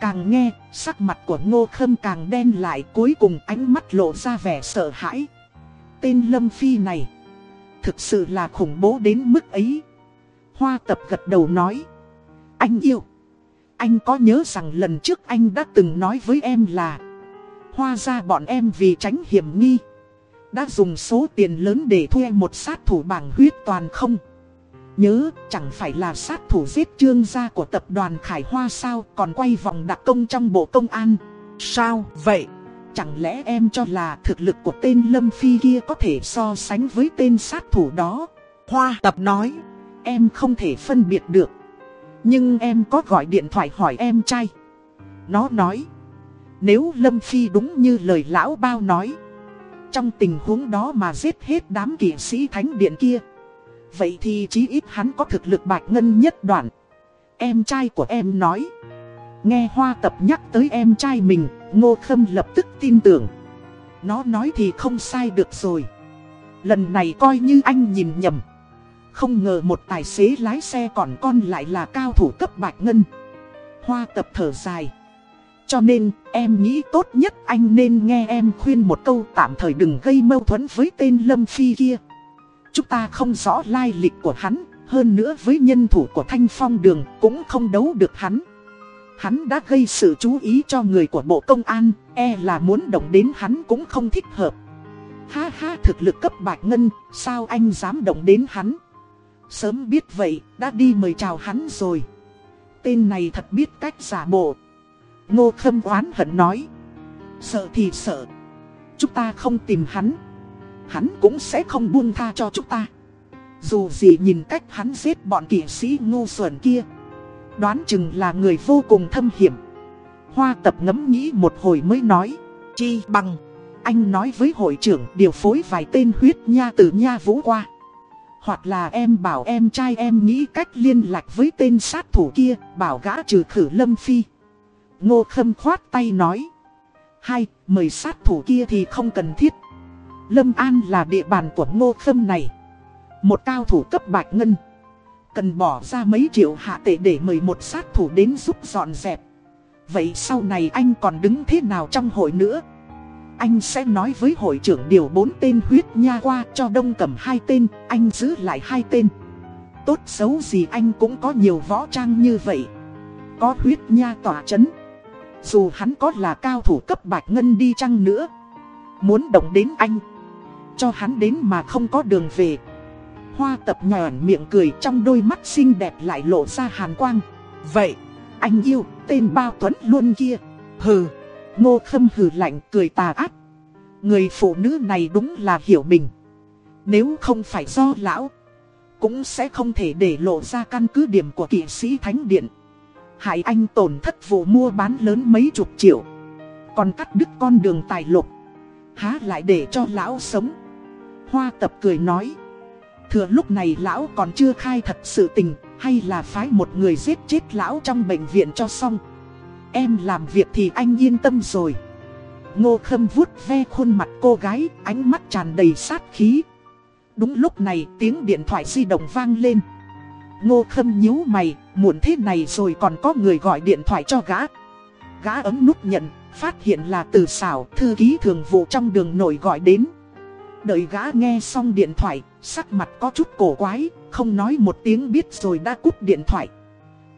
Càng nghe, sắc mặt của ngô khâm càng đen lại cuối cùng ánh mắt lộ ra vẻ sợ hãi. Tên Lâm Phi này, thực sự là khủng bố đến mức ấy. Hoa tập gật đầu nói, anh yêu. Anh có nhớ rằng lần trước anh đã từng nói với em là, Hoa ra bọn em vì tránh hiểm nghi, Đã dùng số tiền lớn để thuê một sát thủ bảng huyết toàn không? Nhớ, chẳng phải là sát thủ giết trương gia của tập đoàn Khải Hoa sao? Còn quay vòng đặc công trong bộ công an. Sao vậy? Chẳng lẽ em cho là thực lực của tên Lâm Phi kia có thể so sánh với tên sát thủ đó? Hoa tập nói, Em không thể phân biệt được. Nhưng em có gọi điện thoại hỏi em trai. Nó nói, Nếu Lâm Phi đúng như lời lão bao nói, Trong tình huống đó mà giết hết đám kỷ sĩ thánh điện kia, Vậy thì chí ít hắn có thực lực bạch ngân nhất đoạn. Em trai của em nói. Nghe hoa tập nhắc tới em trai mình, Ngô Khâm lập tức tin tưởng. Nó nói thì không sai được rồi. Lần này coi như anh nhìn nhầm. Không ngờ một tài xế lái xe còn con lại là cao thủ cấp bạch ngân. Hoa tập thở dài. Cho nên, em nghĩ tốt nhất anh nên nghe em khuyên một câu tạm thời đừng gây mâu thuẫn với tên Lâm Phi kia. Chúng ta không rõ lai lịch của hắn, Hơn nữa với nhân thủ của Thanh Phong Đường cũng không đấu được hắn. Hắn đã gây sự chú ý cho người của Bộ Công an E là muốn động đến hắn cũng không thích hợp. Ha ha, thực lực cấp bạch ngân, Sao anh dám động đến hắn? Sớm biết vậy, đã đi mời chào hắn rồi. Tên này thật biết cách giả bộ. Ngô Khâm oán hận nói. Sợ thì sợ. Chúng ta không tìm hắn. Hắn cũng sẽ không buông tha cho chúng ta. Dù gì nhìn cách hắn giết bọn kỵ sĩ ngu xuẩn kia. Đoán chừng là người vô cùng thâm hiểm. Hoa tập ngẫm nghĩ một hồi mới nói. Chi bằng. Anh nói với hội trưởng điều phối vài tên huyết nha từ nha vũ qua. Hoặc là em bảo em trai em nghĩ cách liên lạc với tên sát thủ kia Bảo gã trừ khử lâm phi. Ngô khâm khoát tay nói. Hai, mời sát thủ kia thì không cần thiết. Lâm An là địa bàn của ngô khâm này. Một cao thủ cấp bạch ngân. Cần bỏ ra mấy triệu hạ tệ để mời một sát thủ đến giúp dọn dẹp. Vậy sau này anh còn đứng thế nào trong hội nữa? Anh sẽ nói với hội trưởng điều bốn tên huyết nha qua cho đông cầm hai tên Anh giữ lại hai tên. Tốt xấu gì anh cũng có nhiều võ trang như vậy. Có huyết nha tỏa chấn. Dù hắn có là cao thủ cấp bạch ngân đi chăng nữa Muốn động đến anh Cho hắn đến mà không có đường về. Hoa tập nhòn miệng cười trong đôi mắt xinh đẹp lại lộ ra hàn quang. Vậy, anh yêu, tên bao tuấn luôn kia. Hừ, ngô khâm hừ lạnh cười tà ác. Người phụ nữ này đúng là hiểu mình. Nếu không phải do lão, cũng sẽ không thể để lộ ra căn cứ điểm của kỵ sĩ Thánh Điện. Hại anh tổn thất vụ mua bán lớn mấy chục triệu. Còn cắt đứt con đường tài lộc, Há lại để cho lão sống. Hoa tập cười nói. Thừa lúc này lão còn chưa khai thật sự tình Hay là phái một người giết chết lão trong bệnh viện cho xong Em làm việc thì anh yên tâm rồi Ngô Khâm vuốt ve khuôn mặt cô gái Ánh mắt tràn đầy sát khí Đúng lúc này tiếng điện thoại di động vang lên Ngô Khâm nhíu mày Muộn thế này rồi còn có người gọi điện thoại cho gã Gã ấm nút nhận Phát hiện là từ xảo Thư ký thường vụ trong đường nổi gọi đến Đợi gã nghe xong điện thoại Sắc mặt có chút cổ quái, không nói một tiếng biết rồi đã cúp điện thoại.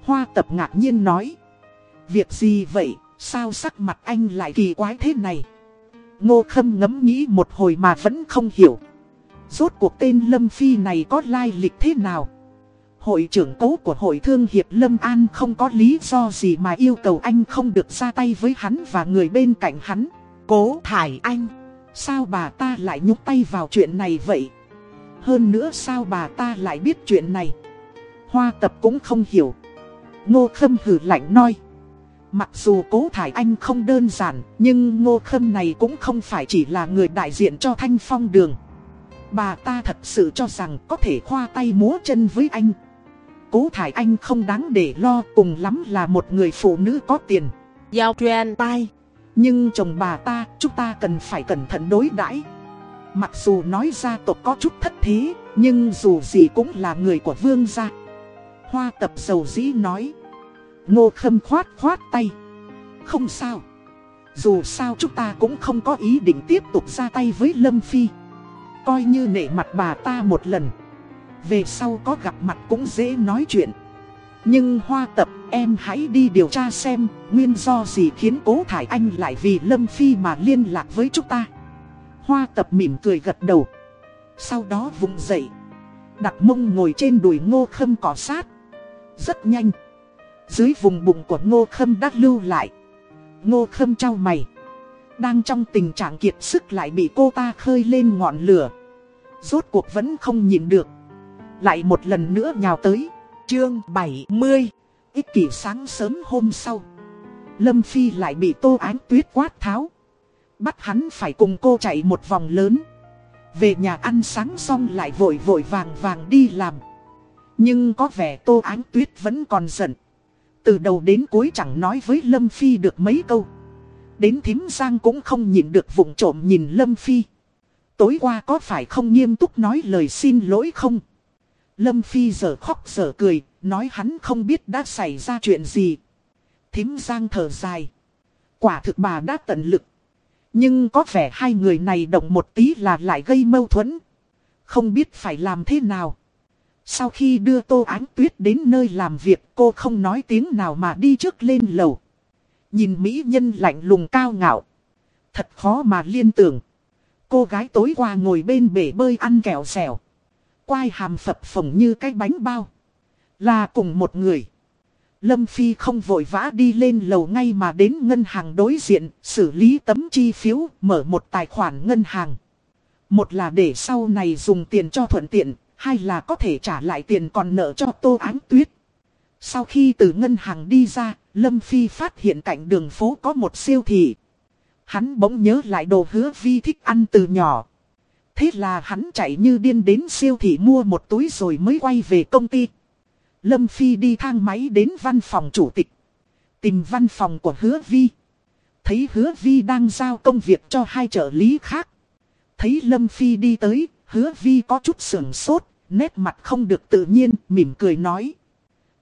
Hoa tập ngạc nhiên nói. Việc gì vậy, sao sắc mặt anh lại kỳ quái thế này? Ngô Khâm ngẫm nghĩ một hồi mà vẫn không hiểu. Rốt cuộc tên Lâm Phi này có lai lịch thế nào? Hội trưởng cấu của hội thương hiệp Lâm An không có lý do gì mà yêu cầu anh không được ra tay với hắn và người bên cạnh hắn. Cố thải anh. Sao bà ta lại nhúc tay vào chuyện này vậy? Hơn nữa sao bà ta lại biết chuyện này Hoa tập cũng không hiểu Ngô Khâm hử lạnh nói Mặc dù cố thải anh không đơn giản Nhưng Ngô Khâm này cũng không phải chỉ là người đại diện cho Thanh Phong Đường Bà ta thật sự cho rằng có thể khoa tay múa chân với anh. Cố Thải Anh không đáng để lo cùng lắm là một người phụ nữ có tiền. Giao truyền tai. Nhưng chồng bà ta, chúng ta cần phải cẩn thận đối đãi. Mặc dù nói gia tộc có chút thất thế, nhưng dù gì cũng là người của vương gia. Hoa tập dầu dĩ nói. Ngô khâm khoát khoát tay. Không sao. Dù sao chúng ta cũng không có ý định tiếp tục ra tay với Lâm Phi. Coi như nể mặt bà ta một lần. Về sau có gặp mặt cũng dễ nói chuyện. Nhưng hoa tập, em hãy đi điều tra xem, nguyên do gì khiến cố thải anh lại vì Lâm Phi mà liên lạc với chúng ta. Hoa tập mỉm cười gật đầu. Sau đó vùng dậy. Đặt mông ngồi trên đùi ngô khâm cỏ sát. Rất nhanh. Dưới vùng bụng của ngô khâm đã lưu lại. Ngô khâm trao mày. Đang trong tình trạng kiệt sức lại bị cô ta khơi lên ngọn lửa. Rốt cuộc vẫn không nhìn được. Lại một lần nữa nhào tới. Chương 70 Ích kỷ sáng sớm hôm sau. Lâm Phi lại bị tô ánh tuyết quát tháo. Bắt hắn phải cùng cô chạy một vòng lớn. Về nhà ăn sáng xong lại vội vội vàng vàng đi làm. Nhưng có vẻ tô ánh tuyết vẫn còn giận. Từ đầu đến cuối chẳng nói với Lâm Phi được mấy câu. Đến thím Giang cũng không nhìn được vụng trộm nhìn Lâm Phi. Tối qua có phải không nghiêm túc nói lời xin lỗi không? Lâm Phi giờ khóc giờ cười, nói hắn không biết đã xảy ra chuyện gì. Thím Giang thở dài. Quả thực bà đã tận lực. Nhưng có vẻ hai người này động một tí là lại gây mâu thuẫn. Không biết phải làm thế nào. Sau khi đưa Tô Ánh Tuyết đến nơi làm việc cô không nói tiếng nào mà đi trước lên lầu. Nhìn mỹ nhân lạnh lùng cao ngạo. Thật khó mà liên tưởng. Cô gái tối qua ngồi bên bể bơi ăn kẹo xẻo. Quai hàm phập phồng như cái bánh bao. Là cùng một người. Lâm Phi không vội vã đi lên lầu ngay mà đến ngân hàng đối diện, xử lý tấm chi phiếu, mở một tài khoản ngân hàng. Một là để sau này dùng tiền cho thuận tiện, hai là có thể trả lại tiền còn nợ cho Tô Ánh Tuyết. Sau khi từ ngân hàng đi ra, Lâm Phi phát hiện cạnh đường phố có một siêu thị. Hắn bỗng nhớ lại đồ hứa vi thích ăn từ nhỏ. Thế là hắn chạy như điên đến siêu thị mua một túi rồi mới quay về công ty. Lâm Phi đi thang máy đến văn phòng chủ tịch. Tìm văn phòng của hứa vi. Thấy hứa vi đang giao công việc cho hai trợ lý khác. Thấy Lâm Phi đi tới, hứa vi có chút sưởng sốt, nét mặt không được tự nhiên, mỉm cười nói.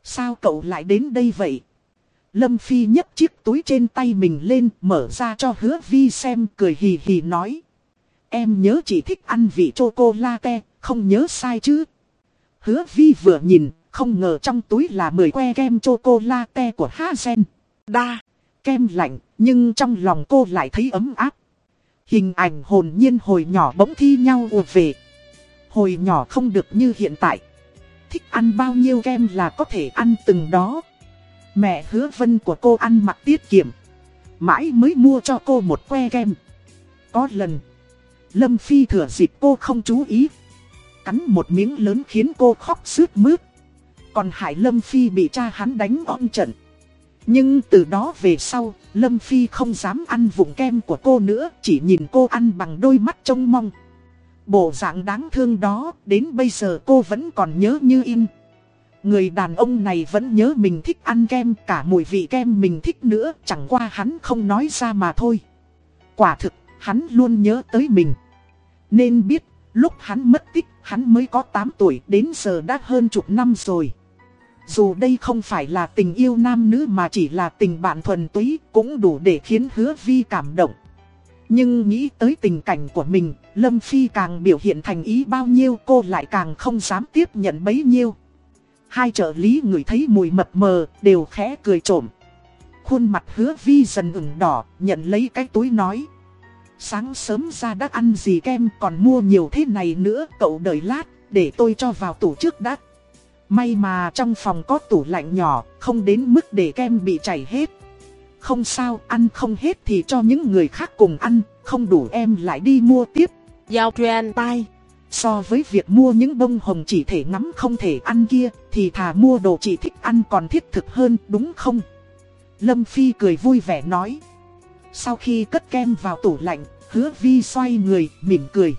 Sao cậu lại đến đây vậy? Lâm Phi nhấc chiếc túi trên tay mình lên, mở ra cho hứa vi xem, cười hì hì nói. Em nhớ chỉ thích ăn vị chocolate, không nhớ sai chứ. Hứa vi vừa nhìn, không ngờ trong túi là 10 que kem chocolate của Hazen. Đa, kem lạnh, nhưng trong lòng cô lại thấy ấm áp. Hình ảnh hồn nhiên hồi nhỏ bỗng thi nhau ùa về. Hồi nhỏ không được như hiện tại. Thích ăn bao nhiêu kem là có thể ăn từng đó. Mẹ hứa vân của cô ăn mặc tiết kiệm. Mãi mới mua cho cô một que kem. Có lần, Lâm Phi thừa dịp cô không chú ý. Cắn một miếng lớn khiến cô khóc sướt mướt. Còn Hải Lâm Phi bị cha hắn đánh on trận. Nhưng từ đó về sau, Lâm Phi không dám ăn vùng kem của cô nữa, chỉ nhìn cô ăn bằng đôi mắt trông mong. Bộ dạng đáng thương đó, đến bây giờ cô vẫn còn nhớ như in. Người đàn ông này vẫn nhớ mình thích ăn kem, cả mùi vị kem mình thích nữa, chẳng qua hắn không nói ra mà thôi. Quả thực, hắn luôn nhớ tới mình. Nên biết, lúc hắn mất tích, hắn mới có 8 tuổi, đến giờ đã hơn chục năm rồi. Dù đây không phải là tình yêu nam nữ mà chỉ là tình bạn thuần túy, cũng đủ để khiến hứa vi cảm động. Nhưng nghĩ tới tình cảnh của mình, Lâm Phi càng biểu hiện thành ý bao nhiêu cô lại càng không dám tiếp nhận bấy nhiêu. Hai trợ lý người thấy mùi mập mờ, đều khẽ cười trộm. Khuôn mặt hứa vi dần ửng đỏ, nhận lấy cái túi nói. Sáng sớm ra đã ăn gì kem còn mua nhiều thế này nữa, cậu đợi lát, để tôi cho vào tủ trước đã. May mà trong phòng có tủ lạnh nhỏ, không đến mức để kem bị chảy hết. Không sao, ăn không hết thì cho những người khác cùng ăn, không đủ em lại đi mua tiếp. Giao truyền tai. So với việc mua những bông hồng chỉ thể ngắm không thể ăn kia, thì thà mua đồ chỉ thích ăn còn thiết thực hơn, đúng không? Lâm Phi cười vui vẻ nói. Sau khi cất kem vào tủ lạnh, hứa vi xoay người, mỉm cười.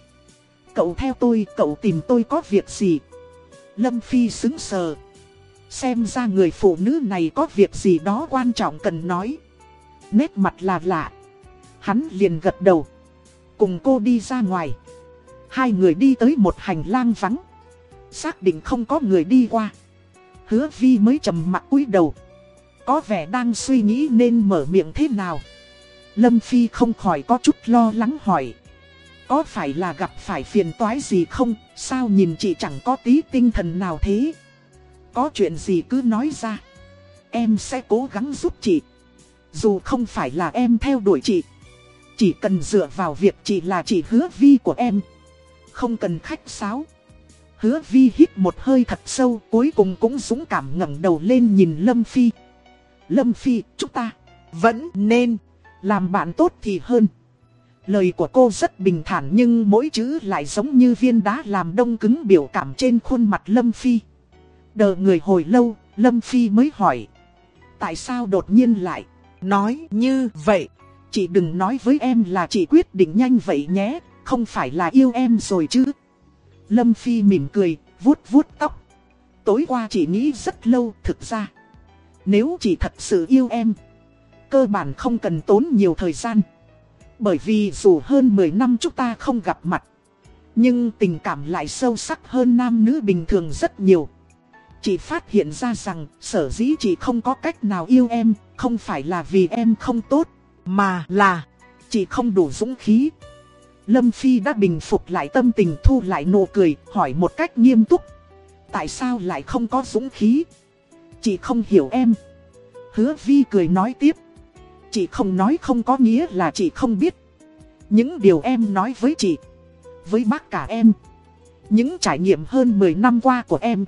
Cậu theo tôi, cậu tìm tôi có việc gì? Lâm Phi xứng sờ. Xem ra người phụ nữ này có việc gì đó quan trọng cần nói. Nét mặt là lạ. Hắn liền gật đầu. Cùng cô đi ra ngoài. Hai người đi tới một hành lang vắng. Xác định không có người đi qua. Hứa vi mới trầm mặt cúi đầu. Có vẻ đang suy nghĩ nên mở miệng thế nào. Lâm Phi không khỏi có chút lo lắng hỏi. Có phải là gặp phải phiền toái gì không? Sao nhìn chị chẳng có tí tinh thần nào thế? Có chuyện gì cứ nói ra. Em sẽ cố gắng giúp chị. Dù không phải là em theo đuổi chị. Chỉ cần dựa vào việc chị là chị hứa vi của em. Không cần khách sáo. Hứa vi hít một hơi thật sâu cuối cùng cũng dũng cảm ngẩng đầu lên nhìn Lâm Phi. Lâm Phi, chúng ta vẫn nên làm bạn tốt thì hơn. Lời của cô rất bình thản nhưng mỗi chữ lại giống như viên đá làm đông cứng biểu cảm trên khuôn mặt Lâm Phi. Đợi người hồi lâu, Lâm Phi mới hỏi. Tại sao đột nhiên lại nói như vậy? Chị đừng nói với em là chị quyết định nhanh vậy nhé, không phải là yêu em rồi chứ. Lâm Phi mỉm cười, vuốt vuốt tóc. Tối qua chị nghĩ rất lâu thực ra. Nếu chị thật sự yêu em, cơ bản không cần tốn nhiều thời gian. Bởi vì dù hơn 10 năm chúng ta không gặp mặt, nhưng tình cảm lại sâu sắc hơn nam nữ bình thường rất nhiều. Chị phát hiện ra rằng sở dĩ chị không có cách nào yêu em, không phải là vì em không tốt, mà là chị không đủ dũng khí. Lâm Phi đã bình phục lại tâm tình thu lại nụ cười, hỏi một cách nghiêm túc. Tại sao lại không có dũng khí? Chị không hiểu em. Hứa Vi cười nói tiếp. Chị không nói không có nghĩa là chị không biết. Những điều em nói với chị, với bác cả em, những trải nghiệm hơn 10 năm qua của em,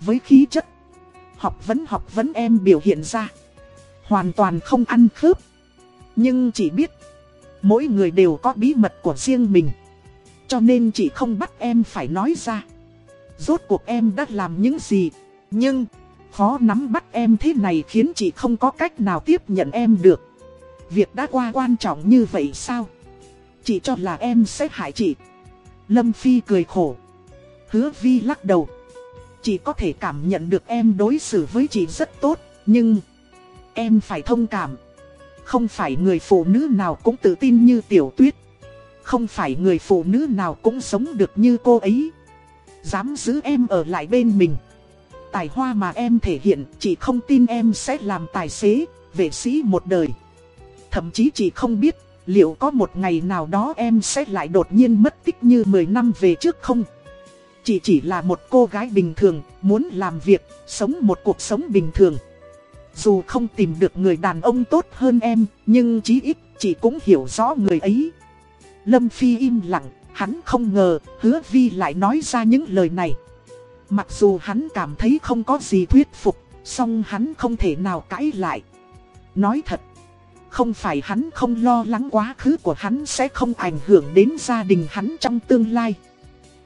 với khí chất, học vấn học vấn em biểu hiện ra, hoàn toàn không ăn khớp. Nhưng chị biết, mỗi người đều có bí mật của riêng mình, cho nên chị không bắt em phải nói ra. Rốt cuộc em đã làm những gì, nhưng khó nắm bắt em thế này khiến chị không có cách nào tiếp nhận em được. Việc đã qua quan trọng như vậy sao? Chị cho là em sẽ hại chị. Lâm Phi cười khổ. Hứa Vi lắc đầu. Chị có thể cảm nhận được em đối xử với chị rất tốt, nhưng em phải thông cảm. Không phải người phụ nữ nào cũng tự tin như tiểu tuyết. Không phải người phụ nữ nào cũng sống được như cô ấy. Dám giữ em ở lại bên mình. Tài hoa mà em thể hiện, chị không tin em sẽ làm tài xế, vệ sĩ một đời. Thậm chí chị không biết Liệu có một ngày nào đó em sẽ lại đột nhiên mất tích như 10 năm về trước không? Chị chỉ là một cô gái bình thường, muốn làm việc, sống một cuộc sống bình thường. Dù không tìm được người đàn ông tốt hơn em, nhưng chí ít chị cũng hiểu rõ người ấy. Lâm Phi im lặng, hắn không ngờ hứa vi lại nói ra những lời này. Mặc dù hắn cảm thấy không có gì thuyết phục, song hắn không thể nào cãi lại. Nói thật, không phải hắn không lo lắng quá khứ của hắn sẽ không ảnh hưởng đến gia đình hắn trong tương lai.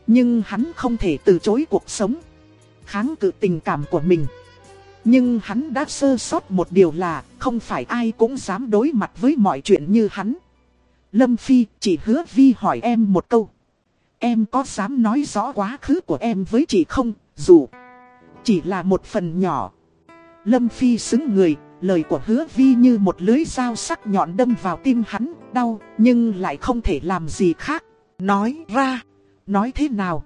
Nhưng hắn không thể từ chối cuộc sống, kháng cự tình cảm của mình. Nhưng hắn đã sơ sót một điều là không phải ai cũng dám đối mặt với mọi chuyện như hắn. Lâm Phi chỉ hứa Vi hỏi em một câu. Em có dám nói rõ quá khứ của em với chị không, dù chỉ là một phần nhỏ. Lâm Phi xứng người, Lời của hứa vi như một lưới dao sắc nhọn đâm vào tim hắn, đau, nhưng lại không thể làm gì khác. Nói ra, nói thế nào?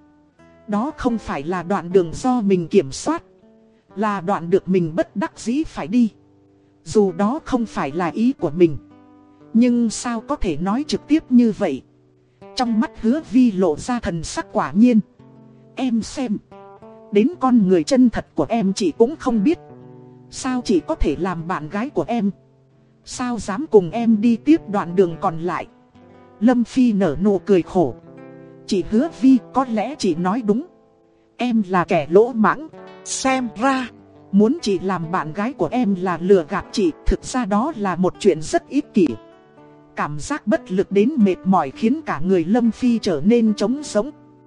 Đó không phải là đoạn đường do mình kiểm soát, là đoạn được mình bất đắc dĩ phải đi. Dù đó không phải là ý của mình, nhưng sao có thể nói trực tiếp như vậy? Trong mắt hứa vi lộ ra thần sắc quả nhiên. Em xem, đến con người chân thật của em chị cũng không biết. Sao chị có thể làm bạn gái của em? Sao dám cùng em đi tiếp đoạn đường còn lại? Lâm Phi nở nụ cười khổ. Chị hứa Vi có lẽ chị nói đúng. Em là kẻ lỗ mãng. Xem ra, muốn chị làm bạn gái của em là lừa gạt chị. Thực ra đó là một chuyện rất ích kỷ. Cảm giác bất lực đến mệt mỏi khiến cả người Lâm Phi trở nên trống sống.